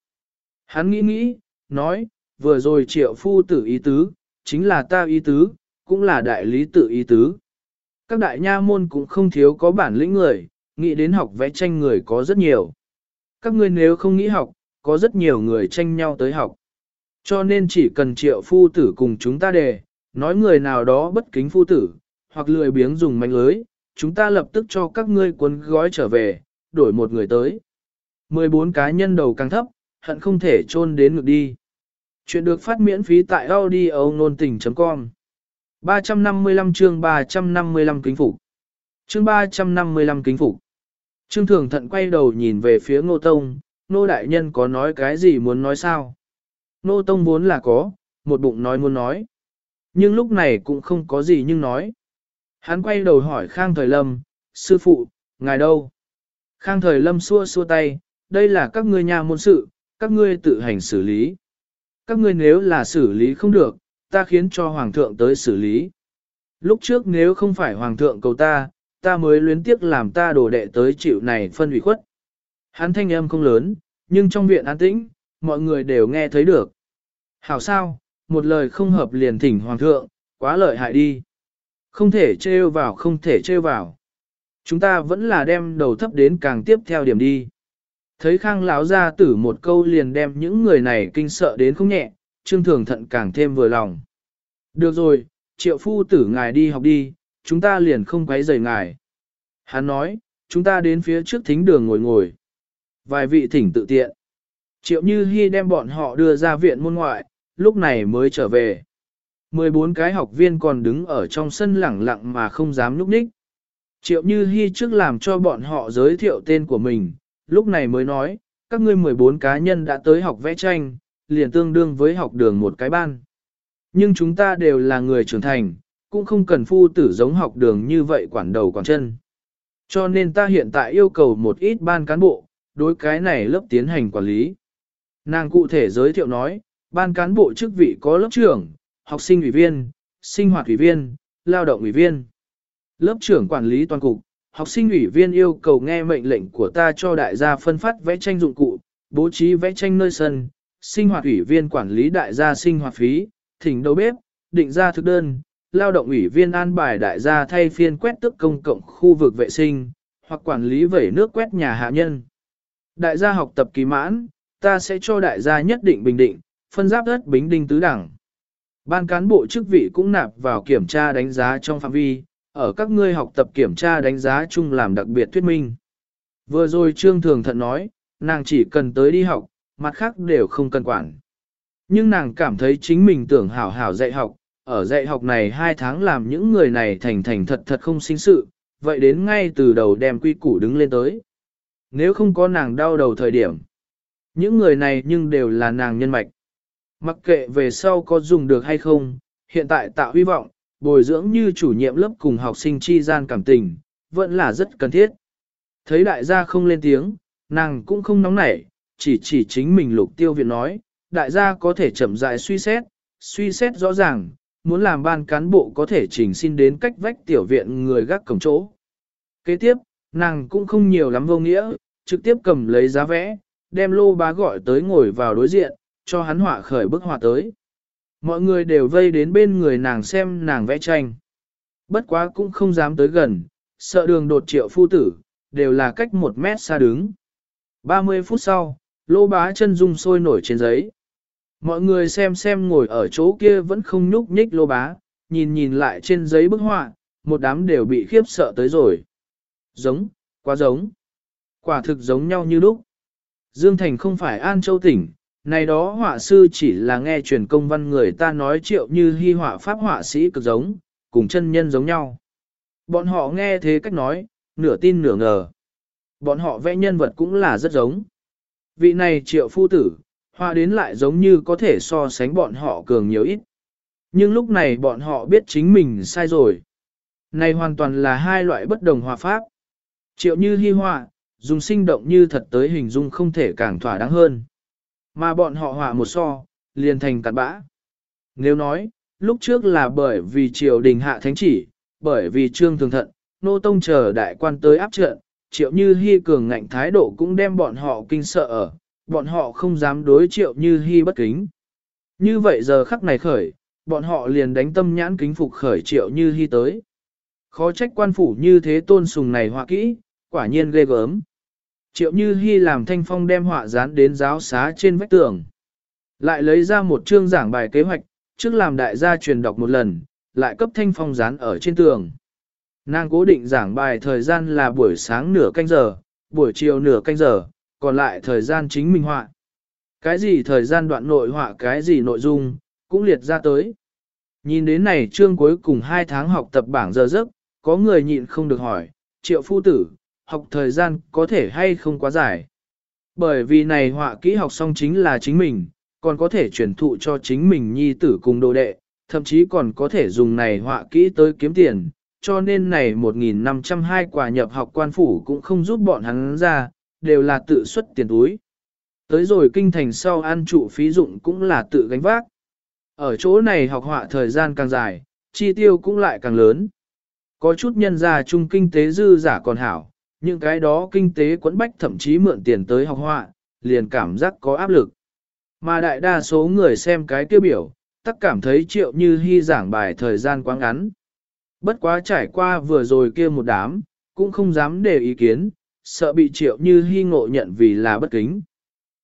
Hắn nghĩ nghĩ, nói, vừa rồi triệu phu tử ý tứ, chính là ta ý tứ, cũng là đại lý tự ý tứ. Các đại nha môn cũng không thiếu có bản lĩnh người, nghĩ đến học vẽ tranh người có rất nhiều. Các ngươi nếu không nghĩ học, có rất nhiều người tranh nhau tới học. Cho nên chỉ cần triệu phu tử cùng chúng ta đề, nói người nào đó bất kính phu tử, hoặc lười biếng dùng manh lưới, chúng ta lập tức cho các ngươi cuốn gói trở về, đổi một người tới. 14 cá nhân đầu càng thấp, hận không thể chôn đến ngược đi. Chuyện được phát miễn phí tại audio nôn tình.com 355 chương 355 kính phục Chương 355 kính phục Trương Thường Thận quay đầu nhìn về phía Ngô Tông, Nô Đại Nhân có nói cái gì muốn nói sao? Nô Tông vốn là có, một bụng nói muốn nói. Nhưng lúc này cũng không có gì nhưng nói. Hắn quay đầu hỏi Khang Thời Lâm, sư phụ, ngài đâu? Khang Thời Lâm xua xua tay, đây là các ngươi nhà môn sự, các ngươi tự hành xử lý. Các ngươi nếu là xử lý không được, ta khiến cho Hoàng thượng tới xử lý. Lúc trước nếu không phải Hoàng thượng cầu ta, ta mới luyến tiếc làm ta đổ đệ tới chịu này phân ủy khuất. Hắn thanh âm không lớn, nhưng trong viện an tĩnh, mọi người đều nghe thấy được. Hảo sao, một lời không hợp liền thỉnh Hoàng thượng, quá lợi hại đi. Không thể trêu vào không thể trêu vào. Chúng ta vẫn là đem đầu thấp đến càng tiếp theo điểm đi. Thấy khang lão ra tử một câu liền đem những người này kinh sợ đến không nhẹ, trương thường thận càng thêm vừa lòng. Được rồi, triệu phu tử ngài đi học đi, chúng ta liền không quấy rầy ngài. Hắn nói, chúng ta đến phía trước thính đường ngồi ngồi. Vài vị thỉnh tự tiện. Triệu Như Hi đem bọn họ đưa ra viện môn ngoại, lúc này mới trở về. 14 cái học viên còn đứng ở trong sân lẳng lặng mà không dám núp ních. Triệu Như Hi trước làm cho bọn họ giới thiệu tên của mình, lúc này mới nói, các ngươi 14 cá nhân đã tới học vẽ tranh, liền tương đương với học đường một cái ban. Nhưng chúng ta đều là người trưởng thành, cũng không cần phu tử giống học đường như vậy quản đầu quản chân. Cho nên ta hiện tại yêu cầu một ít ban cán bộ, đối cái này lớp tiến hành quản lý. Nàng cụ thể giới thiệu nói, ban cán bộ chức vị có lớp trưởng, học sinh ủy viên, sinh hoạt ủy viên, lao động ủy viên. Lớp trưởng quản lý toàn cục, học sinh ủy viên yêu cầu nghe mệnh lệnh của ta cho đại gia phân phát vẽ tranh dụng cụ, bố trí vẽ tranh nơi sân, sinh hoạt ủy viên quản lý đại gia sinh hoạt phí, thỉnh đầu bếp, định ra thực đơn, lao động ủy viên an bài đại gia thay phiên quét tức công cộng khu vực vệ sinh, hoặc quản lý vẩy nước quét nhà hạ nhân. Đại gia học tập kỳ mãn, ta sẽ cho đại gia nhất định bình định, phân giáp đất bính đinh tứ đẳng. Ban cán bộ chức vị cũng nạp vào kiểm tra đánh giá trong phạm vi, ở các ngươi học tập kiểm tra đánh giá chung làm đặc biệt thuyết minh. Vừa rồi Trương Thường Thận nói, nàng chỉ cần tới đi học, mặt khác đều không cần quản. Nhưng nàng cảm thấy chính mình tưởng hảo hảo dạy học, ở dạy học này hai tháng làm những người này thành thành thật thật không sinh sự, vậy đến ngay từ đầu đem quy củ đứng lên tới. Nếu không có nàng đau đầu thời điểm, những người này nhưng đều là nàng nhân mạch. Mặc kệ về sau có dùng được hay không, hiện tại tạo hy vọng, bồi dưỡng như chủ nhiệm lớp cùng học sinh chi gian cảm tình, vẫn là rất cần thiết. Thấy đại gia không lên tiếng, nàng cũng không nóng nảy, chỉ chỉ chính mình lục tiêu viện nói, đại gia có thể chậm rãi suy xét, suy xét rõ ràng, muốn làm ban cán bộ có thể chỉnh xin đến cách vách tiểu viện người gác cổng chỗ. Kế tiếp, nàng cũng không nhiều lắm vô nghĩa, trực tiếp cầm lấy giá vẽ, đem lô bá gọi tới ngồi vào đối diện, cho hắn họa khởi bức họa tới. Mọi người đều vây đến bên người nàng xem nàng vẽ tranh. Bất quá cũng không dám tới gần, sợ đường đột triệu phu tử, đều là cách một mét xa đứng. 30 phút sau, lô bá chân dung sôi nổi trên giấy. Mọi người xem xem ngồi ở chỗ kia vẫn không nhúc nhích lô bá, nhìn nhìn lại trên giấy bức họa, một đám đều bị khiếp sợ tới rồi. Giống, quá giống. Quả thực giống nhau như lúc. Dương Thành không phải An Châu tỉnh, này đó họa sư chỉ là nghe truyền công văn người ta nói triệu như hy họa pháp họa sĩ cực giống, cùng chân nhân giống nhau. Bọn họ nghe thế cách nói, nửa tin nửa ngờ. Bọn họ vẽ nhân vật cũng là rất giống. Vị này triệu phu tử, họa đến lại giống như có thể so sánh bọn họ cường nhiều ít. Nhưng lúc này bọn họ biết chính mình sai rồi. Này hoàn toàn là hai loại bất đồng hòa pháp. Triệu như hy họa, dùng sinh động như thật tới hình dung không thể càng thỏa đáng hơn. Mà bọn họ họa một so, liền thành cặn bã. Nếu nói, lúc trước là bởi vì triều đình hạ thánh chỉ, bởi vì trương thường thận, nô tông chờ đại quan tới áp trận, triệu như hy cường ngạnh thái độ cũng đem bọn họ kinh sợ ở, bọn họ không dám đối triệu như hy bất kính. Như vậy giờ khắc này khởi, bọn họ liền đánh tâm nhãn kính phục khởi triệu như hy tới. Khó trách quan phủ như thế tôn sùng này họa kỹ, quả nhiên ghê gớm. Triệu như hy làm thanh phong đem họa dán đến giáo xá trên vách tường. Lại lấy ra một chương giảng bài kế hoạch, trước làm đại gia truyền đọc một lần, lại cấp thanh phong dán ở trên tường. Nàng cố định giảng bài thời gian là buổi sáng nửa canh giờ, buổi chiều nửa canh giờ, còn lại thời gian chính mình họa. Cái gì thời gian đoạn nội họa cái gì nội dung, cũng liệt ra tới. Nhìn đến này chương cuối cùng 2 tháng học tập bảng giờ giấc, có người nhịn không được hỏi, triệu phu tử, học thời gian có thể hay không quá dài. Bởi vì này họa kỹ học xong chính là chính mình, còn có thể truyền thụ cho chính mình nhi tử cùng đồ đệ, thậm chí còn có thể dùng này họa kỹ tới kiếm tiền, cho nên này 1.502 quả nhập học quan phủ cũng không giúp bọn hắn ra, đều là tự xuất tiền túi. Tới rồi kinh thành sau ăn trụ phí dụng cũng là tự gánh vác. Ở chỗ này học họa thời gian càng dài, chi tiêu cũng lại càng lớn. Có chút nhân gia chung kinh tế dư giả còn hảo, những cái đó kinh tế quẫn bách thậm chí mượn tiền tới học họa, liền cảm giác có áp lực. Mà đại đa số người xem cái tiêu biểu, tất cảm thấy triệu như hy giảng bài thời gian quá ngắn. Bất quá trải qua vừa rồi kia một đám, cũng không dám để ý kiến, sợ bị triệu như hy ngộ nhận vì là bất kính.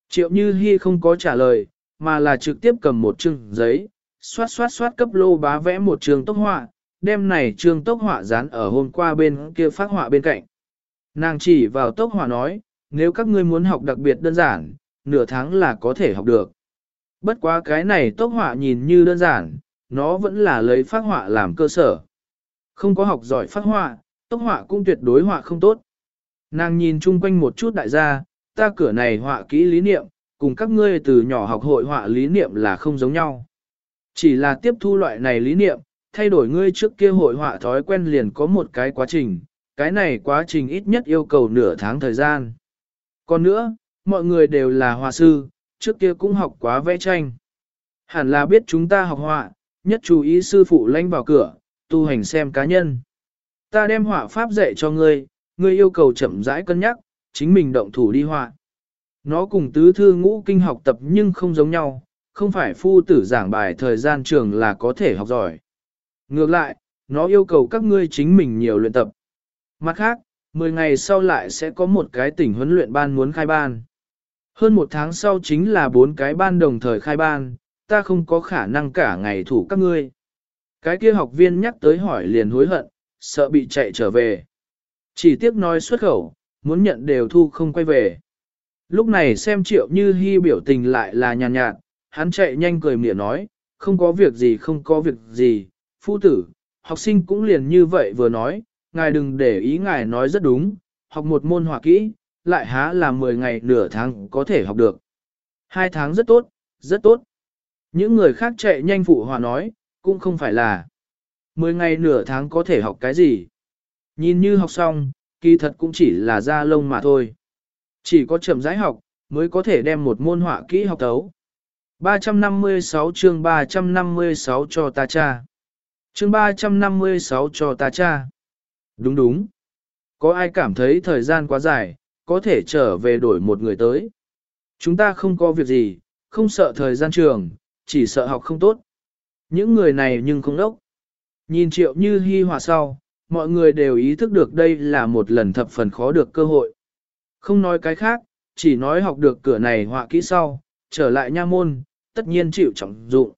Triệu như hy không có trả lời, mà là trực tiếp cầm một chương giấy, xoát xoát xoát cấp lô bá vẽ một trường tốc họa, đem này Trương tốc họa dán ở hôm qua bên kia phát họa bên cạnh. Nàng chỉ vào tốc họa nói, nếu các ngươi muốn học đặc biệt đơn giản, nửa tháng là có thể học được. Bất quá cái này tốc họa nhìn như đơn giản, nó vẫn là lấy phát họa làm cơ sở. Không có học giỏi phát họa, tốc họa cũng tuyệt đối họa không tốt. Nàng nhìn chung quanh một chút đại gia, ta cửa này họa kỹ lý niệm, cùng các ngươi từ nhỏ học hội họa lý niệm là không giống nhau. Chỉ là tiếp thu loại này lý niệm, thay đổi ngươi trước kia hội họa thói quen liền có một cái quá trình, cái này quá trình ít nhất yêu cầu nửa tháng thời gian. Còn nữa, mọi người đều là họa sư, trước kia cũng học quá vẽ tranh. Hẳn là biết chúng ta học họa, nhất chú ý sư phụ lanh vào cửa, tu hành xem cá nhân. Ta đem họa pháp dạy cho ngươi, ngươi yêu cầu chậm rãi cân nhắc, chính mình động thủ đi họa. Nó cùng tứ thư ngũ kinh học tập nhưng không giống nhau, không phải phu tử giảng bài thời gian trường là có thể học giỏi. Ngược lại, nó yêu cầu các ngươi chính mình nhiều luyện tập. Mặt khác, 10 ngày sau lại sẽ có một cái tỉnh huấn luyện ban muốn khai ban. Hơn một tháng sau chính là bốn cái ban đồng thời khai ban, ta không có khả năng cả ngày thủ các ngươi. Cái kia học viên nhắc tới hỏi liền hối hận, sợ bị chạy trở về. Chỉ tiếc nói xuất khẩu, muốn nhận đều thu không quay về. Lúc này xem triệu như hy biểu tình lại là nhàn nhạt, nhạt, hắn chạy nhanh cười mỉa nói, không có việc gì không có việc gì, phu tử, học sinh cũng liền như vậy vừa nói, ngài đừng để ý ngài nói rất đúng, học một môn họa kỹ, lại há là 10 ngày nửa tháng có thể học được. Hai tháng rất tốt, rất tốt. Những người khác chạy nhanh phụ hòa nói, cũng không phải là 10 ngày nửa tháng có thể học cái gì. Nhìn như học xong, kỳ thật cũng chỉ là da lông mà thôi. Chỉ có chậm rãi học, mới có thể đem một môn họa kỹ học tấu. 356 chương 356 cho ta cha. Chương 356 cho ta cha. Đúng đúng. Có ai cảm thấy thời gian quá dài, có thể trở về đổi một người tới. Chúng ta không có việc gì, không sợ thời gian trường, chỉ sợ học không tốt. Những người này nhưng không đốc. Nhìn triệu như hy hòa sau, mọi người đều ý thức được đây là một lần thập phần khó được cơ hội. Không nói cái khác, chỉ nói học được cửa này họa kỹ sau, trở lại nha môn, tất nhiên chịu trọng dụng.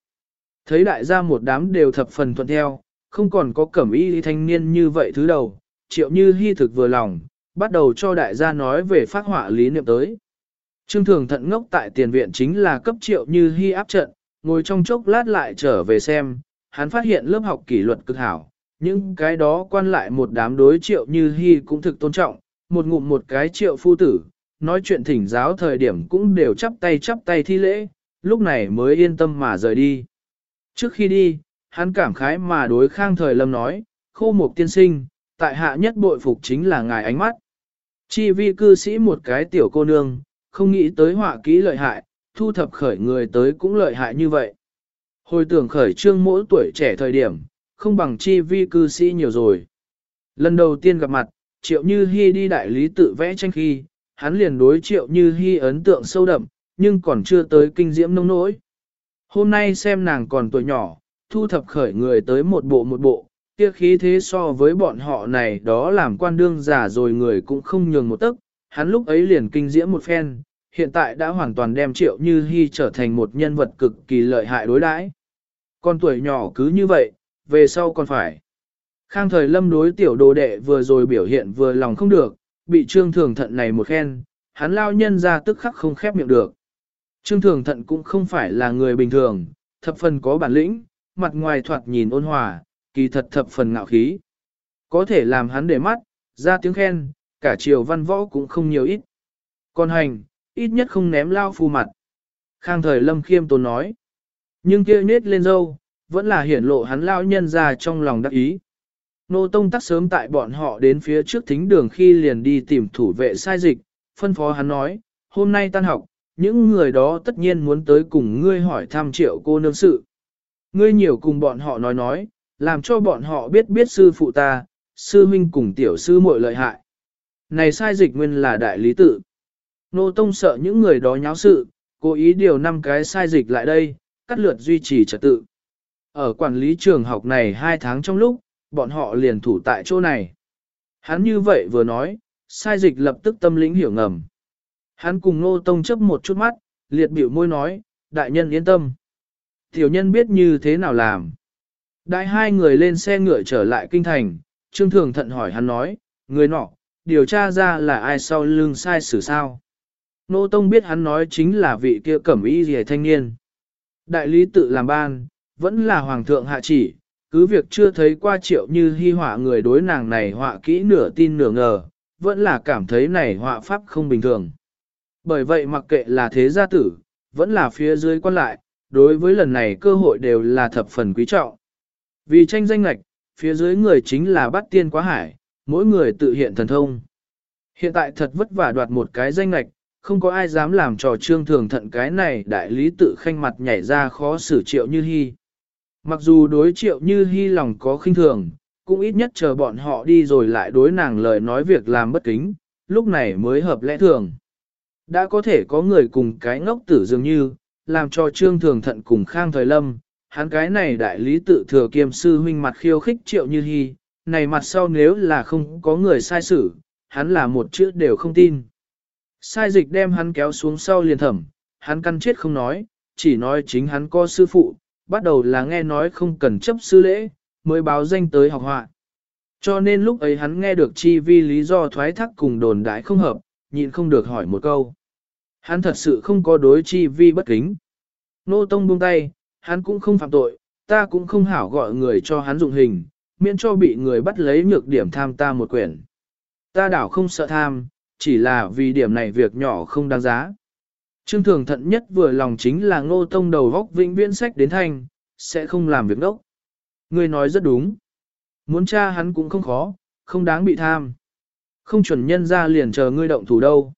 Thấy đại gia một đám đều thập phần thuận theo, không còn có cẩm y thanh niên như vậy thứ đầu, triệu như hy thực vừa lòng, bắt đầu cho đại gia nói về phát họa lý niệm tới. Trương thường thận ngốc tại tiền viện chính là cấp triệu như hy áp trận, ngồi trong chốc lát lại trở về xem, hắn phát hiện lớp học kỷ luật cực hảo, những cái đó quan lại một đám đối triệu như hy cũng thực tôn trọng, một ngụm một cái triệu phu tử, nói chuyện thỉnh giáo thời điểm cũng đều chắp tay chắp tay thi lễ, lúc này mới yên tâm mà rời đi. Trước khi đi, hắn cảm khái mà đối khang thời lâm nói, khô mục tiên sinh, tại hạ nhất bội phục chính là ngài ánh mắt. Chi vi cư sĩ một cái tiểu cô nương, không nghĩ tới họa kỹ lợi hại, thu thập khởi người tới cũng lợi hại như vậy. Hồi tưởng khởi trương mỗi tuổi trẻ thời điểm, không bằng chi vi cư sĩ nhiều rồi. Lần đầu tiên gặp mặt, triệu như hy đi đại lý tự vẽ tranh khi, hắn liền đối triệu như hy ấn tượng sâu đậm, nhưng còn chưa tới kinh diễm nông nỗi. Hôm nay xem nàng còn tuổi nhỏ, thu thập khởi người tới một bộ một bộ, kia khí thế so với bọn họ này đó làm quan đương giả rồi người cũng không nhường một tấc, hắn lúc ấy liền kinh diễm một phen, hiện tại đã hoàn toàn đem triệu như hy trở thành một nhân vật cực kỳ lợi hại đối đãi. Con tuổi nhỏ cứ như vậy, về sau còn phải. Khang thời lâm đối tiểu đồ đệ vừa rồi biểu hiện vừa lòng không được, bị trương thường thận này một khen, hắn lao nhân ra tức khắc không khép miệng được. Trương thường thận cũng không phải là người bình thường, thập phần có bản lĩnh, mặt ngoài thoạt nhìn ôn hòa, kỳ thật thập phần ngạo khí. Có thể làm hắn để mắt, ra tiếng khen, cả triều văn võ cũng không nhiều ít. Còn hành, ít nhất không ném lao phu mặt. Khang thời lâm khiêm tốn nói. Nhưng kia nết lên dâu, vẫn là hiển lộ hắn lao nhân ra trong lòng đắc ý. Nô Tông tắc sớm tại bọn họ đến phía trước thính đường khi liền đi tìm thủ vệ sai dịch, phân phó hắn nói, hôm nay tan học, những người đó tất nhiên muốn tới cùng ngươi hỏi thăm triệu cô nương sự. Ngươi nhiều cùng bọn họ nói nói, làm cho bọn họ biết biết sư phụ ta, sư huynh cùng tiểu sư muội lợi hại. Này sai dịch nguyên là đại lý tự. Nô Tông sợ những người đó nháo sự, cố ý điều năm cái sai dịch lại đây, cắt lượt duy trì trật tự. Ở quản lý trường học này hai tháng trong lúc, bọn họ liền thủ tại chỗ này. Hắn như vậy vừa nói, sai dịch lập tức tâm lĩnh hiểu ngầm. Hắn cùng Nô Tông chấp một chút mắt, liệt biểu môi nói, đại nhân yên tâm. Tiểu nhân biết như thế nào làm. Đại hai người lên xe ngựa trở lại kinh thành, Trương Thường Thận hỏi hắn nói, người nọ, điều tra ra là ai sau lưng sai xử sao. Nô Tông biết hắn nói chính là vị kia cẩm y rìa thanh niên. Đại lý tự làm ban, vẫn là hoàng thượng hạ chỉ, cứ việc chưa thấy qua triệu như hy họa người đối nàng này họa kỹ nửa tin nửa ngờ, vẫn là cảm thấy này họa pháp không bình thường. Bởi vậy mặc kệ là thế gia tử, vẫn là phía dưới quan lại, đối với lần này cơ hội đều là thập phần quý trọng. Vì tranh danh lạch, phía dưới người chính là bắt tiên quá hải, mỗi người tự hiện thần thông. Hiện tại thật vất vả đoạt một cái danh lạch, không có ai dám làm trò trương thường thận cái này đại lý tự khanh mặt nhảy ra khó xử triệu như hy. Mặc dù đối triệu như hy lòng có khinh thường, cũng ít nhất chờ bọn họ đi rồi lại đối nàng lời nói việc làm bất kính, lúc này mới hợp lẽ thường. Đã có thể có người cùng cái ngốc tử dường như, làm cho trương thường thận cùng khang thời lâm, hắn cái này đại lý tự thừa kiêm sư huynh mặt khiêu khích triệu như hy, này mặt sau nếu là không có người sai xử, hắn là một chữ đều không tin. Sai dịch đem hắn kéo xuống sau liền thẩm, hắn căn chết không nói, chỉ nói chính hắn có sư phụ, bắt đầu là nghe nói không cần chấp sư lễ, mới báo danh tới học họa. Cho nên lúc ấy hắn nghe được chi vi lý do thoái thác cùng đồn đại không hợp, nhịn không được hỏi một câu. Hắn thật sự không có đối chi vi bất kính. Nô Tông buông tay, hắn cũng không phạm tội, ta cũng không hảo gọi người cho hắn dụng hình, miễn cho bị người bắt lấy nhược điểm tham ta một quyển. Ta đảo không sợ tham, chỉ là vì điểm này việc nhỏ không đáng giá. Trương Thường thận nhất vừa lòng chính là ngô tông đầu góc vĩnh viễn sách đến thành, sẽ không làm việc đốc. Ngươi nói rất đúng. Muốn cha hắn cũng không khó, không đáng bị tham. Không chuẩn nhân ra liền chờ ngươi động thủ đâu.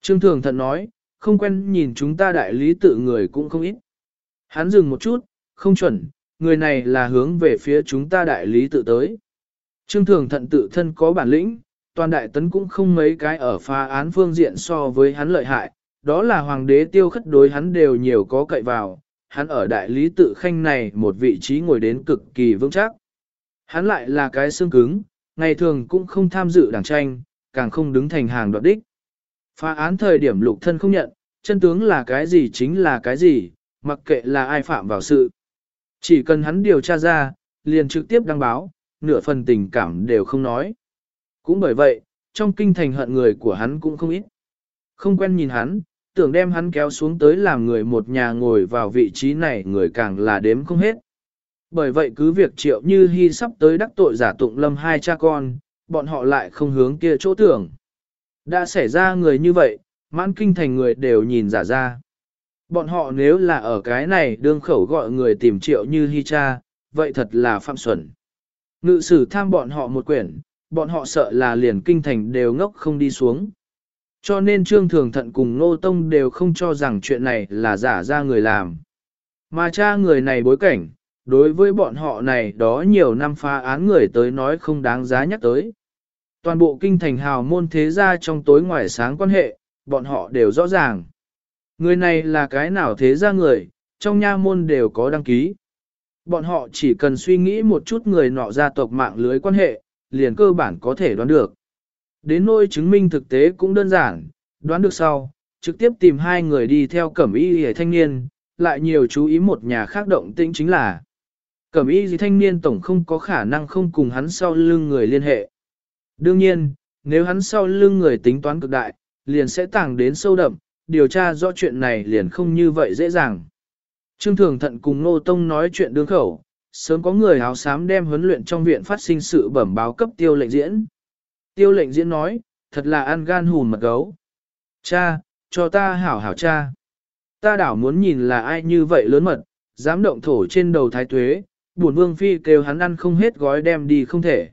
Trương Thường thận nói, không quen nhìn chúng ta đại lý tự người cũng không ít. Hắn dừng một chút, không chuẩn, người này là hướng về phía chúng ta đại lý tự tới. Trương Thường thận tự thân có bản lĩnh, toàn đại tấn cũng không mấy cái ở phá án phương diện so với hắn lợi hại, đó là hoàng đế tiêu khất đối hắn đều nhiều có cậy vào, hắn ở đại lý tự khanh này một vị trí ngồi đến cực kỳ vững chắc. Hắn lại là cái xương cứng, ngày thường cũng không tham dự đảng tranh, càng không đứng thành hàng đoạt đích. Phá án thời điểm lục thân không nhận, chân tướng là cái gì chính là cái gì, mặc kệ là ai phạm vào sự. Chỉ cần hắn điều tra ra, liền trực tiếp đăng báo, nửa phần tình cảm đều không nói. Cũng bởi vậy, trong kinh thành hận người của hắn cũng không ít. Không quen nhìn hắn, tưởng đem hắn kéo xuống tới làm người một nhà ngồi vào vị trí này người càng là đếm không hết. Bởi vậy cứ việc triệu như hy sắp tới đắc tội giả tụng lâm hai cha con, bọn họ lại không hướng kia chỗ tưởng. Đã xảy ra người như vậy, mãn kinh thành người đều nhìn giả ra. Bọn họ nếu là ở cái này đương khẩu gọi người tìm triệu như hy cha, vậy thật là phạm xuẩn. Ngự sử tham bọn họ một quyển, bọn họ sợ là liền kinh thành đều ngốc không đi xuống. Cho nên Trương Thường Thận cùng Nô Tông đều không cho rằng chuyện này là giả ra người làm. Mà cha người này bối cảnh, đối với bọn họ này đó nhiều năm phá án người tới nói không đáng giá nhắc tới. Toàn bộ kinh thành hào môn thế gia trong tối ngoài sáng quan hệ, bọn họ đều rõ ràng. Người này là cái nào thế gia người, trong nha môn đều có đăng ký. Bọn họ chỉ cần suy nghĩ một chút người nọ gia tộc mạng lưới quan hệ, liền cơ bản có thể đoán được. Đến nỗi chứng minh thực tế cũng đơn giản, đoán được sau, trực tiếp tìm hai người đi theo cẩm y hề thanh niên, lại nhiều chú ý một nhà khác động tĩnh chính là cẩm y gì thanh niên tổng không có khả năng không cùng hắn sau lưng người liên hệ. Đương nhiên, nếu hắn sau lưng người tính toán cực đại, liền sẽ tàng đến sâu đậm, điều tra rõ chuyện này liền không như vậy dễ dàng. Trương Thường Thận cùng Nô Tông nói chuyện đương khẩu, sớm có người áo xám đem huấn luyện trong viện phát sinh sự bẩm báo cấp tiêu lệnh diễn. Tiêu lệnh diễn nói, thật là ăn gan hùn mật gấu. Cha, cho ta hảo hảo cha. Ta đảo muốn nhìn là ai như vậy lớn mật, dám động thổ trên đầu thái tuế, buồn vương phi kêu hắn ăn không hết gói đem đi không thể.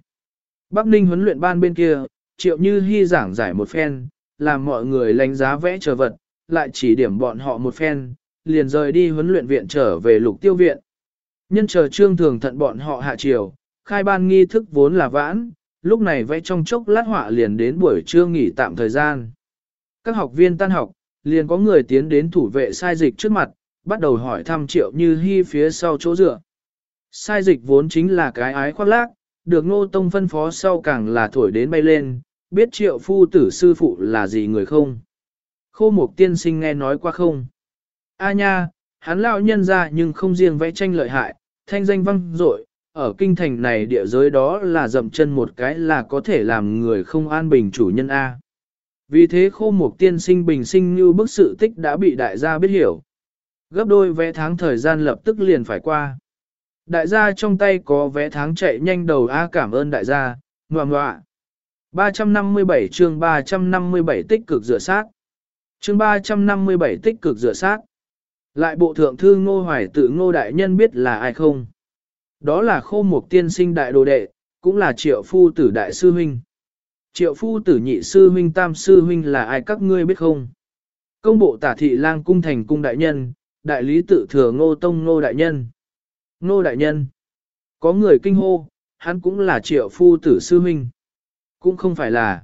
Bắc Ninh huấn luyện ban bên kia, triệu như hy giảng giải một phen, làm mọi người lánh giá vẽ chờ vật, lại chỉ điểm bọn họ một phen, liền rời đi huấn luyện viện trở về lục tiêu viện. Nhân chờ trương thường thận bọn họ hạ chiều, khai ban nghi thức vốn là vãn, lúc này vẽ trong chốc lát họa liền đến buổi trưa nghỉ tạm thời gian. Các học viên tan học, liền có người tiến đến thủ vệ sai dịch trước mặt, bắt đầu hỏi thăm triệu như hy phía sau chỗ dựa. Sai dịch vốn chính là cái ái khoác lác, được ngô tông phân phó sau càng là thổi đến bay lên, biết triệu phu tử sư phụ là gì người không. Khô mục tiên sinh nghe nói qua không. A nha, hắn lão nhân ra nhưng không riêng vẽ tranh lợi hại, thanh danh văng dội ở kinh thành này địa giới đó là dậm chân một cái là có thể làm người không an bình chủ nhân A. Vì thế khô mục tiên sinh bình sinh như bức sự tích đã bị đại gia biết hiểu. Gấp đôi vẽ tháng thời gian lập tức liền phải qua. Đại gia trong tay có vé tháng chạy nhanh đầu A cảm ơn đại gia, ngoà ngoạ. 357 chương 357 tích cực rửa sát. Chương 357 tích cực rửa sát. Lại bộ thượng thư ngô hoài tự ngô đại nhân biết là ai không? Đó là khô mục tiên sinh đại đồ đệ, cũng là triệu phu tử đại sư huynh. Triệu phu tử nhị sư huynh tam sư huynh là ai các ngươi biết không? Công bộ tả thị lang cung thành cung đại nhân, đại lý tự thừa ngô tông ngô đại nhân. Ngô đại nhân. Có người kinh hô, hắn cũng là triệu phu tử sư huynh. Cũng không phải là.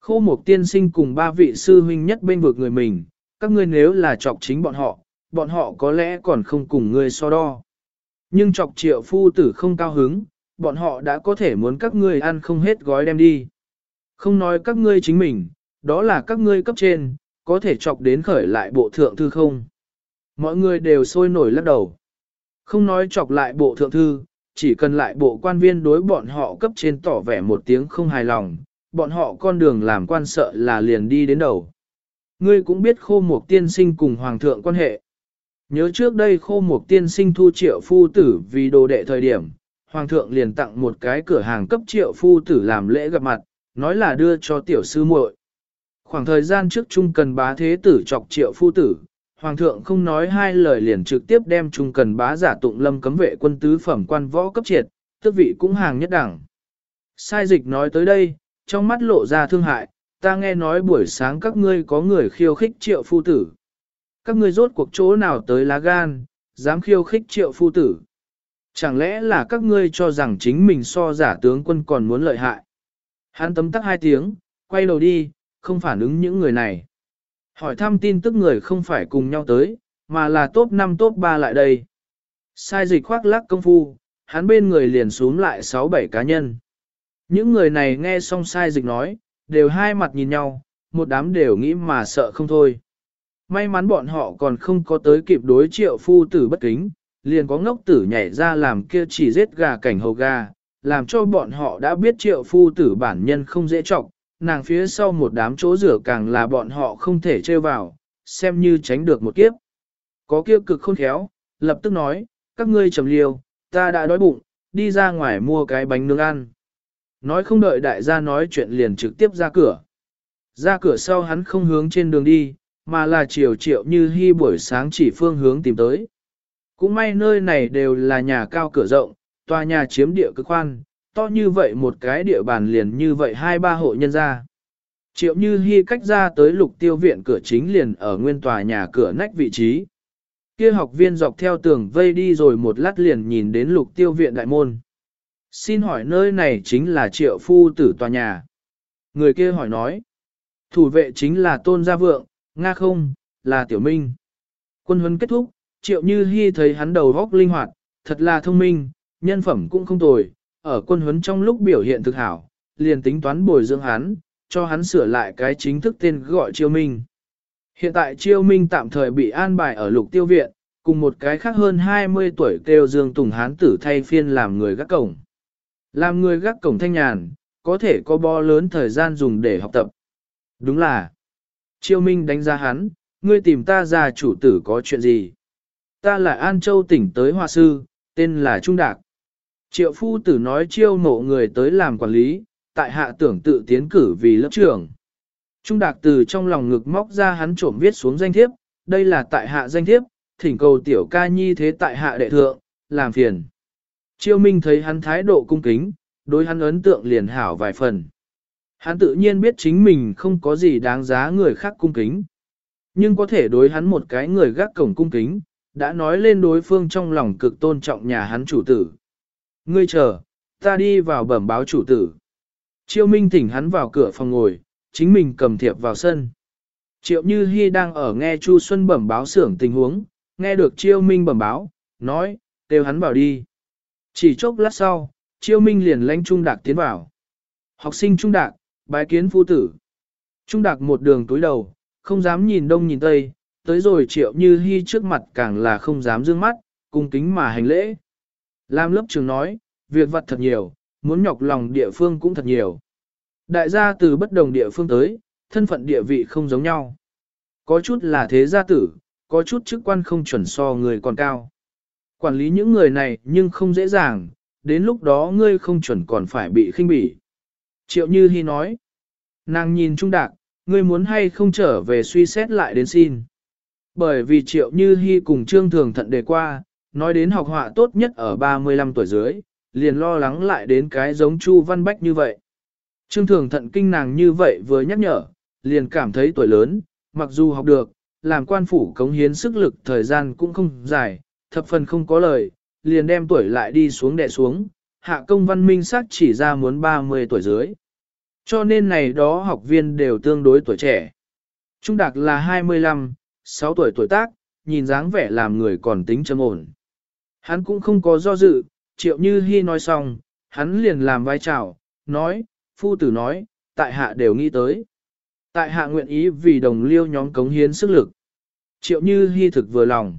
Khô một tiên sinh cùng ba vị sư huynh nhất bên vực người mình, các ngươi nếu là chọc chính bọn họ, bọn họ có lẽ còn không cùng ngươi so đo. Nhưng chọc triệu phu tử không cao hứng, bọn họ đã có thể muốn các ngươi ăn không hết gói đem đi. Không nói các ngươi chính mình, đó là các ngươi cấp trên, có thể chọc đến khởi lại bộ thượng thư không. Mọi người đều sôi nổi lắc đầu. Không nói chọc lại bộ thượng thư, chỉ cần lại bộ quan viên đối bọn họ cấp trên tỏ vẻ một tiếng không hài lòng, bọn họ con đường làm quan sợ là liền đi đến đầu. Ngươi cũng biết khô mục tiên sinh cùng hoàng thượng quan hệ. Nhớ trước đây khô mục tiên sinh thu triệu phu tử vì đồ đệ thời điểm, hoàng thượng liền tặng một cái cửa hàng cấp triệu phu tử làm lễ gặp mặt, nói là đưa cho tiểu sư muội. Khoảng thời gian trước trung cần bá thế tử chọc triệu phu tử, hoàng thượng không nói hai lời liền trực tiếp đem trung cần bá giả tụng lâm cấm vệ quân tứ phẩm quan võ cấp triệt, tước vị cũng hàng nhất đẳng. Sai dịch nói tới đây, trong mắt lộ ra thương hại, ta nghe nói buổi sáng các ngươi có người khiêu khích triệu phu tử. Các ngươi rốt cuộc chỗ nào tới lá gan, dám khiêu khích triệu phu tử. Chẳng lẽ là các ngươi cho rằng chính mình so giả tướng quân còn muốn lợi hại. Hắn tấm tắc hai tiếng, quay đầu đi, không phản ứng những người này. Hỏi thăm tin tức người không phải cùng nhau tới, mà là top 5 top 3 lại đây. Sai dịch khoác lắc công phu, hắn bên người liền xuống lại 6-7 cá nhân. Những người này nghe xong sai dịch nói, đều hai mặt nhìn nhau, một đám đều nghĩ mà sợ không thôi. May mắn bọn họ còn không có tới kịp đối triệu phu tử bất kính, liền có ngốc tử nhảy ra làm kia chỉ giết gà cảnh hầu gà, làm cho bọn họ đã biết triệu phu tử bản nhân không dễ trọng, nàng phía sau một đám chỗ rửa càng là bọn họ không thể trêu vào, xem như tránh được một kiếp. Có kia cực khôn khéo, lập tức nói, các ngươi trầm liêu, ta đã đói bụng, đi ra ngoài mua cái bánh nướng ăn. Nói không đợi đại gia nói chuyện liền trực tiếp ra cửa. Ra cửa sau hắn không hướng trên đường đi, mà là chiều triệu như hy buổi sáng chỉ phương hướng tìm tới. Cũng may nơi này đều là nhà cao cửa rộng, tòa nhà chiếm địa cực khoan, to như vậy một cái địa bàn liền như vậy hai ba hộ nhân ra. Triệu như hy cách ra tới lục tiêu viện cửa chính liền ở nguyên tòa nhà cửa nách vị trí. Kia học viên dọc theo tường vây đi rồi một lát liền nhìn đến lục tiêu viện đại môn. Xin hỏi nơi này chính là triệu phu tử tòa nhà. Người kia hỏi nói. Thủ vệ chính là tôn gia vượng, Nga không, là tiểu minh. Quân huấn kết thúc, triệu như hy thấy hắn đầu góc linh hoạt, thật là thông minh, nhân phẩm cũng không tồi, ở quân huấn trong lúc biểu hiện thực hảo, liền tính toán bồi dưỡng hắn, cho hắn sửa lại cái chính thức tên gọi Chiêu Minh. Hiện tại Chiêu Minh tạm thời bị an bài ở lục tiêu viện, cùng một cái khác hơn 20 tuổi kêu Dương Tùng Hán tử thay phiên làm người gác cổng. Làm người gác cổng thanh nhàn, có thể có bo lớn thời gian dùng để học tập. Đúng là, Chiêu Minh đánh giá hắn, ngươi tìm ta ra chủ tử có chuyện gì? Ta là An Châu tỉnh tới Hoa Sư, tên là Trung Đạc. Triệu phu tử nói chiêu mộ người tới làm quản lý, tại hạ tưởng tự tiến cử vì lớp trưởng. Trung Đạc từ trong lòng ngực móc ra hắn trộm viết xuống danh thiếp, đây là tại hạ danh thiếp, thỉnh cầu tiểu ca nhi thế tại hạ đệ thượng, làm phiền. Chiêu Minh thấy hắn thái độ cung kính, đối hắn ấn tượng liền hảo vài phần. Hắn tự nhiên biết chính mình không có gì đáng giá người khác cung kính. Nhưng có thể đối hắn một cái người gác cổng cung kính, đã nói lên đối phương trong lòng cực tôn trọng nhà hắn chủ tử. Ngươi chờ, ta đi vào bẩm báo chủ tử. Triệu Minh thỉnh hắn vào cửa phòng ngồi, chính mình cầm thiệp vào sân. Triệu Như Hi đang ở nghe Chu Xuân bẩm báo xưởng tình huống, nghe được Triệu Minh bẩm báo, nói, kêu hắn vào đi. Chỉ chốc lát sau, Triệu Minh liền lãnh Trung Đạc tiến vào. Học sinh Trung Đạc, bái kiến phu tử. Trung Đạc một đường túi đầu, không dám nhìn đông nhìn tây, tới rồi Triệu Như Hi trước mặt càng là không dám dương mắt, cung kính mà hành lễ. Lam lớp trường nói, việc vật thật nhiều, muốn nhọc lòng địa phương cũng thật nhiều. Đại gia từ bất đồng địa phương tới, thân phận địa vị không giống nhau. Có chút là thế gia tử, có chút chức quan không chuẩn so người còn cao. Quản lý những người này nhưng không dễ dàng, đến lúc đó ngươi không chuẩn còn phải bị khinh bỉ. Triệu Như Hi nói, nàng nhìn Trung Đạc, ngươi muốn hay không trở về suy xét lại đến xin. Bởi vì Triệu Như Hi cùng Trương Thường Thận đề qua, nói đến học họa tốt nhất ở 35 tuổi dưới, liền lo lắng lại đến cái giống Chu Văn Bách như vậy. Trương Thường Thận kinh nàng như vậy vừa nhắc nhở, liền cảm thấy tuổi lớn, mặc dù học được, làm quan phủ cống hiến sức lực thời gian cũng không dài, thập phần không có lời, liền đem tuổi lại đi xuống đè xuống, hạ công văn minh sát chỉ ra muốn 30 tuổi dưới. Cho nên này đó học viên đều tương đối tuổi trẻ. Trung Đạc là 25, 6 tuổi tuổi tác, nhìn dáng vẻ làm người còn tính trầm ổn. Hắn cũng không có do dự, triệu như hy nói xong, hắn liền làm vai trào, nói, phu tử nói, tại hạ đều nghĩ tới. Tại hạ nguyện ý vì đồng liêu nhóm cống hiến sức lực. Triệu như hy thực vừa lòng.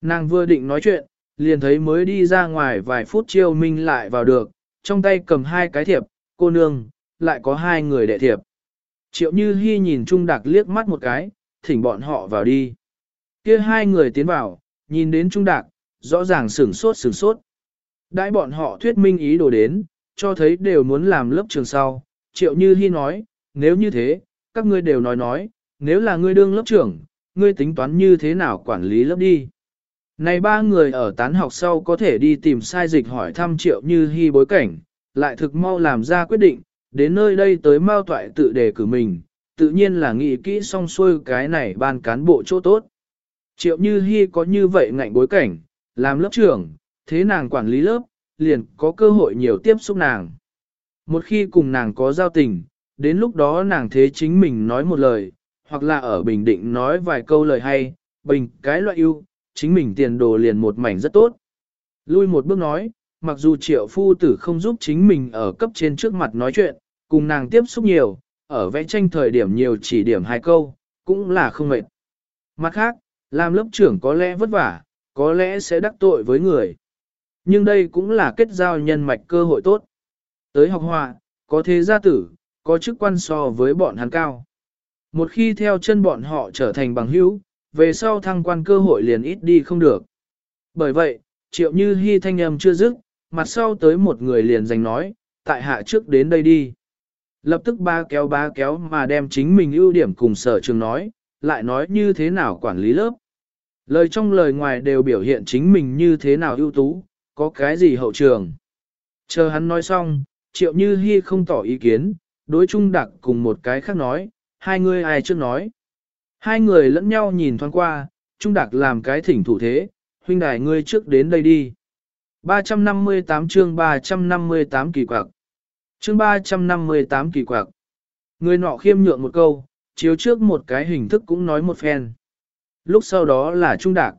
Nàng vừa định nói chuyện, liền thấy mới đi ra ngoài vài phút chiêu minh lại vào được, trong tay cầm hai cái thiệp, cô nương, lại có hai người đệ thiệp. Triệu Như Hi nhìn Trung Đạc liếc mắt một cái, thỉnh bọn họ vào đi. Kia hai người tiến vào, nhìn đến Trung Đạc, rõ ràng sửng sốt sửng sốt. Đãi bọn họ thuyết minh ý đồ đến, cho thấy đều muốn làm lớp trường sau. Triệu Như Hi nói, nếu như thế, các ngươi đều nói nói, nếu là ngươi đương lớp trưởng, ngươi tính toán như thế nào quản lý lớp đi. Này ba người ở tán học sau có thể đi tìm sai dịch hỏi thăm Triệu Như Hi bối cảnh, lại thực mau làm ra quyết định, đến nơi đây tới mau toại tự đề cử mình, tự nhiên là nghĩ kỹ xong xuôi cái này ban cán bộ chỗ tốt. Triệu Như Hi có như vậy ngạnh bối cảnh, làm lớp trưởng, thế nàng quản lý lớp, liền có cơ hội nhiều tiếp xúc nàng. Một khi cùng nàng có giao tình, đến lúc đó nàng thế chính mình nói một lời, hoặc là ở Bình Định nói vài câu lời hay, bình cái loại ưu, chính mình tiền đồ liền một mảnh rất tốt. Lui một bước nói, mặc dù triệu phu tử không giúp chính mình ở cấp trên trước mặt nói chuyện, cùng nàng tiếp xúc nhiều, ở vẽ tranh thời điểm nhiều chỉ điểm hai câu, cũng là không mệt. Mặt khác, làm lớp trưởng có lẽ vất vả, có lẽ sẽ đắc tội với người. Nhưng đây cũng là kết giao nhân mạch cơ hội tốt. Tới học họa, có thế gia tử, có chức quan so với bọn hắn cao. Một khi theo chân bọn họ trở thành bằng hữu, về sau thăng quan cơ hội liền ít đi không được. Bởi vậy, triệu như hy thanh âm chưa dứt, mặt sau tới một người liền giành nói, tại hạ trước đến đây đi. Lập tức ba kéo ba kéo mà đem chính mình ưu điểm cùng sở trường nói, lại nói như thế nào quản lý lớp. Lời trong lời ngoài đều biểu hiện chính mình như thế nào ưu tú, có cái gì hậu trường. Chờ hắn nói xong, triệu như hy không tỏ ý kiến, đối chung đặc cùng một cái khác nói, hai người ai trước nói. Hai người lẫn nhau nhìn thoáng qua, Trung Đạc làm cái thỉnh thủ thế, huynh đài ngươi trước đến đây đi. 358 chương 358 kỳ quặc. Chương 358 kỳ quặc. Người nọ khiêm nhượng một câu, chiếu trước một cái hình thức cũng nói một phen. Lúc sau đó là Trung Đạc.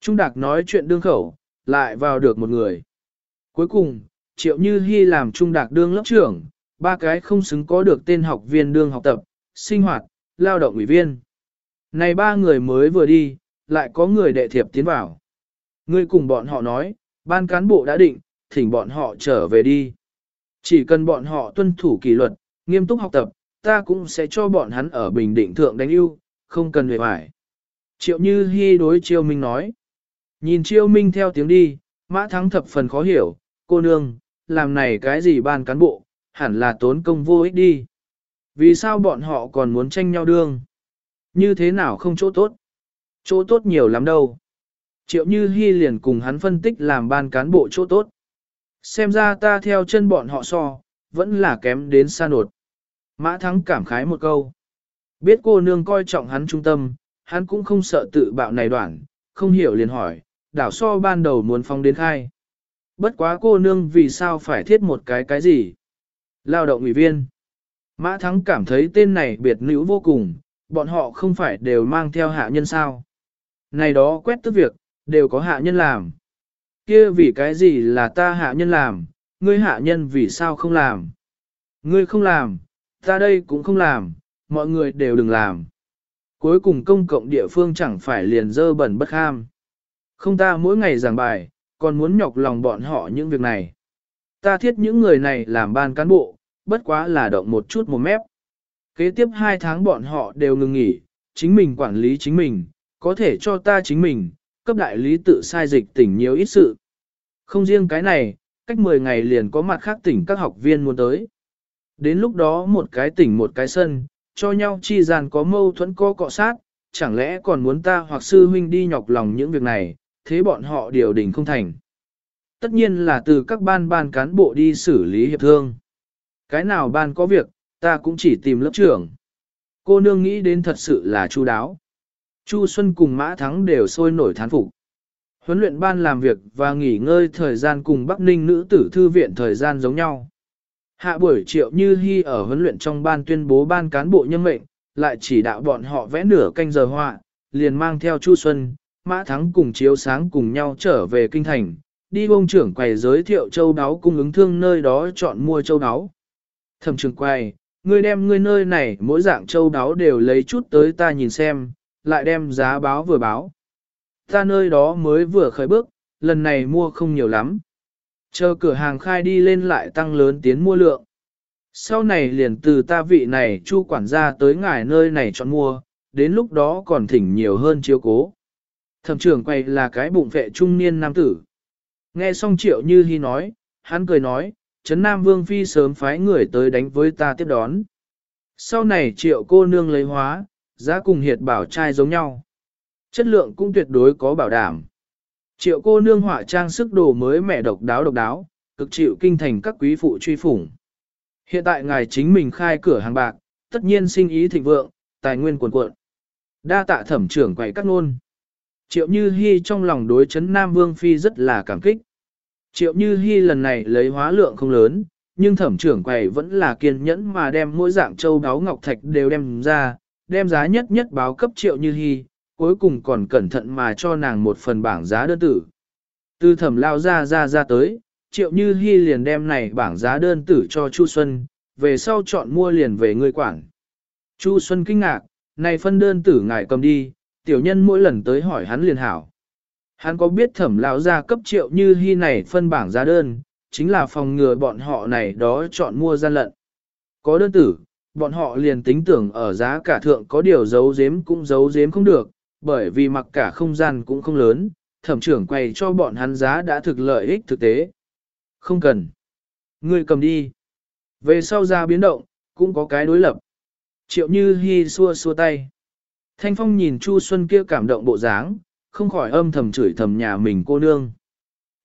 Trung Đạc nói chuyện đương khẩu, lại vào được một người. Cuối cùng, triệu như hy làm trung đạc đương lớp trưởng, ba cái không xứng có được tên học viên đương học tập, sinh hoạt, lao động ủy viên. Này ba người mới vừa đi, lại có người đệ thiệp tiến vào. Ngươi cùng bọn họ nói, ban cán bộ đã định, thỉnh bọn họ trở về đi. Chỉ cần bọn họ tuân thủ kỷ luật, nghiêm túc học tập, ta cũng sẽ cho bọn hắn ở Bình Định Thượng đánh ưu, không cần về hoài. Triệu Như Hi đối Triệu Minh nói. Nhìn Triệu Minh theo tiếng đi, Mã Thắng thập phần khó hiểu, cô nương, làm này cái gì ban cán bộ, hẳn là tốn công vô ích đi. Vì sao bọn họ còn muốn tranh nhau đương? Như thế nào không chỗ tốt? Chỗ tốt nhiều lắm đâu. Triệu Như Hi liền cùng hắn phân tích làm ban cán bộ chỗ tốt. Xem ra ta theo chân bọn họ so, vẫn là kém đến xa nột. Mã Thắng cảm khái một câu. Biết cô nương coi trọng hắn trung tâm, hắn cũng không sợ tự bạo này đoạn, không hiểu liền hỏi, đảo so ban đầu muốn phong đến khai. Bất quá cô nương vì sao phải thiết một cái cái gì? Lao động ủy viên. Mã Thắng cảm thấy tên này biệt nữ vô cùng, bọn họ không phải đều mang theo hạ nhân sao. Này đó quét tức việc, đều có hạ nhân làm. Kia vì cái gì là ta hạ nhân làm, ngươi hạ nhân vì sao không làm? Ngươi không làm, ta đây cũng không làm, mọi người đều đừng làm. Cuối cùng công cộng địa phương chẳng phải liền dơ bẩn bất ham. Không ta mỗi ngày giảng bài, còn muốn nhọc lòng bọn họ những việc này. Ta thiết những người này làm ban cán bộ, bất quá là động một chút một mép. Kế tiếp hai tháng bọn họ đều ngừng nghỉ, chính mình quản lý chính mình, có thể cho ta chính mình, cấp đại lý tự sai dịch tỉnh nhiều ít sự. Không riêng cái này, cách 10 ngày liền có mặt khác tỉnh các học viên muốn tới. Đến lúc đó một cái tỉnh một cái sân, cho nhau chi gian có mâu thuẫn có cọ sát, chẳng lẽ còn muốn ta hoặc sư huynh đi nhọc lòng những việc này, thế bọn họ điều đình không thành. Tất nhiên là từ các ban ban cán bộ đi xử lý hiệp thương. Cái nào ban có việc, ta cũng chỉ tìm lớp trưởng. Cô nương nghĩ đến thật sự là chu đáo. Chu Xuân cùng Mã Thắng đều sôi nổi thán phục. Huấn luyện ban làm việc và nghỉ ngơi thời gian cùng Bắc Ninh nữ tử thư viện thời gian giống nhau. Hạ buổi triệu như hy ở huấn luyện trong ban tuyên bố ban cán bộ nhân mệnh, lại chỉ đạo bọn họ vẽ nửa canh giờ họa, liền mang theo Chu Xuân, Mã Thắng cùng chiếu sáng cùng nhau trở về kinh thành, đi bông trưởng quầy giới thiệu châu đáo cung ứng thương nơi đó chọn mua châu đáo. Thẩm trưởng quầy, ngươi đem ngươi nơi này mỗi dạng châu đáo đều lấy chút tới ta nhìn xem, lại đem giá báo vừa báo. Ta nơi đó mới vừa khởi bước, lần này mua không nhiều lắm. Chờ cửa hàng khai đi lên lại tăng lớn tiến mua lượng. Sau này liền từ ta vị này chu quản gia tới ngài nơi này chọn mua, đến lúc đó còn thỉnh nhiều hơn chiếu cố. Thẩm trưởng quay là cái bụng vệ trung niên nam tử. Nghe xong triệu như hy nói, hắn cười nói, Trấn Nam Vương Phi sớm phái người tới đánh với ta tiếp đón. Sau này triệu cô nương lấy hóa, giá cùng hiệt bảo trai giống nhau. Chất lượng cũng tuyệt đối có bảo đảm. Triệu cô nương họa trang sức đồ mới mẻ độc đáo độc đáo, cực chịu kinh thành các quý phụ truy phủng. Hiện tại ngài chính mình khai cửa hàng bạc, tất nhiên sinh ý thịnh vượng, tài nguyên cuồn cuộn. Đa tạ thẩm trưởng quậy các nôn. Triệu Như Hi trong lòng đối chấn Nam Vương Phi rất là cảm kích. Triệu Như Hi lần này lấy hóa lượng không lớn, nhưng thẩm trưởng quầy vẫn là kiên nhẫn mà đem mỗi dạng châu đáo ngọc thạch đều đem ra, đem giá nhất nhất báo cấp Triệu Như Hi, cuối cùng còn cẩn thận mà cho nàng một phần bảng giá đơn tử. Từ thẩm lao ra ra ra tới, Triệu Như Hi liền đem này bảng giá đơn tử cho Chu Xuân, về sau chọn mua liền về người quản. Chu Xuân kinh ngạc, này phân đơn tử ngài cầm đi, tiểu nhân mỗi lần tới hỏi hắn liền hảo. Hắn có biết thẩm lão gia cấp triệu như hy này phân bảng giá đơn, chính là phòng ngừa bọn họ này đó chọn mua gian lận. Có đơn tử, bọn họ liền tính tưởng ở giá cả thượng có điều giấu giếm cũng giấu giếm không được, bởi vì mặc cả không gian cũng không lớn, thẩm trưởng quay cho bọn hắn giá đã thực lợi ích thực tế. Không cần. Ngươi cầm đi. Về sau ra biến động, cũng có cái đối lập. Triệu như hy xua xua tay. Thanh Phong nhìn Chu Xuân kia cảm động bộ dáng, không khỏi âm thầm chửi thầm nhà mình cô nương.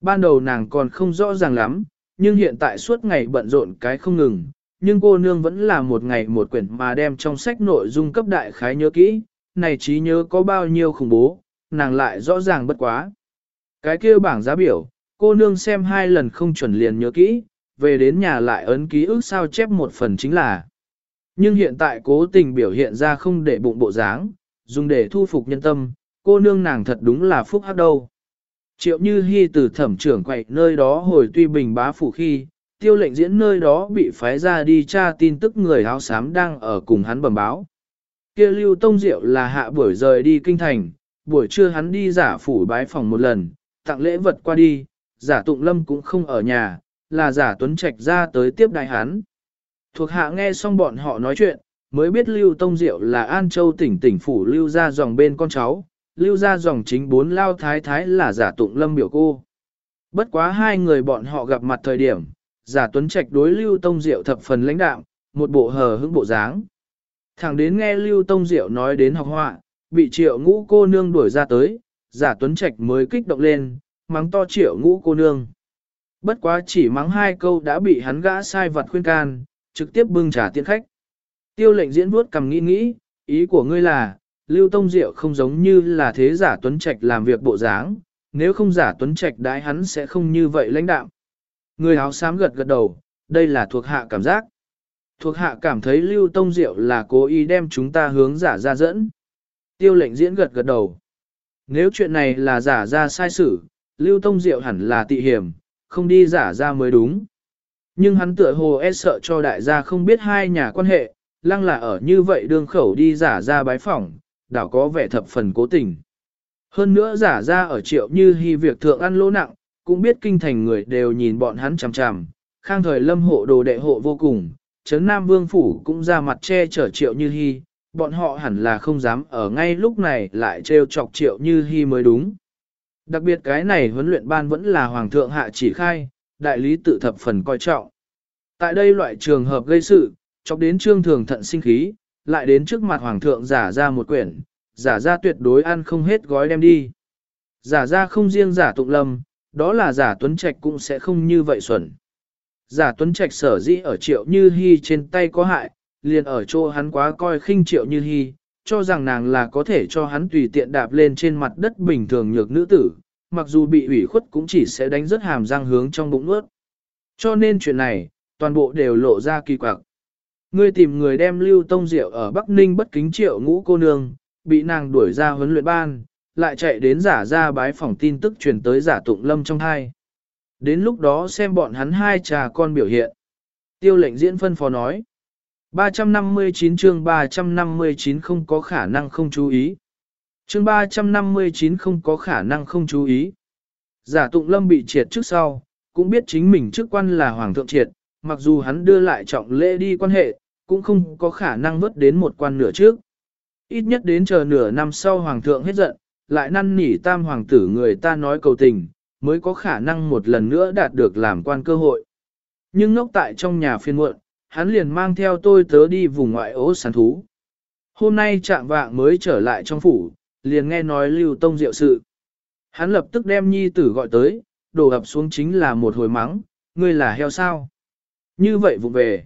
Ban đầu nàng còn không rõ ràng lắm, nhưng hiện tại suốt ngày bận rộn cái không ngừng, nhưng cô nương vẫn là một ngày một quyển mà đem trong sách nội dung cấp đại khái nhớ kỹ, này trí nhớ có bao nhiêu khủng bố, nàng lại rõ ràng bất quá. Cái kia bảng giá biểu, cô nương xem hai lần không chuẩn liền nhớ kỹ, về đến nhà lại ấn ký ức sao chép một phần chính là. Nhưng hiện tại cố tình biểu hiện ra không để bụng bộ dáng, dùng để thu phục nhân tâm, cô nương nàng thật đúng là phúc hắc đâu. Triệu Như Hi từ thẩm trưởng quậy nơi đó hồi tuy bình bá phủ khi, tiêu lệnh diễn nơi đó bị phái ra đi tra tin tức người áo xám đang ở cùng hắn bẩm báo. Kia Lưu Tông Diệu là hạ buổi rời đi kinh thành, buổi trưa hắn đi giả phủ bái phòng một lần, tặng lễ vật qua đi, giả tụng lâm cũng không ở nhà, là giả tuấn trạch ra tới tiếp đại hắn. Thuộc hạ nghe xong bọn họ nói chuyện, mới biết Lưu Tông Diệu là An Châu tỉnh tỉnh phủ Lưu ra dòng bên con cháu, Lưu ra dòng chính bốn lao thái thái là giả tụng lâm biểu cô. Bất quá hai người bọn họ gặp mặt thời điểm, giả tuấn trạch đối Lưu Tông Diệu thập phần lãnh đạo, một bộ hờ hững bộ dáng. Thẳng đến nghe Lưu Tông Diệu nói đến học họa, bị triệu ngũ cô nương đuổi ra tới, giả tuấn trạch mới kích động lên, mắng to triệu ngũ cô nương. Bất quá chỉ mắng hai câu đã bị hắn gã sai vật khuyên can, trực tiếp bưng trả tiện khách. Tiêu lệnh diễn vuốt cầm nghĩ nghĩ, ý của ngươi là, Lưu Tông Diệu không giống như là thế giả Tuấn Trạch làm việc bộ dáng, nếu không giả Tuấn Trạch đái hắn sẽ không như vậy lãnh đạo. Người áo xám gật gật đầu, đây là thuộc hạ cảm giác. Thuộc hạ cảm thấy Lưu Tông Diệu là cố ý đem chúng ta hướng giả ra dẫn. Tiêu lệnh diễn gật gật đầu. Nếu chuyện này là giả ra sai xử, Lưu Tông Diệu hẳn là tị hiểm, không đi giả ra mới đúng. Nhưng hắn tựa hồ e sợ cho đại gia không biết hai nhà quan hệ, lăng là ở như vậy đường khẩu đi giả ra bái phỏng, đảo có vẻ thập phần cố tình. Hơn nữa giả ra ở triệu như hy việc thượng ăn lỗ nặng, cũng biết kinh thành người đều nhìn bọn hắn chằm chằm, khang thời lâm hộ đồ đệ hộ vô cùng, Trấn Nam Vương Phủ cũng ra mặt che chở triệu như hy, bọn họ hẳn là không dám ở ngay lúc này lại trêu chọc triệu như hy mới đúng. Đặc biệt cái này huấn luyện ban vẫn là Hoàng thượng hạ chỉ khai, đại lý tự thập phần coi trọng. Tại đây loại trường hợp gây sự, chọc đến trương thường thận sinh khí, lại đến trước mặt Hoàng thượng giả ra một quyển, giả ra tuyệt đối ăn không hết gói đem đi. Giả ra không riêng giả tụng lâm, đó là giả tuấn trạch cũng sẽ không như vậy xuẩn. Giả tuấn trạch sở dĩ ở triệu như hy trên tay có hại, liền ở chỗ hắn quá coi khinh triệu như hy, cho rằng nàng là có thể cho hắn tùy tiện đạp lên trên mặt đất bình thường nhược nữ tử, mặc dù bị ủy khuất cũng chỉ sẽ đánh rất hàm răng hướng trong bụng nuốt. Cho nên chuyện này, toàn bộ đều lộ ra kỳ quặc. Ngươi tìm người đem lưu tông diệu ở Bắc Ninh bất kính triệu ngũ cô nương, bị nàng đuổi ra huấn luyện ban, lại chạy đến giả ra bái phòng tin tức truyền tới giả tụng lâm trong hai. Đến lúc đó xem bọn hắn hai trà con biểu hiện. Tiêu lệnh diễn phân phó nói. 359 chương 359 không có khả năng không chú ý. Chương 359 không có khả năng không chú ý. Giả tụng lâm bị triệt trước sau, cũng biết chính mình chức quan là hoàng thượng triệt, mặc dù hắn đưa lại trọng lễ đi quan hệ, cũng không có khả năng vớt đến một quan nửa trước. Ít nhất đến chờ nửa năm sau hoàng thượng hết giận, lại năn nỉ tam hoàng tử người ta nói cầu tình, mới có khả năng một lần nữa đạt được làm quan cơ hội. Nhưng ngốc tại trong nhà phiên muộn, hắn liền mang theo tôi tớ đi vùng ngoại ố sán thú. Hôm nay trạng vạng mới trở lại trong phủ, liền nghe nói lưu tông diệu sự. Hắn lập tức đem nhi tử gọi tới, đổ ập xuống chính là một hồi mắng, ngươi là heo sao. Như vậy vụ về.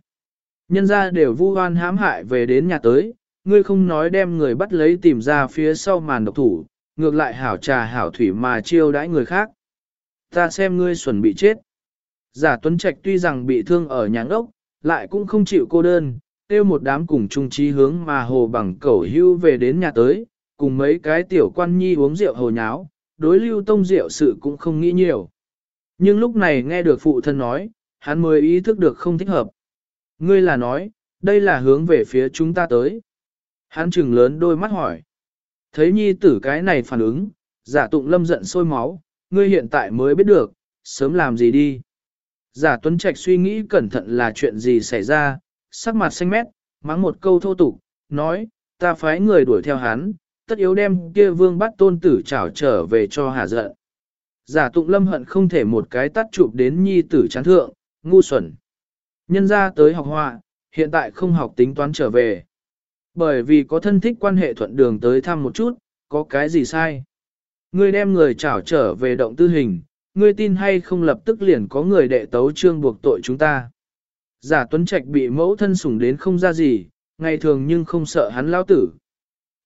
Nhân ra đều vu oan hãm hại về đến nhà tới, ngươi không nói đem người bắt lấy tìm ra phía sau màn độc thủ, ngược lại hảo trà hảo thủy mà chiêu đãi người khác. Ta xem ngươi xuẩn bị chết. Giả Tuấn Trạch tuy rằng bị thương ở nhà ngốc, lại cũng không chịu cô đơn, tiêu một đám cùng chung trí hướng mà hồ bằng cẩu hưu về đến nhà tới, cùng mấy cái tiểu quan nhi uống rượu hồ nháo, đối lưu tông rượu sự cũng không nghĩ nhiều. Nhưng lúc này nghe được phụ thân nói, hắn mới ý thức được không thích hợp. Ngươi là nói, đây là hướng về phía chúng ta tới. Hắn trừng lớn đôi mắt hỏi. Thấy nhi tử cái này phản ứng, giả tụng lâm giận sôi máu, ngươi hiện tại mới biết được, sớm làm gì đi. Giả Tuấn Trạch suy nghĩ cẩn thận là chuyện gì xảy ra, sắc mặt xanh mét, mắng một câu thô tục, nói, ta phái người đuổi theo hắn, tất yếu đem kia vương bắt tôn tử trảo trở về cho hà giận. Giả tụng lâm hận không thể một cái tắt chụp đến nhi tử chán thượng, ngu xuẩn. Nhân ra tới học họa, hiện tại không học tính toán trở về. Bởi vì có thân thích quan hệ thuận đường tới thăm một chút, có cái gì sai. Ngươi đem người trảo trở về động tư hình, ngươi tin hay không lập tức liền có người đệ tấu trương buộc tội chúng ta. Giả Tuấn Trạch bị mẫu thân sủng đến không ra gì, ngày thường nhưng không sợ hắn lao tử.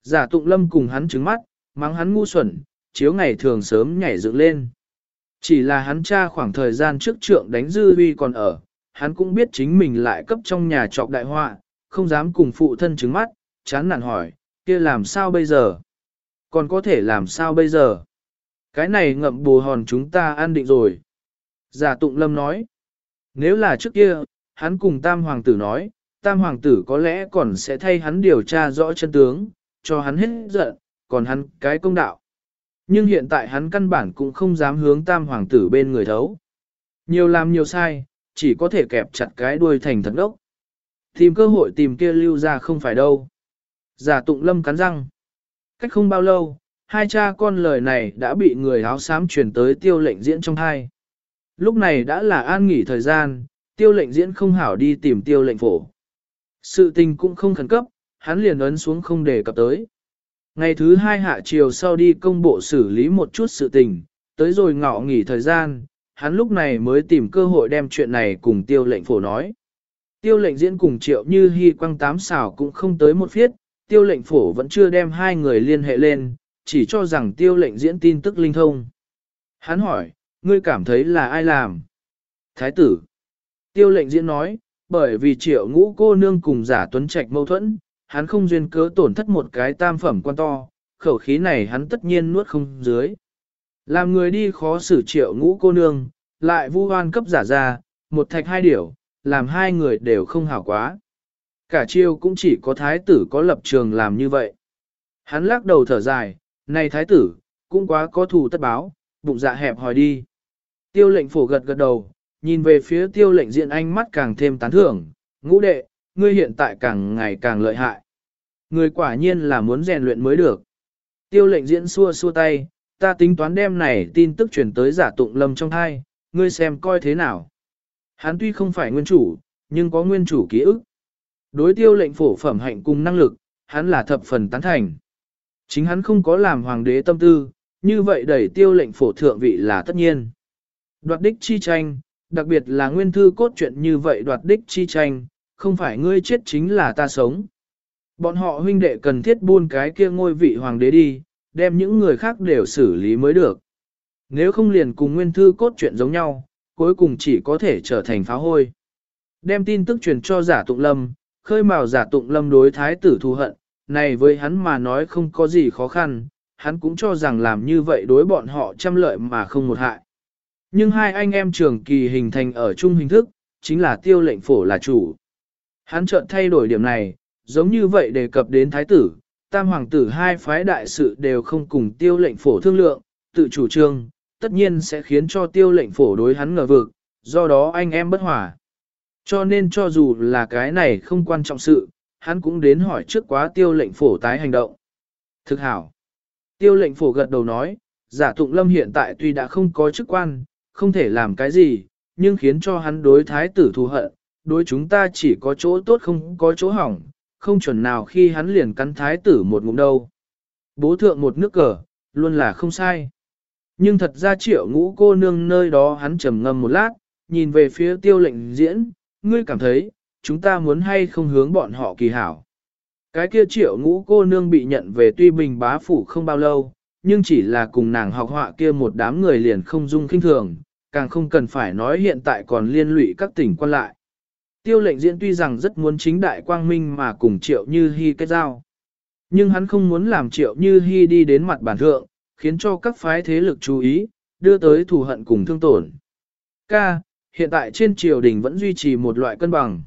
Giả Tụng Lâm cùng hắn trứng mắt, mắng hắn ngu xuẩn, chiếu ngày thường sớm nhảy dựng lên. Chỉ là hắn cha khoảng thời gian trước trượng đánh dư huy còn ở, hắn cũng biết chính mình lại cấp trong nhà trọc đại họa, không dám cùng phụ thân trứng mắt, chán nản hỏi, kia làm sao bây giờ? Còn có thể làm sao bây giờ? Cái này ngậm bù hòn chúng ta an định rồi. Giả tụng lâm nói. Nếu là trước kia, hắn cùng tam hoàng tử nói, tam hoàng tử có lẽ còn sẽ thay hắn điều tra rõ chân tướng, cho hắn hết giận, còn hắn cái công đạo. Nhưng hiện tại hắn căn bản cũng không dám hướng tam hoàng tử bên người thấu. Nhiều làm nhiều sai, chỉ có thể kẹp chặt cái đuôi thành thật đốc. Tìm cơ hội tìm kia lưu ra không phải đâu. Giả tụng lâm cắn răng. Cách không bao lâu, hai cha con lời này đã bị người áo xám truyền tới tiêu lệnh diễn trong hai. Lúc này đã là an nghỉ thời gian, tiêu lệnh diễn không hảo đi tìm tiêu lệnh phổ. Sự tình cũng không khẩn cấp, hắn liền ấn xuống không để cập tới. Ngày thứ hai hạ chiều sau đi công bộ xử lý một chút sự tình, tới rồi ngọ nghỉ thời gian, hắn lúc này mới tìm cơ hội đem chuyện này cùng tiêu lệnh phổ nói. Tiêu lệnh diễn cùng triệu như hy quăng tám xảo cũng không tới một phiết, tiêu lệnh phổ vẫn chưa đem hai người liên hệ lên, chỉ cho rằng tiêu lệnh diễn tin tức linh thông. Hắn hỏi, ngươi cảm thấy là ai làm? Thái tử. Tiêu lệnh diễn nói, bởi vì triệu ngũ cô nương cùng giả tuấn trạch mâu thuẫn, hắn không duyên cớ tổn thất một cái tam phẩm quan to, khẩu khí này hắn tất nhiên nuốt không dưới. Làm người đi khó xử triệu ngũ cô nương, lại vu hoan cấp giả ra, một thạch hai điểu, làm hai người đều không hảo quá. Cả chiêu cũng chỉ có thái tử có lập trường làm như vậy. Hắn lắc đầu thở dài, này thái tử, cũng quá có thù tất báo, bụng dạ hẹp hỏi đi. Tiêu lệnh phổ gật gật đầu, nhìn về phía tiêu lệnh diện anh mắt càng thêm tán thưởng, ngũ đệ, ngươi hiện tại càng ngày càng lợi hại. Người quả nhiên là muốn rèn luyện mới được. Tiêu lệnh diễn xua xua tay, ta tính toán đem này tin tức truyền tới giả tụng lâm trong thai, ngươi xem coi thế nào. Hắn tuy không phải nguyên chủ, nhưng có nguyên chủ ký ức. Đối tiêu lệnh phổ phẩm hạnh cùng năng lực, hắn là thập phần tán thành. Chính hắn không có làm hoàng đế tâm tư, như vậy đẩy tiêu lệnh phổ thượng vị là tất nhiên. Đoạt đích chi tranh, đặc biệt là nguyên thư cốt truyện như vậy đoạt đích chi tranh, không phải ngươi chết chính là ta sống. Bọn họ huynh đệ cần thiết buôn cái kia ngôi vị hoàng đế đi, đem những người khác đều xử lý mới được. Nếu không liền cùng nguyên thư cốt truyện giống nhau, cuối cùng chỉ có thể trở thành phá hôi. Đem tin tức truyền cho giả tụng lâm, khơi mào giả tụng lâm đối thái tử thù hận, này với hắn mà nói không có gì khó khăn, hắn cũng cho rằng làm như vậy đối bọn họ trăm lợi mà không một hại. Nhưng hai anh em trường kỳ hình thành ở chung hình thức, chính là tiêu lệnh phổ là chủ. Hắn chợt thay đổi điểm này, giống như vậy đề cập đến thái tử, tam hoàng tử hai phái đại sự đều không cùng tiêu lệnh phổ thương lượng, tự chủ trương, tất nhiên sẽ khiến cho tiêu lệnh phổ đối hắn ngờ vực, do đó anh em bất hòa. Cho nên cho dù là cái này không quan trọng sự, hắn cũng đến hỏi trước quá tiêu lệnh phổ tái hành động. Thực hảo. Tiêu lệnh phổ gật đầu nói, giả tụng lâm hiện tại tuy đã không có chức quan, không thể làm cái gì, nhưng khiến cho hắn đối thái tử thù hận, đối chúng ta chỉ có chỗ tốt không có chỗ hỏng, không chuẩn nào khi hắn liền cắn thái tử một ngụm đâu. Bố thượng một nước cờ, luôn là không sai. Nhưng thật ra triệu ngũ cô nương nơi đó hắn trầm ngâm một lát, nhìn về phía tiêu lệnh diễn, ngươi cảm thấy, chúng ta muốn hay không hướng bọn họ kỳ hảo. Cái kia triệu ngũ cô nương bị nhận về tuy bình bá phủ không bao lâu, nhưng chỉ là cùng nàng học họa kia một đám người liền không dung kinh thường, càng không cần phải nói hiện tại còn liên lụy các tỉnh quan lại. Tiêu lệnh diễn tuy rằng rất muốn chính đại quang minh mà cùng triệu như hy kết giao. Nhưng hắn không muốn làm triệu như hy đi đến mặt bản thượng, khiến cho các phái thế lực chú ý, đưa tới thù hận cùng thương tổn. Ca, hiện tại trên triều đình vẫn duy trì một loại cân bằng.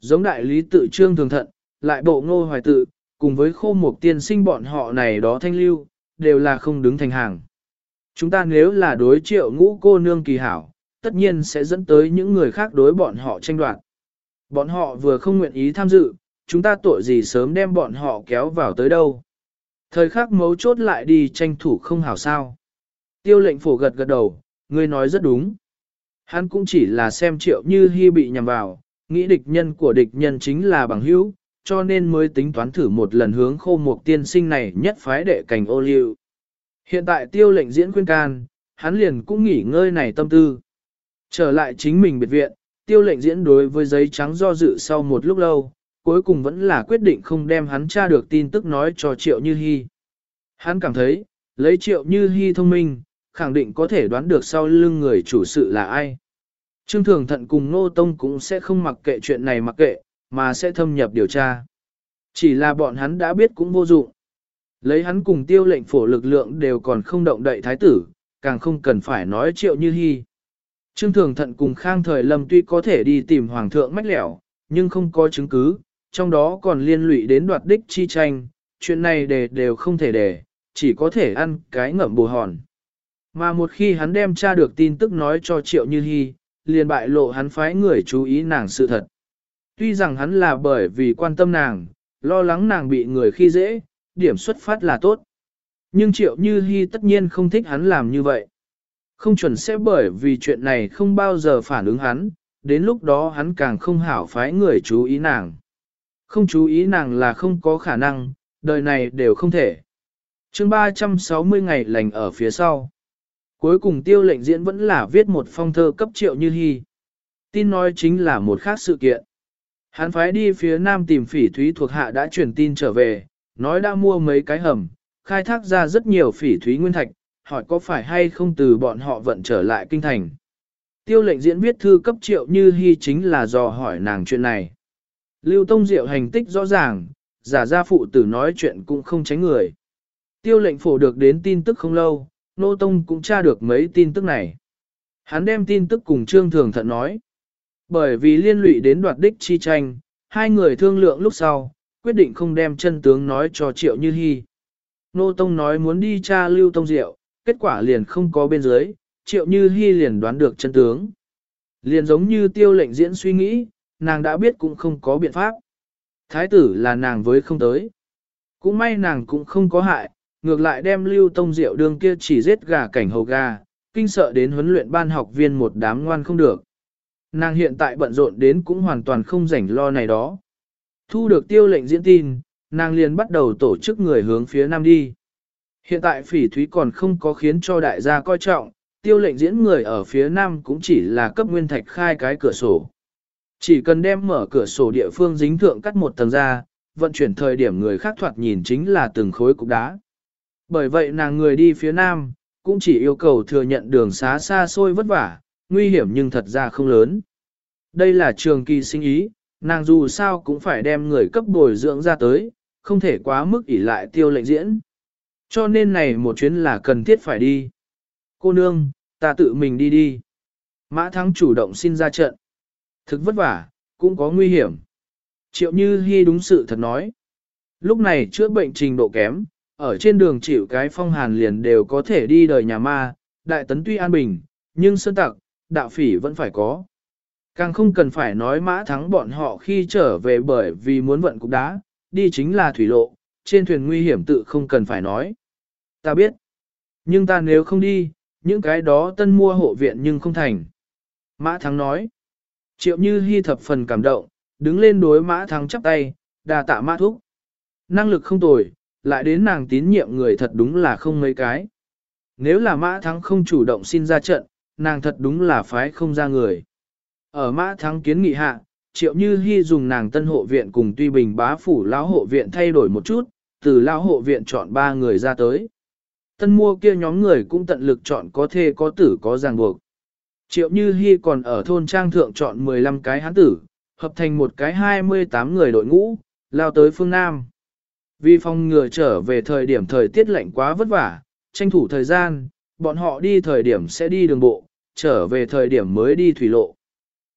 Giống đại lý tự trương thường thận, lại bộ ngô hoài tự, cùng với khô mục tiên sinh bọn họ này đó thanh lưu, đều là không đứng thành hàng. Chúng ta nếu là đối triệu ngũ cô nương kỳ hảo, tất nhiên sẽ dẫn tới những người khác đối bọn họ tranh đoạt. Bọn họ vừa không nguyện ý tham dự, chúng ta tội gì sớm đem bọn họ kéo vào tới đâu. Thời khắc mấu chốt lại đi tranh thủ không hảo sao. Tiêu lệnh phổ gật gật đầu, ngươi nói rất đúng. Hắn cũng chỉ là xem triệu như hy bị nhầm vào, nghĩ địch nhân của địch nhân chính là bằng hữu, cho nên mới tính toán thử một lần hướng khô mục tiên sinh này nhất phái đệ cảnh ô liu. Hiện tại tiêu lệnh diễn khuyên can, hắn liền cũng nghỉ ngơi này tâm tư. Trở lại chính mình biệt viện, tiêu lệnh diễn đối với giấy trắng do dự sau một lúc lâu, cuối cùng vẫn là quyết định không đem hắn tra được tin tức nói cho Triệu Như Hi. Hắn cảm thấy, lấy Triệu Như Hi thông minh, khẳng định có thể đoán được sau lưng người chủ sự là ai. Trương Thường Thận cùng Nô Tông cũng sẽ không mặc kệ chuyện này mặc kệ, mà sẽ thâm nhập điều tra. Chỉ là bọn hắn đã biết cũng vô dụng. Lấy hắn cùng tiêu lệnh phổ lực lượng đều còn không động đậy thái tử, càng không cần phải nói triệu như hy. Trương Thường Thận cùng Khang Thời Lâm tuy có thể đi tìm Hoàng thượng mách lẻo, nhưng không có chứng cứ, trong đó còn liên lụy đến đoạt đích chi tranh, chuyện này đề đều không thể đề, chỉ có thể ăn cái ngậm bù hòn. Mà một khi hắn đem tra được tin tức nói cho Triệu Như Hi, liền bại lộ hắn phái người chú ý nàng sự thật. Tuy rằng hắn là bởi vì quan tâm nàng, lo lắng nàng bị người khi dễ, điểm xuất phát là tốt. Nhưng Triệu Như Hi tất nhiên không thích hắn làm như vậy. Không chuẩn sẽ bởi vì chuyện này không bao giờ phản ứng hắn, đến lúc đó hắn càng không hảo phái người chú ý nàng. Không chú ý nàng là không có khả năng, đời này đều không thể. chương 360 ngày lành ở phía sau. Cuối cùng tiêu lệnh diễn vẫn là viết một phong thơ cấp triệu như hy. Tin nói chính là một khác sự kiện. Hắn phái đi phía nam tìm phỉ thúy thuộc hạ đã truyền tin trở về, nói đã mua mấy cái hầm, khai thác ra rất nhiều phỉ thúy nguyên thạch, hỏi có phải hay không từ bọn họ vận trở lại kinh thành. Tiêu lệnh diễn viết thư cấp triệu như hy chính là dò hỏi nàng chuyện này. Lưu Tông Diệu hành tích rõ ràng, giả ra phụ tử nói chuyện cũng không tránh người. Tiêu lệnh phổ được đến tin tức không lâu, Nô Tông cũng tra được mấy tin tức này. Hắn đem tin tức cùng Trương Thường Thận nói. Bởi vì liên lụy đến đoạt đích chi tranh, hai người thương lượng lúc sau, quyết định không đem chân tướng nói cho Triệu Như Hi. Nô Tông nói muốn đi tra Lưu Tông Diệu, kết quả liền không có bên dưới, Triệu Như Hi liền đoán được chân tướng. Liền giống như tiêu lệnh diễn suy nghĩ, nàng đã biết cũng không có biện pháp. Thái tử là nàng với không tới. Cũng may nàng cũng không có hại, ngược lại đem lưu tông diệu đương kia chỉ giết gà cảnh hầu gà, kinh sợ đến huấn luyện ban học viên một đám ngoan không được. Nàng hiện tại bận rộn đến cũng hoàn toàn không rảnh lo này đó. Thu được tiêu lệnh diễn tin, nàng liền bắt đầu tổ chức người hướng phía nam đi. Hiện tại phỉ thúy còn không có khiến cho đại gia coi trọng, tiêu lệnh diễn người ở phía nam cũng chỉ là cấp nguyên thạch khai cái cửa sổ. Chỉ cần đem mở cửa sổ địa phương dính thượng cắt một tầng ra, vận chuyển thời điểm người khác thoạt nhìn chính là từng khối cục đá. Bởi vậy nàng người đi phía nam, cũng chỉ yêu cầu thừa nhận đường xá xa xôi vất vả, nguy hiểm nhưng thật ra không lớn. Đây là trường kỳ sinh ý, nàng dù sao cũng phải đem người cấp bồi dưỡng ra tới, không thể quá mức ỷ lại tiêu lệnh diễn. Cho nên này một chuyến là cần thiết phải đi. Cô nương, ta tự mình đi đi. Mã Thắng chủ động xin ra trận. Thực vất vả, cũng có nguy hiểm. Triệu Như Hi đúng sự thật nói. Lúc này chữa bệnh trình độ kém, ở trên đường chịu cái phong hàn liền đều có thể đi đời nhà ma, đại tấn tuy an bình, nhưng sơn tặc, đạo phỉ vẫn phải có. Càng không cần phải nói mã thắng bọn họ khi trở về bởi vì muốn vận cục đá, đi chính là thủy lộ, trên thuyền nguy hiểm tự không cần phải nói. Ta biết, nhưng ta nếu không đi, những cái đó tân mua hộ viện nhưng không thành. Mã thắng nói, triệu như hy thập phần cảm động, đứng lên đối mã thắng chắp tay, đà tạ mã thúc. Năng lực không tồi, lại đến nàng tín nhiệm người thật đúng là không mấy cái. Nếu là mã thắng không chủ động xin ra trận, nàng thật đúng là phái không ra người. Ở mã thắng kiến nghị hạ, triệu như hy dùng nàng tân hộ viện cùng tuy bình bá phủ lão hộ viện thay đổi một chút, từ lão hộ viện chọn ba người ra tới. Tân mua kia nhóm người cũng tận lực chọn có thê có tử có ràng buộc. Triệu Như Hi còn ở thôn trang thượng chọn 15 cái hán tử, hợp thành một cái 28 người đội ngũ, lao tới phương Nam. Vì phòng ngừa trở về thời điểm thời tiết lạnh quá vất vả, tranh thủ thời gian, bọn họ đi thời điểm sẽ đi đường bộ, trở về thời điểm mới đi thủy lộ.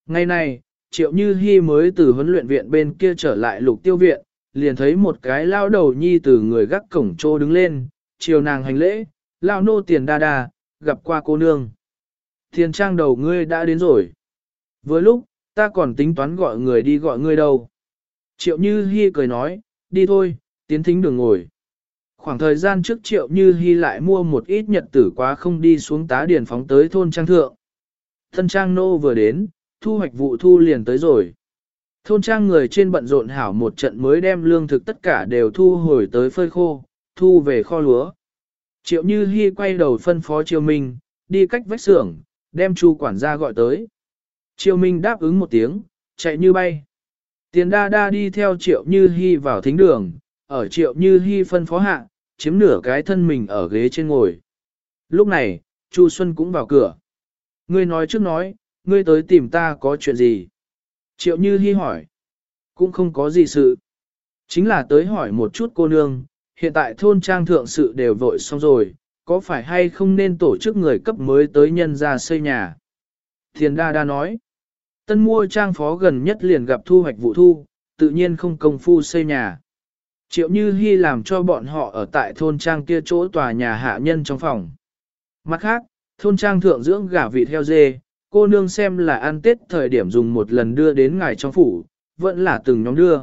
Ngày nay, Triệu Như Hi mới từ huấn luyện viện bên kia trở lại lục tiêu viện, liền thấy một cái lao đầu nhi từ người gác cổng trô đứng lên, chiều nàng hành lễ, lao nô tiền đa đa, gặp qua cô nương. Tiền trang đầu ngươi đã đến rồi. Vừa lúc, ta còn tính toán gọi người đi gọi ngươi đâu. Triệu Như Hi cười nói, đi thôi, tiến thính đường ngồi. Khoảng thời gian trước triệu như hy lại mua một ít nhật tử quá không đi xuống tá điển phóng tới thôn trang thượng. Thân trang nô vừa đến, thu hoạch vụ thu liền tới rồi. Thôn trang người trên bận rộn hảo một trận mới đem lương thực tất cả đều thu hồi tới phơi khô, thu về kho lúa. Triệu Như Hi quay đầu phân phó Triều Minh, đi cách vách xưởng, đem chu quản gia gọi tới. Triều Minh đáp ứng một tiếng, chạy như bay. Tiền đa đa đi theo Triệu Như Hi vào thính đường, ở triệu như hy phân phó hạ, chiếm nửa cái thân mình ở ghế trên ngồi. Lúc này, Chu Xuân cũng vào cửa. Ngươi nói trước nói, ngươi tới tìm ta có chuyện gì? Triệu như hy hỏi. Cũng không có gì sự. Chính là tới hỏi một chút cô nương, hiện tại thôn trang thượng sự đều vội xong rồi, có phải hay không nên tổ chức người cấp mới tới nhân ra xây nhà. Thiền đa đa nói, tân mua trang phó gần nhất liền gặp thu hoạch vụ thu, tự nhiên không công phu xây nhà. Triệu Như Hi làm cho bọn họ ở tại thôn trang kia chỗ tòa nhà hạ nhân trong phòng. Mặt khác, thôn trang thượng dưỡng gà vịt heo dê, cô nương xem là ăn tết thời điểm dùng một lần đưa đến ngài trong phủ, vẫn là từng nhóm đưa.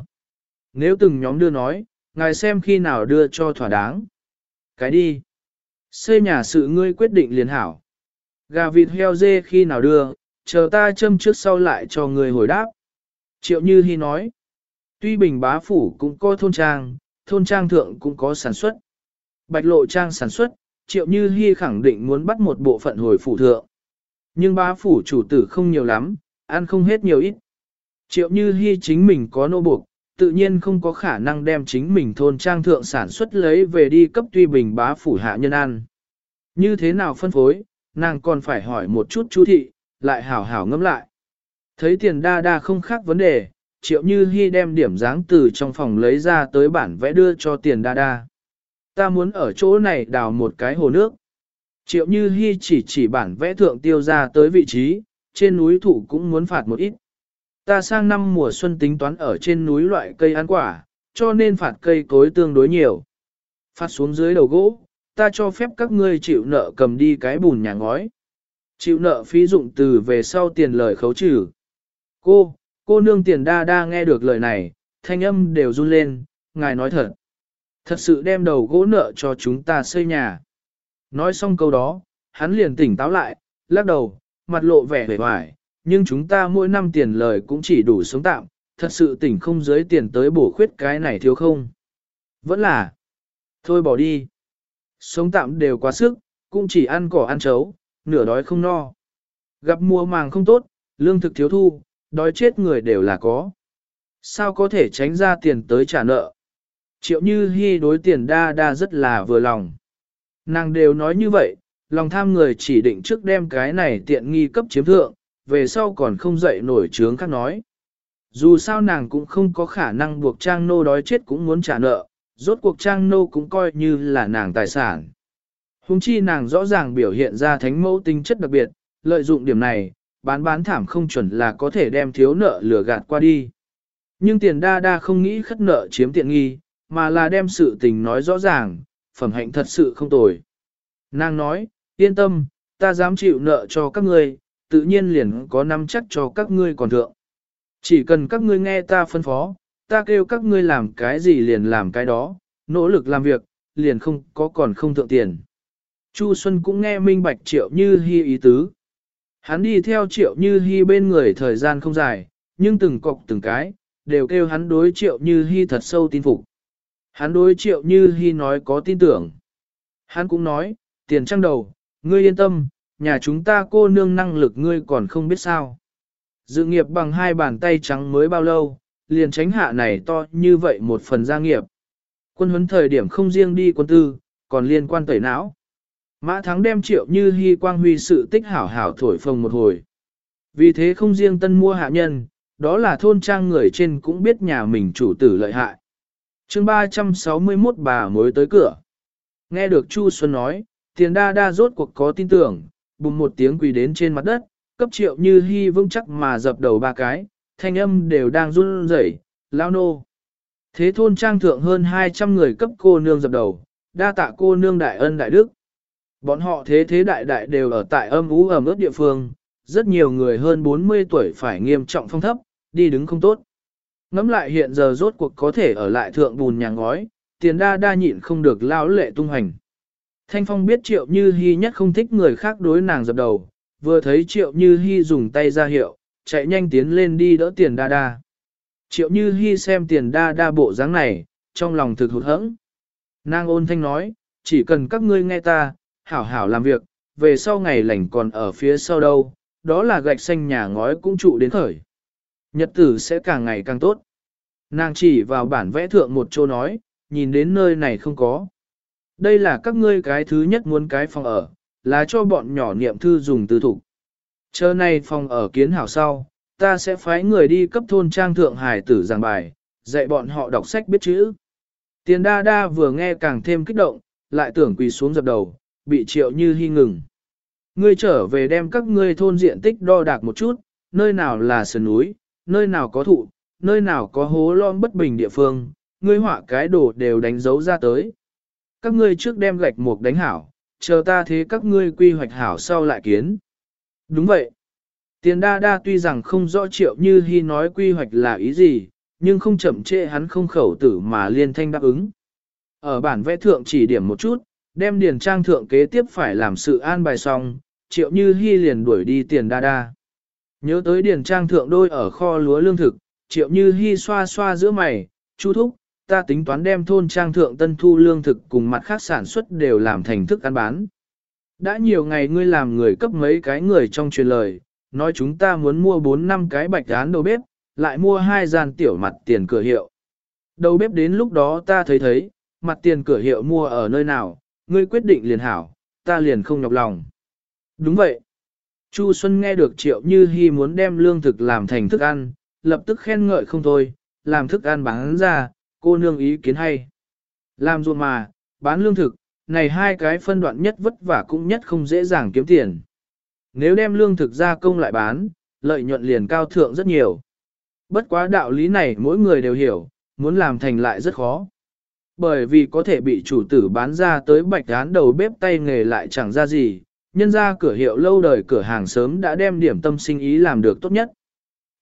Nếu từng nhóm đưa nói, ngài xem khi nào đưa cho thỏa đáng. Cái đi. Xây nhà sự ngươi quyết định liền hảo. Gà vịt heo dê khi nào đưa, chờ ta châm trước sau lại cho người hồi đáp. Triệu Như Hi nói. Tuy bình bá phủ cũng có thôn trang, thôn trang thượng cũng có sản xuất. Bạch lộ trang sản xuất, triệu như hy khẳng định muốn bắt một bộ phận hồi phủ thượng. Nhưng bá phủ chủ tử không nhiều lắm, ăn không hết nhiều ít. Triệu như hy chính mình có nô buộc, tự nhiên không có khả năng đem chính mình thôn trang thượng sản xuất lấy về đi cấp tuy bình bá phủ hạ nhân ăn. Như thế nào phân phối, nàng còn phải hỏi một chút chú thị, lại hảo hảo ngẫm lại. Thấy tiền đa đa không khác vấn đề, triệu như hy đem điểm dáng từ trong phòng lấy ra tới bản vẽ đưa cho tiền đa đa. Ta muốn ở chỗ này đào một cái hồ nước. Triệu như hy chỉ chỉ bản vẽ thượng tiêu ra tới vị trí, trên núi thủ cũng muốn phạt một ít. Ta sang năm mùa xuân tính toán ở trên núi loại cây ăn quả, cho nên phạt cây cối tương đối nhiều. Phạt xuống dưới đầu gỗ, ta cho phép các ngươi chịu nợ cầm đi cái bùn nhà ngói. Chịu nợ phí dụng từ về sau tiền lời khấu trừ. Cô, Cô nương tiền đa đa nghe được lời này, thanh âm đều run lên, ngài nói thật. Thật sự đem đầu gỗ nợ cho chúng ta xây nhà. Nói xong câu đó, hắn liền tỉnh táo lại, lắc đầu, mặt lộ vẻ vẻ vải, nhưng chúng ta mỗi năm tiền lời cũng chỉ đủ sống tạm, thật sự tỉnh không dưới tiền tới bổ khuyết cái này thiếu không. Vẫn là, thôi bỏ đi. Sống tạm đều quá sức, cũng chỉ ăn cỏ ăn chấu, nửa đói không no. Gặp mùa màng không tốt, lương thực thiếu thu, đói chết người đều là có. Sao có thể tránh ra tiền tới trả nợ? Triệu Như Hi đối tiền đa đa rất là vừa lòng. Nàng đều nói như vậy, lòng tham người chỉ định trước đem cái này tiện nghi cấp chiếm thượng, về sau còn không dậy nổi trướng các nói. Dù sao nàng cũng không có khả năng buộc Trang Nô đói chết cũng muốn trả nợ, rốt cuộc Trang Nô cũng coi như là nàng tài sản. Hùng chi nàng rõ ràng biểu hiện ra thánh mẫu tinh chất đặc biệt, lợi dụng điểm này, bán bán thảm không chuẩn là có thể đem thiếu nợ lừa gạt qua đi. Nhưng tiền đa đa không nghĩ khất nợ chiếm tiện nghi, mà là đem sự tình nói rõ ràng, phẩm hạnh thật sự không tồi. Nàng nói, yên tâm, ta dám chịu nợ cho các ngươi, tự nhiên liền có nắm chắc cho các ngươi còn thượng. Chỉ cần các ngươi nghe ta phân phó, ta kêu các ngươi làm cái gì liền làm cái đó, nỗ lực làm việc, liền không có còn không thượng tiền. Chu Xuân cũng nghe minh bạch triệu như hy ý tứ. Hắn đi theo triệu như hy bên người thời gian không dài, nhưng từng cọc từng cái, đều kêu hắn đối triệu như hy thật sâu tin phục. Hắn đối triệu như hy nói có tin tưởng. Hắn cũng nói, tiền trăng đầu, ngươi yên tâm, nhà chúng ta cô nương năng lực ngươi còn không biết sao. Dự nghiệp bằng hai bàn tay trắng mới bao lâu, liền tránh hạ này to như vậy một phần gia nghiệp. Quân huấn thời điểm không riêng đi quân tư, còn liên quan tẩy não. Mã Thắng đem triệu như hy quang huy sự tích hảo hảo thổi phồng một hồi. Vì thế không riêng tân mua hạ nhân, đó là thôn trang người trên cũng biết nhà mình chủ tử lợi hại. chương 361 bà mới tới cửa. Nghe được Chu Xuân nói, tiền đa đa rốt cuộc có tin tưởng, bùng một tiếng quỳ đến trên mặt đất, cấp triệu như hy vững chắc mà dập đầu ba cái, thanh âm đều đang run rẩy, lao nô. Thế thôn trang thượng hơn 200 người cấp cô nương dập đầu, đa tạ cô nương đại ân đại đức. Bọn họ thế thế đại đại đều ở tại âm ú ẩm ướt địa phương, rất nhiều người hơn 40 tuổi phải nghiêm trọng phong thấp, đi đứng không tốt. Ngắm lại hiện giờ rốt cuộc có thể ở lại thượng bùn nhà ngói, tiền đa đa nhịn không được lao lệ tung hành. Thanh Phong biết Triệu Như Hi nhất không thích người khác đối nàng dập đầu, vừa thấy Triệu Như Hi dùng tay ra hiệu, chạy nhanh tiến lên đi đỡ tiền đa đa. Triệu Như Hi xem tiền đa đa bộ dáng này, trong lòng thực hụt hẫng. Nàng ôn thanh nói, chỉ cần các ngươi nghe ta, hảo hảo làm việc, về sau ngày lành còn ở phía sau đâu, đó là gạch xanh nhà ngói cũng trụ đến khởi. Nhật tử sẽ càng ngày càng tốt. Nàng chỉ vào bản vẽ thượng một chỗ nói, nhìn đến nơi này không có. Đây là các ngươi cái thứ nhất muốn cái phòng ở, là cho bọn nhỏ niệm thư dùng tư thủ. Chờ này phòng ở kiến hảo sau, ta sẽ phái người đi cấp thôn trang thượng hải tử giảng bài, dạy bọn họ đọc sách biết chữ. Tiền đa đa vừa nghe càng thêm kích động, lại tưởng quỳ xuống dập đầu, bị triệu như hy ngừng. Ngươi trở về đem các ngươi thôn diện tích đo đạc một chút, nơi nào là sườn núi, nơi nào có thụ, nơi nào có hố lom bất bình địa phương, ngươi họa cái đồ đều đánh dấu ra tới. Các ngươi trước đem gạch mục đánh hảo, chờ ta thế các ngươi quy hoạch hảo sau lại kiến. Đúng vậy. Tiền đa đa tuy rằng không rõ triệu như hy nói quy hoạch là ý gì, nhưng không chậm trễ hắn không khẩu tử mà liên thanh đáp ứng. Ở bản vẽ thượng chỉ điểm một chút, đem điền trang thượng kế tiếp phải làm sự an bài xong, triệu như hy liền đuổi đi tiền đa đa. Nhớ tới điền trang thượng đôi ở kho lúa lương thực, triệu như hy xoa xoa giữa mày, chu thúc, ta tính toán đem thôn trang thượng tân thu lương thực cùng mặt khác sản xuất đều làm thành thức ăn bán. Đã nhiều ngày ngươi làm người cấp mấy cái người trong truyền lời, nói chúng ta muốn mua 4 năm cái bạch án đầu bếp, lại mua hai gian tiểu mặt tiền cửa hiệu. Đầu bếp đến lúc đó ta thấy thấy, mặt tiền cửa hiệu mua ở nơi nào, ngươi quyết định liền hảo, ta liền không nhọc lòng. Đúng vậy. Chu Xuân nghe được Triệu Như Hi muốn đem lương thực làm thành thức ăn, lập tức khen ngợi không thôi, làm thức ăn bán ra, cô nương ý kiến hay. Làm ruộng mà, bán lương thực, này hai cái phân đoạn nhất vất vả cũng nhất không dễ dàng kiếm tiền. Nếu đem lương thực ra công lại bán, lợi nhuận liền cao thượng rất nhiều. Bất quá đạo lý này mỗi người đều hiểu, muốn làm thành lại rất khó. Bởi vì có thể bị chủ tử bán ra tới bạch án đầu bếp tay nghề lại chẳng ra gì, nhân ra cửa hiệu lâu đời cửa hàng sớm đã đem điểm tâm sinh ý làm được tốt nhất.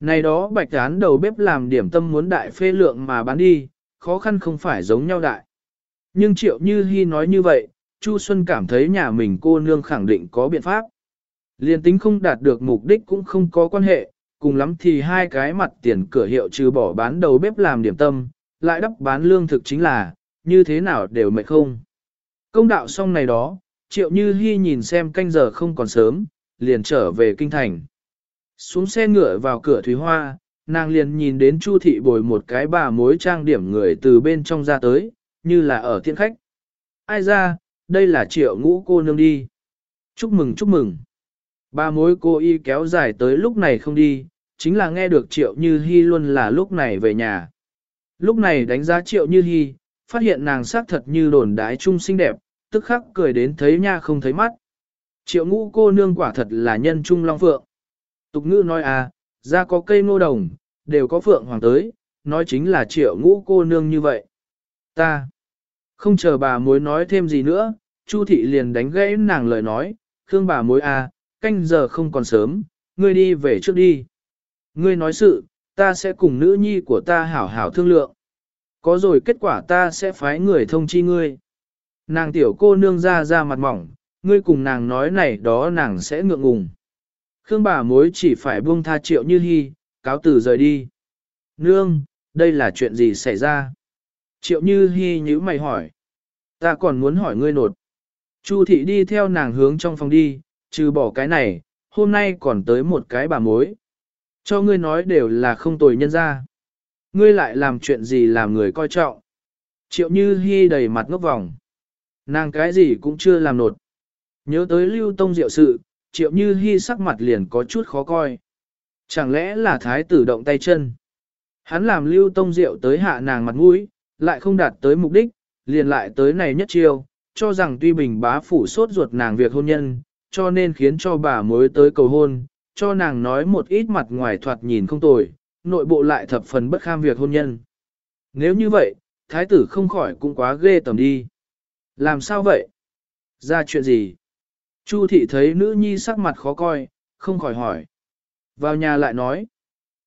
Này đó bạch án đầu bếp làm điểm tâm muốn đại phê lượng mà bán đi, khó khăn không phải giống nhau đại. Nhưng triệu như hy nói như vậy, Chu Xuân cảm thấy nhà mình cô nương khẳng định có biện pháp. Liên tính không đạt được mục đích cũng không có quan hệ, cùng lắm thì hai cái mặt tiền cửa hiệu trừ bỏ bán đầu bếp làm điểm tâm, lại đắp bán lương thực chính là, như thế nào đều mệt không. Công đạo xong này đó, triệu như hy nhìn xem canh giờ không còn sớm, liền trở về kinh thành. Xuống xe ngựa vào cửa Thúy Hoa, nàng liền nhìn đến Chu thị bồi một cái bà mối trang điểm người từ bên trong ra tới, như là ở thiên khách. Ai ra, đây là triệu ngũ cô nương đi. Chúc mừng chúc mừng. Bà mối cô y kéo dài tới lúc này không đi, chính là nghe được triệu như hy luôn là lúc này về nhà. Lúc này đánh giá triệu như hy, phát hiện nàng sắc thật như đồn đái trung xinh đẹp, tức khắc cười đến thấy nha không thấy mắt. Triệu ngũ cô nương quả thật là nhân trung long phượng. Tục ngữ nói à, ra có cây ngô đồng, đều có phượng hoàng tới, nói chính là triệu ngũ cô nương như vậy. Ta, không chờ bà mối nói thêm gì nữa, Chu thị liền đánh gãy nàng lời nói, Khương bà mối à, canh giờ không còn sớm, ngươi đi về trước đi. Ngươi nói sự, ta sẽ cùng nữ nhi của ta hảo hảo thương lượng. Có rồi kết quả ta sẽ phái người thông chi ngươi. Nàng tiểu cô nương ra ra mặt mỏng, ngươi cùng nàng nói này đó nàng sẽ ngượng ngùng. Khương bà mối chỉ phải buông tha triệu như hy, cáo tử rời đi. Nương, đây là chuyện gì xảy ra? Triệu như hy nhíu mày hỏi. Ta còn muốn hỏi ngươi nột. Chu thị đi theo nàng hướng trong phòng đi, trừ bỏ cái này, hôm nay còn tới một cái bà mối. Cho ngươi nói đều là không tồi nhân ra. Ngươi lại làm chuyện gì làm người coi trọng. Triệu như Hi đầy mặt ngốc vòng. Nàng cái gì cũng chưa làm nột. Nhớ tới lưu tông diệu sự, triệu như Hi sắc mặt liền có chút khó coi. Chẳng lẽ là thái tử động tay chân? Hắn làm lưu tông diệu tới hạ nàng mặt mũi, lại không đạt tới mục đích, liền lại tới này nhất chiêu, cho rằng tuy bình bá phủ sốt ruột nàng việc hôn nhân, cho nên khiến cho bà mới tới cầu hôn, cho nàng nói một ít mặt ngoài thoạt nhìn không tồi, nội bộ lại thập phần bất kham việc hôn nhân. Nếu như vậy, thái tử không khỏi cũng quá ghê tầm đi. Làm sao vậy? Ra chuyện gì? Chu thị thấy nữ nhi sắc mặt khó coi, không khỏi hỏi. Vào nhà lại nói.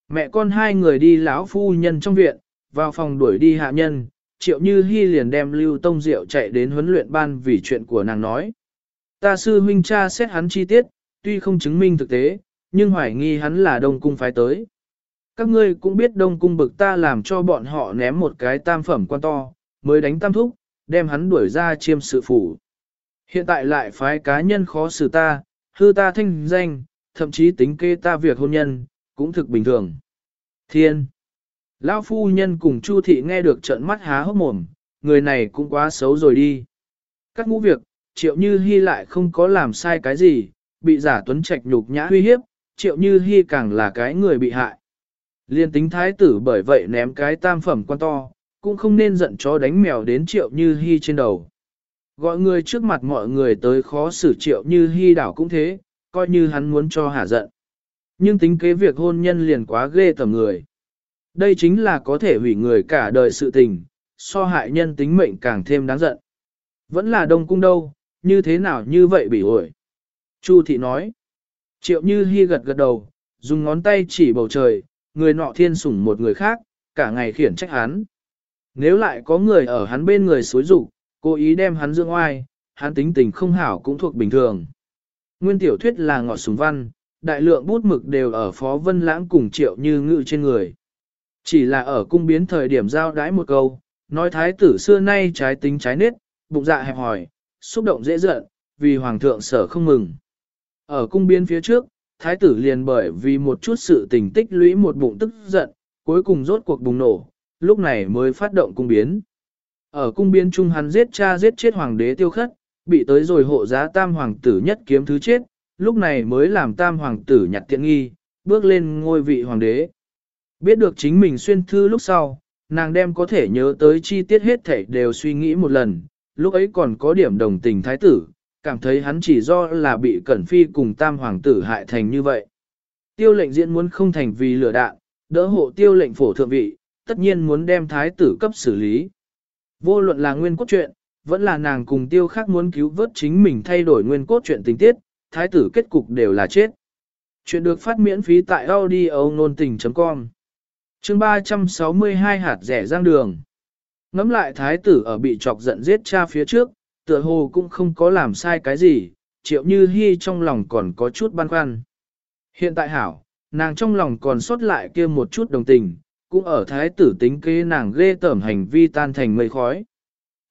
Mẹ con hai người đi lão phu nhân trong viện, vào phòng đuổi đi hạ nhân, triệu như hy liền đem lưu tông diệu chạy đến huấn luyện ban vì chuyện của nàng nói. Ta sư huynh cha xét hắn chi tiết, tuy không chứng minh thực tế, nhưng hoài nghi hắn là đông cung phái tới. Các ngươi cũng biết đông cung bực ta làm cho bọn họ ném một cái tam phẩm quan to, mới đánh tam thúc, đem hắn đuổi ra chiêm sự phủ. Hiện tại lại phái cá nhân khó xử ta, hư ta thanh danh, thậm chí tính kê ta việc hôn nhân, cũng thực bình thường. Thiên! Lão phu nhân cùng Chu thị nghe được trận mắt há hốc mồm, người này cũng quá xấu rồi đi. Các ngũ việc, triệu như hy lại không có làm sai cái gì, bị giả tuấn trạch nhục nhã huy hiếp, triệu như hy càng là cái người bị hại. Liên tính thái tử bởi vậy ném cái tam phẩm quan to, cũng không nên giận chó đánh mèo đến triệu như hy trên đầu. Gọi người trước mặt mọi người tới khó xử triệu như hy đảo cũng thế, coi như hắn muốn cho hả giận. Nhưng tính kế việc hôn nhân liền quá ghê tầm người. Đây chính là có thể hủy người cả đời sự tình, so hại nhân tính mệnh càng thêm đáng giận. Vẫn là đông cung đâu, như thế nào như vậy bị ổi. Chu thị nói. Triệu như hy gật gật đầu, dùng ngón tay chỉ bầu trời, người nọ thiên sủng một người khác, cả ngày khiển trách hắn. Nếu lại có người ở hắn bên người xối rụng, cố ý đem hắn dưỡng oai, hắn tính tình không hảo cũng thuộc bình thường. Nguyên tiểu thuyết là ngọt súng văn, đại lượng bút mực đều ở Phó Vân Lãng cùng triệu như ngự trên người. Chỉ là ở cung biến thời điểm giao đãi một câu, nói thái tử xưa nay trái tính trái nết, bụng dạ hẹp hỏi, xúc động dễ giận, vì hoàng thượng sở không mừng. Ở cung biến phía trước, thái tử liền bởi vì một chút sự tình tích lũy một bụng tức giận, cuối cùng rốt cuộc bùng nổ, lúc này mới phát động cung biến. Ở cung biến trung hắn giết cha giết chết hoàng đế tiêu khất, bị tới rồi hộ giá tam hoàng tử nhất kiếm thứ chết, lúc này mới làm tam hoàng tử nhặt tiện nghi, bước lên ngôi vị hoàng đế. Biết được chính mình xuyên thư lúc sau, nàng đem có thể nhớ tới chi tiết hết thảy đều suy nghĩ một lần, lúc ấy còn có điểm đồng tình thái tử, cảm thấy hắn chỉ do là bị cẩn phi cùng tam hoàng tử hại thành như vậy. Tiêu lệnh diễn muốn không thành vì lửa đạn, đỡ hộ tiêu lệnh phổ thượng vị, tất nhiên muốn đem thái tử cấp xử lý. Vô luận là nguyên cốt truyện, vẫn là nàng cùng tiêu khác muốn cứu vớt chính mình thay đổi nguyên cốt truyện tình tiết, thái tử kết cục đều là chết. Chuyện được phát miễn phí tại audio nôn tình.com Chương 362 hạt rẻ giang đường Ngắm lại thái tử ở bị chọc giận giết cha phía trước, tựa hồ cũng không có làm sai cái gì, triệu như hy trong lòng còn có chút băn khoăn. Hiện tại hảo, nàng trong lòng còn sót lại kia một chút đồng tình, cũng ở thái tử tính kế nàng ghê tởm hành vi tan thành mây khói.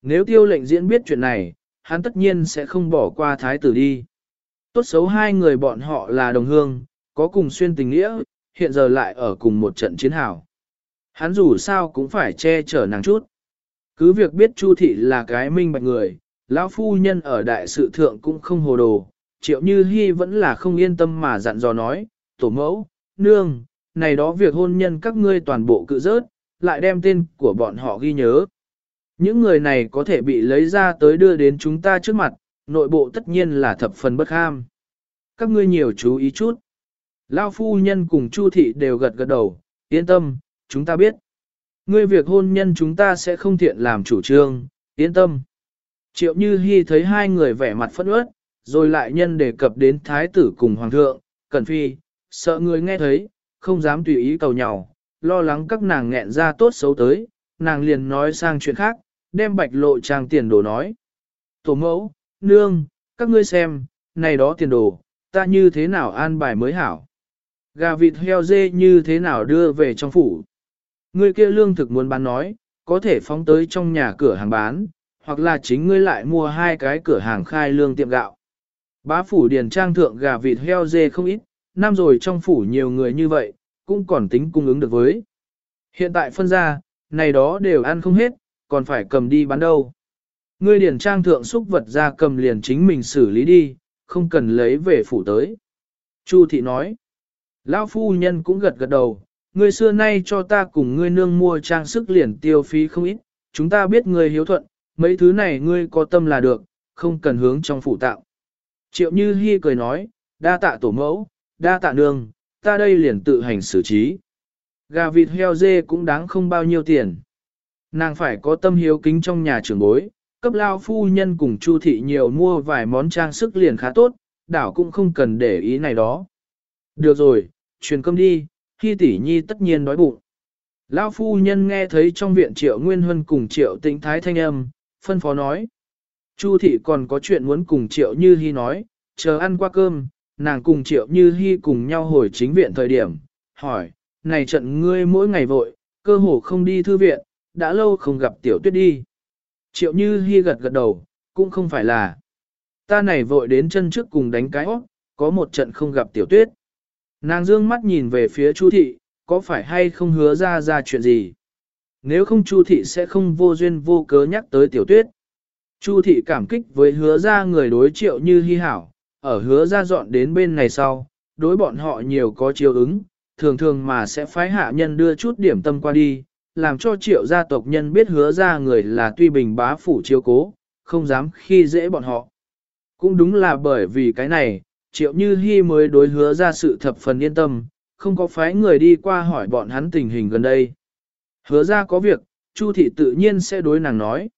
Nếu tiêu lệnh diễn biết chuyện này, hắn tất nhiên sẽ không bỏ qua thái tử đi. Tốt xấu hai người bọn họ là đồng hương, có cùng xuyên tình nghĩa, hiện giờ lại ở cùng một trận chiến hảo. Hắn dù sao cũng phải che chở nàng chút. Cứ việc biết Chu thị là cái minh bạch người, lão phu nhân ở đại sự thượng cũng không hồ đồ, triệu như hy vẫn là không yên tâm mà dặn dò nói, tổ mẫu, nương, này đó việc hôn nhân các ngươi toàn bộ cự rớt, lại đem tên của bọn họ ghi nhớ. Những người này có thể bị lấy ra tới đưa đến chúng ta trước mặt, nội bộ tất nhiên là thập phần bất ham. Các ngươi nhiều chú ý chút. Lao phu nhân cùng Chu thị đều gật gật đầu, yên tâm, chúng ta biết. Ngươi việc hôn nhân chúng ta sẽ không thiện làm chủ trương, yên tâm. Triệu Như Hi thấy hai người vẻ mặt phẫn uất, rồi lại nhân đề cập đến thái tử cùng hoàng thượng, Cẩn Phi, sợ người nghe thấy, không dám tùy ý cầu nhau, lo lắng các nàng nghẹn ra tốt xấu tới, nàng liền nói sang chuyện khác, đem bạch lộ trang tiền đồ nói. Tổ mẫu, nương, các ngươi xem, này đó tiền đồ, ta như thế nào an bài mới hảo. Gà vịt heo dê như thế nào đưa về trong phủ. người kia lương thực muốn bán nói, có thể phóng tới trong nhà cửa hàng bán, hoặc là chính ngươi lại mua hai cái cửa hàng khai lương tiệm gạo. Bá phủ điền trang thượng gà vịt heo dê không ít, năm rồi trong phủ nhiều người như vậy, cũng còn tính cung ứng được với. Hiện tại phân ra, này đó đều ăn không hết, còn phải cầm đi bán đâu. Ngươi điển trang thượng xúc vật ra cầm liền chính mình xử lý đi, không cần lấy về phủ tới. Chu thị nói, lão phu nhân cũng gật gật đầu, ngươi xưa nay cho ta cùng ngươi nương mua trang sức liền tiêu phí không ít, chúng ta biết ngươi hiếu thuận, mấy thứ này ngươi có tâm là được, không cần hướng trong phủ tạo. Triệu Như Hi cười nói, đa tạ tổ mẫu, đa tạ nương, ta đây liền tự hành xử trí. Gà vịt heo dê cũng đáng không bao nhiêu tiền. Nàng phải có tâm hiếu kính trong nhà trưởng bối, cấp lao phu nhân cùng chu thị nhiều mua vài món trang sức liền khá tốt, đảo cũng không cần để ý này đó. Được rồi, truyền cơm đi, khi tỷ nhi tất nhiên đói bụng. lao phu nhân nghe thấy trong viện triệu nguyên huân cùng triệu tĩnh thái thanh âm, phân phó nói. Chu thị còn có chuyện muốn cùng triệu như Hi nói, chờ ăn qua cơm, nàng cùng triệu như Hi cùng nhau hồi chính viện thời điểm, hỏi, này trận ngươi mỗi ngày vội, cơ hồ không đi thư viện, đã lâu không gặp tiểu tuyết đi. Triệu như Hi gật gật đầu, cũng không phải là. Ta này vội đến chân trước cùng đánh cái óc, có một trận không gặp tiểu tuyết. Nàng dương mắt nhìn về phía Chu thị, có phải hay không hứa ra ra chuyện gì? nếu không Chu thị sẽ không vô duyên vô cớ nhắc tới tiểu tuyết. Chu thị cảm kích với hứa ra người đối triệu như hy hảo, ở hứa ra dọn đến bên này sau, đối bọn họ nhiều có chiều ứng, thường thường mà sẽ phái hạ nhân đưa chút điểm tâm qua đi, làm cho triệu gia tộc nhân biết hứa ra người là tuy bình bá phủ chiếu cố, không dám khi dễ bọn họ. Cũng đúng là bởi vì cái này, triệu như hy mới đối hứa ra sự thập phần yên tâm, không có phái người đi qua hỏi bọn hắn tình hình gần đây. Hứa ra có việc, Chu thị tự nhiên sẽ đối nàng nói.